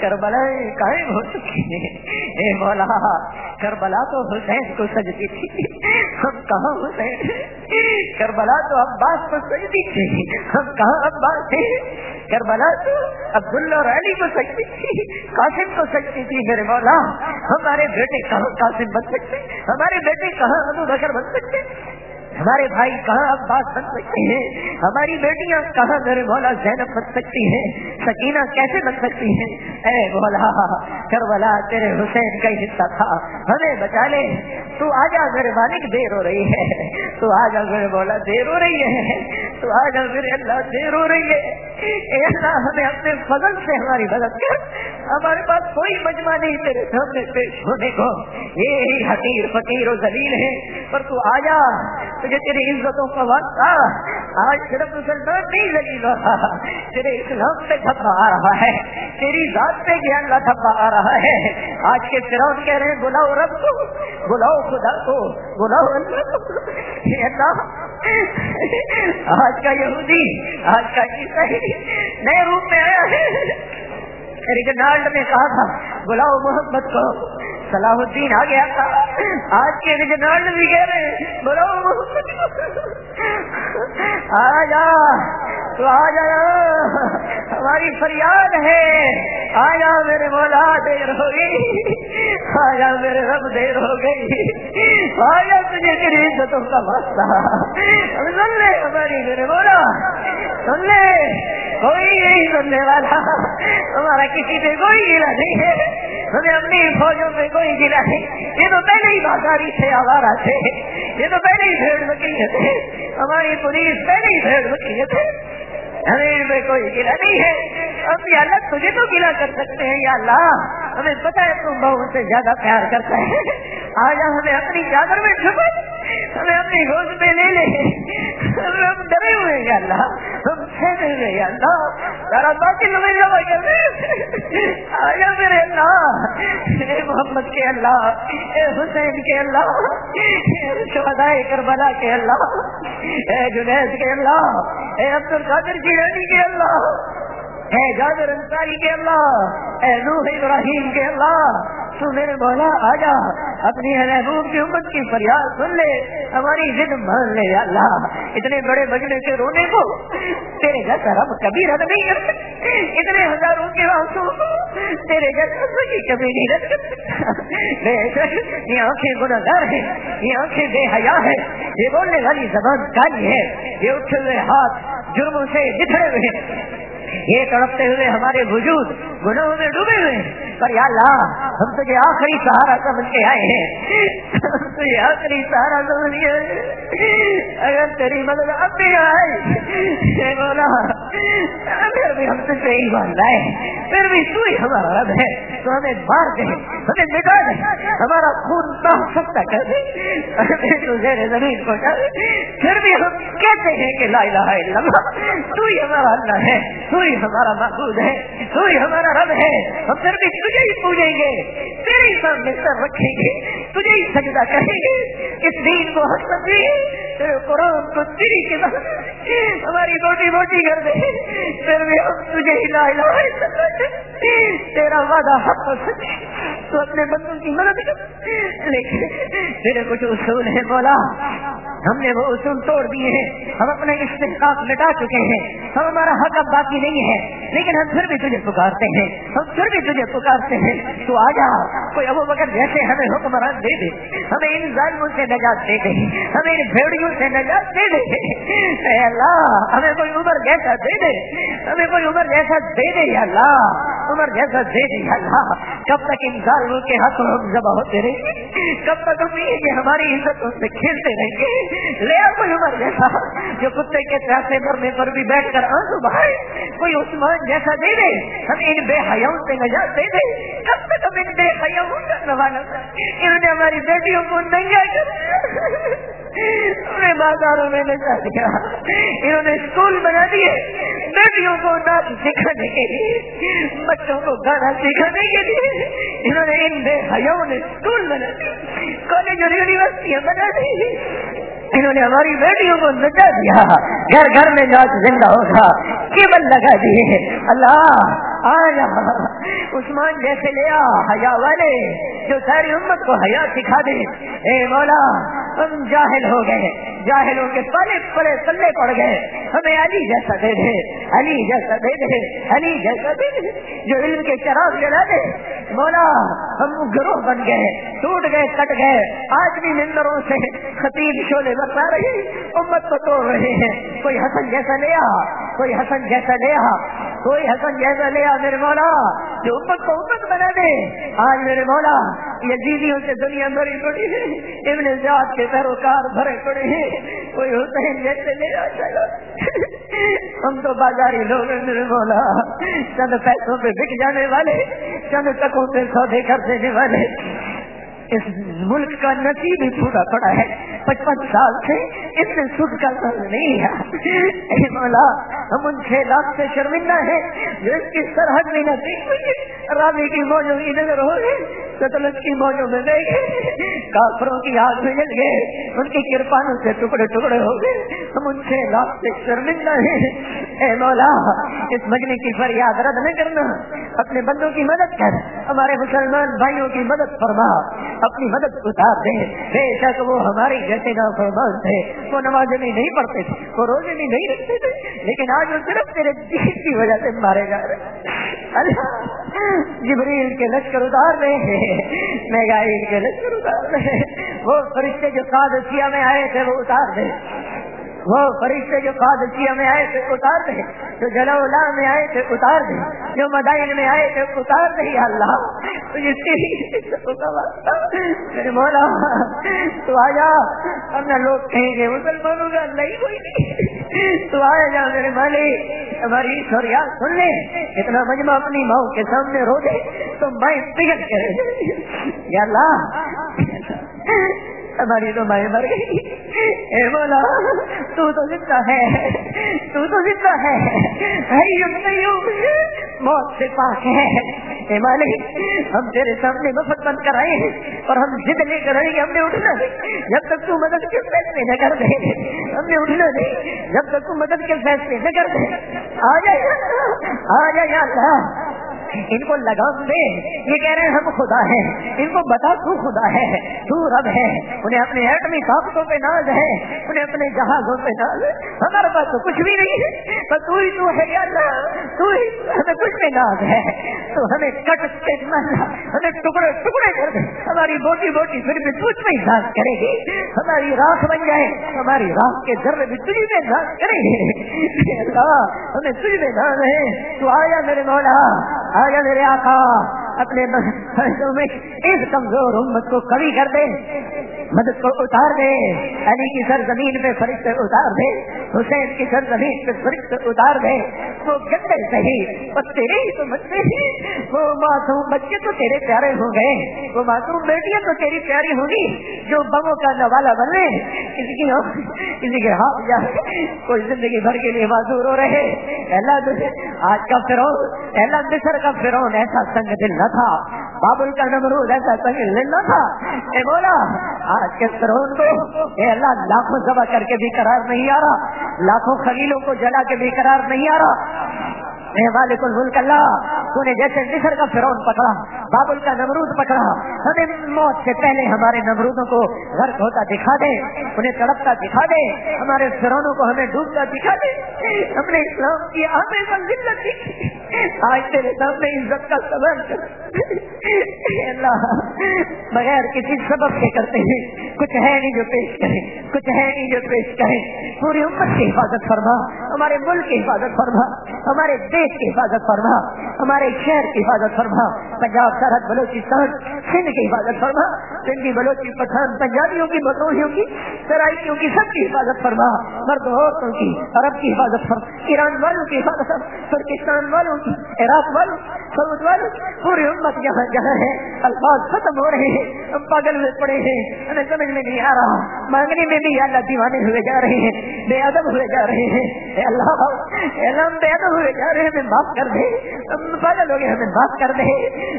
کربلا قائم ہو چکی ہے اے مولا، کربلا تو حسین کو سجتی تھی۔ ہم کہاں حسین؟ کربلا تو عباس کو سجتی تھی۔ ہم کہاں عباس تھے کربلا تو عبداللہ اور علی کو سجتی تھی۔ قاسم کو سجتی تھی۔ میرے مولا، ہمارے بیٹے کہاں قاسم بن سکتے؟ ہمارے بیٹے کہاں ابو بکر بن سکتے؟ ہمارے بھائی کہاں عباس بن سکتے ہیں؟ ہماری بیٹیاں کہاں میرے مولا زینب بن سکتی ہیں؟ سکینہ کیسے بن سکتی ہیں؟ اے مولا، کربلا تیرے حسین کا حصہ تھا، ہمیں بچا لے۔ تو آجا میرے مالک دیر ہو رہی ہے۔ تو آجا میرے مولا دیر ہو رہی ہے۔ تو آجا میرے اللہ دیر ہو رہی ہے۔ اے اللہ، ہمیں اپنے فضل سے ہماری مدد کر۔ ہمارے پاس کوئی مجمع نہیں تیرے سامنے پیش ہونے کو۔ یہ حقیر، فقیر و ذلیل ہے۔ پر تو آ جا۔ تجھے تیری عزتوں کا وقت آج صرف مسلمان نہیں ذلیل رہا تیرے اسلام پہ دھبا آ رہا ہے۔ تیری ذات پہ گیان کا دھبا آ رہا ہے۔ آج کے فرون کہہ رہے ہیں، بلاؤ رب کو، بلاؤ خدا کو، بلاؤ اللہ کو۔ اللہ، آج کا یہودی، آج کا عیسائی نئے روپ میں آیا ہے۔ ریجنالڈ نے کہا تھا، بلاؤ محمد کو۔ صلاح الدین آ گیا تھا۔ آج کے ریجنالڈ بھی کہہ رہے بلاؤ محمد آ جا۔ تو آ جا۔ ہماری فریاد ہے۔ آ جا میرے مولا، دیر ہو گئی۔ آ جا میرے رب، دیر ہو گئی۔ آ جا تجھے تیری عزتوں کا واسطہ سن لے ہماری میرے مولا۔ سن لے۔ کوئی نہیں سننے والا۔ ہمارا کسی پہ کوئی گلا نہیں ہے۔ ہمیں اپنی فوجوں پہ کوئی گلا نہیں یہ تو پہلے ہی بازاری تھے آوارا تھے یہ تو پہلے ہی بھیڑ بکری تھے ہماری پولیس پہلے ہی بھیڑ بکری تھے ہمیں ان میں کوئی گلا نہیں ہے اب یا اللہ تجھے تو گلا کر سکتے ہیں یا اللہ ہمیں پتا ہے تم بہت سے زیادہ پیار کرتا ہے آج ہمیں اپنی چادر میں چھپے ہمیں اپنی گوشت میں لے لے ہم ڈرے ہوئے یا اللہ ہم چھیڑے ہوئے یا اللہ۔ سارا باقی لوگ جمع کر آیا میرے اللہ۔ اے محمد کے اللہ، اے حسین کے اللہ، اے شہدائے کربلا کے اللہ، اے جنید کے اللہ، اے عبد القادر کی رانی کے اللہ، اے جابر انصاری کے اللہ، اے نوح ابراہیم کے اللہ تو میرے مولا آ جا اپنی محبوب کی امت کی فریاد سن لے، ہماری ضد مان لے، یا اللہ، اتنے بڑے بجنے کے رونے کو تیرے جیسا رب کبھی رد نہیں کر سکتے اتنے ہزاروں کے آنسو تیرے جیسا کی کبھی نہیں رد کر سکتا یہ آنکھیں گناگار ہے یہ آنکھیں بے حیا ہے یہ بولنے والی زبان کالی ہے، یہ اٹھے ہوئے ہاتھ جرموں سے بچھڑے ہوئے یہ تڑپتے ہوئے ہمارے وجود گناہوں میں ڈوبے ہوئے ہیں۔ پر یا اللہ، ہم تجھے آخری سہارا سمجھ کے آئے ہیں۔ تجھے آخری سہارا سمجھ کے اگر تیری مدد اب بھی آئے بولا پھر بھی ہم تجھ سے ہی مان لائے، پھر بھی تو ہی ہمارا رب ہے۔ تو ہمیں مار دے، ہمیں مٹا دے، ہمارا خون صاف سکتا کر دے۔ تو زیر زمین کو کر پھر بھی ہم کہتے ہیں کہ لا الہ الا اللہ، تو ہی ہمارا اللہ ہے، تو ہی ہمارا محبوب ہے تو ہی ہمارا رب ہے۔ ہم پھر بھی تجھے ہی پوجیں گے، تیرے سامنے سر رکھیں گے، تجھے ہی سجدہ کریں گے۔ اس دین کو ہم سمجھے تیرے قرآن کو تیری کے بعد ہماری روٹی موٹی کر دے پھر بھی ہم تجھے ہی لا الہ تیرا وعدہ حق سچ تو اپنے بندوں کی مدد کر۔ لیکن تیرے کچھ اصول ہیں مولا۔ ہم نے وہ اصول توڑ دیے ہیں۔ ہم اپنے استحقاق مٹا چکے ہیں۔ ہم ہمارا حق اب باقی نہیں ہے. لیکن ہم پھر بھی تجھے پکارتے ہیں. ہم پھر بھی تجھے پکارتے ہیں. تو آ جا کوئی ابو بکر جیسے ہمیں حکمران دے دے. ہمیں ان ظالموں سے نجات دے دے. ہمیں ان بھیڑیوں سے نجات دے دے. اے اللہ. ہمیں کوئی عمر جیسا دے دے. ہمیں کوئی عمر جیسا دے دے یا اللہ. عمر جیسا دے دے یا اللہ. کب تک ان ظالموں کے حق ہم جمع ہوتے رہیں گے؟ کب تک ہم یہ ہماری عزتوں سے کھیلتے رہیں گے؟ لے آ کوئی عمر جیسا. جو کتے کے پیاسے مرنے پر بھی بیٹھ کر آنسو بہائے. کوئی عثمان جیسا دے دے، ہم ان بے حیاؤں سے نجات دے دے۔ کب تک ہم ان بے حیاؤں کا نوانا انہوں نے ہماری بیٹیوں کو ننگا کر انہیں بازاروں میں نچا دیا انہوں نے اسکول بنا دیے۔ بیٹیوں کو ناچ سکھانے کے لیے، بچوں کو گانا سکھانے کے لیے۔ انہوں نے ان بے حیاؤں نے اسکول بنا دی کالج اور یونیورسٹیاں بنا دی انہوں نے ہماری بیٹیوں کو نچا دیا۔ گھر گھر میں ناچ زندہ ہوگا۔ کیبل لگا دیے اللہ آیا عثمان جیسے لیا حیا والے جو ساری امت کو حیا سکھا دے۔ اے مولا، ہم جاہل ہو گئے۔ جاہلوں کے پلے پلے پلے پڑ گئے۔ ہمیں علی جیسا دے دے۔ علی جیسا دے دے۔ علی جیسا دے دے۔ جو علم کے چراغ جلا دے۔ مولا، ہم گروہ بن گئے۔ ٹوٹ گئے، کٹ گئے۔ آج بھی ممبروں سے خطیب شولے بتا رہے۔ امت کو توڑ رہے ہیں۔ کوئی حسن جیسا لیا۔ کوئی حسن جیسا لیا کوئی حسن جیسا لیا میرے مولا، جو امت کو امت بنا دے۔ آج میرے مولا، یہ دیدیوں سے دنیا بھری پڑی ہے۔ ابن زیاد کے پیروکار بھرے پڑے ہیں۔ کوئی حسین جیسے لے آ، چلو۔ ہم تو بازاری لوگ میرے مولا۔ چند پیسوں پہ بک جانے والے، چند تکوں پہ سودے کر دینے والے۔ اس ملک کا نصیب ہی پورا پڑا ہے۔ پچپن سال سے اس نے سکھ کا سر نہیں ہے مولا، ہم ان چھ لاکھ سے شرمندہ ہیں۔ جو اس کی سرحد میں نہ رابی کی موجوں کی نظر ہو گئی سطلت کی موجوں میں گئے۔ کافروں کی آگ میں جل گئے۔ ان کی کرپانوں سے ٹکڑے ٹکڑے ہو گئے۔ ہم ان چھ لاکھ سے شرمندہ ہیں۔ اے مولا، اس مجمے کی فریاد رد نہ کرنا۔ اپنے بندوں کی مدد کر۔ ہمارے مسلمان بھائیوں کی مدد فرما۔ اپنی مدد اتار دیں۔ بے شک وہ ہماری جیسے نا فرمان تھے۔ وہ نماز میں نہیں پڑھتے تھے، وہ روزے میں نہیں رکھتے تھے، لیکن آج وہ صرف تیرے دین کی وجہ سے مارے جا رہے جبریل کے لشکر اتار رہے ہیں میگائل کے لشکر اتار رہے وہ فرشتے جو قادسیہ میں آئے تھے، وہ اتار رہے وہ فرشتے جو قادسیہ میں آئے تھے اتار دے جو جلا میں آئے تھے اتار دے جو مدائن میں آئے تھے اتار دے اللہ۔ میرے مولا، تو آیا۔ ورنہ لوگ کہیں گے، مسلمانوں کا نہیں کوئی نہیں۔ تو آیا جا میرے مالی ہماری سوریا سن لے۔ اتنا مجمع اپنی ماؤں کے سامنے رو دے، تو میں پگل کرے۔ یا اللہ۔ ہماری تو مائیں مر گئی۔ اے مولا، تو تو زندہ ہے، تو تو زندہ ہے۔ موت سے پاک ہے۔ اے مالک، ہم تیرے سامنے مفت بند کر آئے ہیں اور ہم ضد لے کر آئے ہم نے اٹھنا نہیں۔ جب تک تو مدد کے فیصلے نہ کر دے۔ ہم نے اٹھنا نہیں۔ جب تک تو مدد کے فیصلے نہ کر دے۔ آ جائے آ جائے اللہ۔ ان کو لگام دے یہ کہہ رہے ہیں، ہم خدا ہیں۔ ان کو بتا تو خدا ہے، تو رب ہے۔ انہیں اپنے ایٹمی طاقتوں پہ ناز ہے، انہیں اپنے جہازوں پہ ناز ہمارے پاس تو کچھ بھی نہیں ہے پر تو ہی تو ہے تو ہی ہمیں کچھ بھی ناز ہے۔ تو ہمیں کٹ کے ہمیں ٹکڑے ٹکڑے کر دے ہماری بوٹی بوٹی پھر بھی تجھ میں ناز کرے گی۔ ہماری راک بن جائے، ہماری راک کے ذرے بھی تجھ میں ناز کرے گی۔ اللہ، ہمیں تجھ میں ناز ہے۔ تو آیا میرے مولا آیا میرے آقا؟ اپنے میں اس کمزور امت کو کبھی کر دے، مدد کو اتار دے، علی کی سر زمین پہ فرشتے اتار دے، حسین کی سر زمین پہ فرشتے اتار دے۔ وہ گندے صحیح وہ تیرے ہی تو بچے وہ معصوم بچے تو تیرے پیارے ہو گئے وہ معصوم بیٹیاں تو تیری پیاری ہوگی جو بموں کا نوالا بن رہے کسی کی کسی کے ہاتھ جا کوئی زندگی بھر کے لیے معذور ہو رہے۔ اللہ آج کا فرون اللہ مصر کا فرون ایسا سنگ دل نہ تھا۔ بابل کا نمرود ایسا سنگ دل نہ تھا۔ اے بولا آج کے فرون کو اے اللہ، لاکھوں ذبح کر کے بھی قرار نہیں آ رہا۔ لاکھوں خلیلوں کو جلا کے بھی قرار نہیں آ رہا۔ مالک الملک اللہ تو نے جیسے مصر کا فرون پکڑا، بابل کا نمرود پکڑا۔ ہمیں موت سے پہلے ہمارے نمرودوں کو غرق ہوتا دکھا دے، انہیں تڑپتا دکھا دے، ہمارے فرونوں کو ہمیں ڈوبتا دکھا دے۔ ہم نے اسلام کی آنے ذلت دکھی آج تیرے سامنے عزت کا سبب اللہ، بغیر کسی سبب کے کرتے ہیں۔ کچھ ہے نہیں جو پیش کرے کچھ ہے نہیں جو پیش کرے پوری امت کی حفاظت فرما۔ ہمارے ملک کی حفاظت فرما۔ ہمارے دیش کی حفاظت فرما۔ ہمارے شہر کی حفاظت فرما۔ پنجاب، سرحد، بلوچستان، سندھ کی حفاظت فرما۔ سندھی، بلوچی، پٹھان، پنجابیوں کی بدوہیوں کی، سرائیوں کی سب کی حفاظت فرما۔ مرد عورتوں کی، عرب کی حفاظت فرما۔ ایران والوں کی حفاظت ترکستان والوں عراق والوں سعود والوں پوری امت یہاں جہاں ہے الفاظ ختم ہو رہے ہیں پاگل میں پڑے ہیں ہمیں سمجھ میں نہیں آ رہا مانگنے میں بھی اللہ دیوانے ہوئے جا رہے ہیں بے ادب ہوئے جا رہے ہیں اے اللہ اے اللہ ہم بے ادب ہوئے جا رہے ہیں ہمیں معاف کر دے ہم پاگل ہو گئے ہمیں معاف کر دے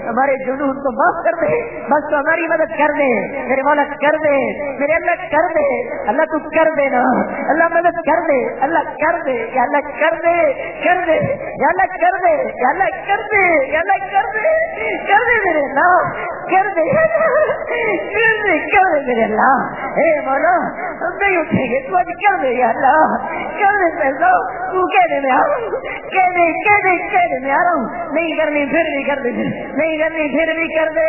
ہمارے جنون کو معاف کر دے بس تو ہماری مدد کر دے میرے مولا کر دے میرے اللہ کر دے اللہ تو کر دے نا اللہ مدد کر دے اللہ کر دے یا اللہ کر دے کر دے یا اللہ کر دے یا کر دے یا کر دے کر دے میرے اللہ کر دے کر دے کر دے میرے مولا ہم نہیں اٹھیں گے تو کر دے یا اللہ کر دے پیسہ تو میں آ رہا ہوں میں آ رہا ہوں نہیں کرنی پھر بھی کر دے نہیں کرنی پھر بھی کر دے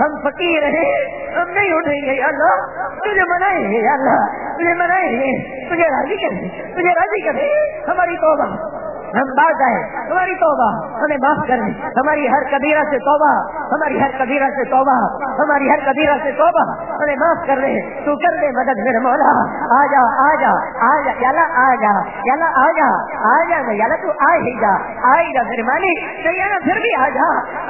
ہم فقیر ہیں ہم نہیں اٹھیں گے یا اللہ تجھے منائیں گے یا اللہ تجھے منائیں گے تجھے راضی کر دے تجھے راضی کر دے ہماری توبہ ہم باز آئے، ہماری توبہ، ہمیں معاف کر ہماری ہر کبیرہ سے توبہ، ہماری ہر کبیرہ سے توبہ، ہماری ہر کبیرہ سے توبہ، ہمیں معاف کر دے تو کر دے مدد میرے مولا۔ آ جا آ جا آ جا یالا آ جا یالا آ جا آ جا یالا تو آ ہی جا، آ ہی جا میرے مالک۔ سیانا پھر بھی آ جا۔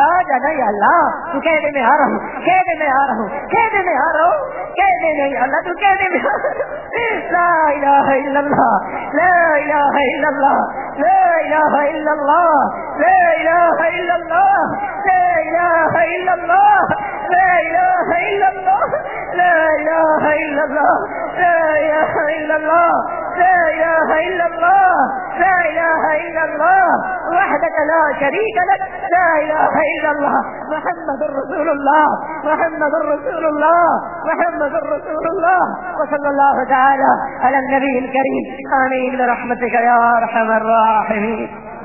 آ جا نہیں اللہ، تو کہہ دے میں آ رہا ہوں، کہہ دے میں آ رہا ہوں، کہہ دے میں آ رہا ہوں، کہہ دے نہیں اللہ تو کہہ دے میں لا الہ الا اللہ، لا الہ الا اللہ، لا لا إله إلا الله. لا إله إلا الله. لا إله إلا الله. لا إله إلا الله. لا إله إلا الله. لا إله إلا الله. لا إله إلا الله. لا إله إلا الله. وحدك لا شريك لك. لا إله إلا الله. محمد رسول الله. محمد رسول الله. محمد رسول الله. وصلى الله تعالى على النبي الكريم. آمين برحمتك يا أرحم الراحمين. I mean?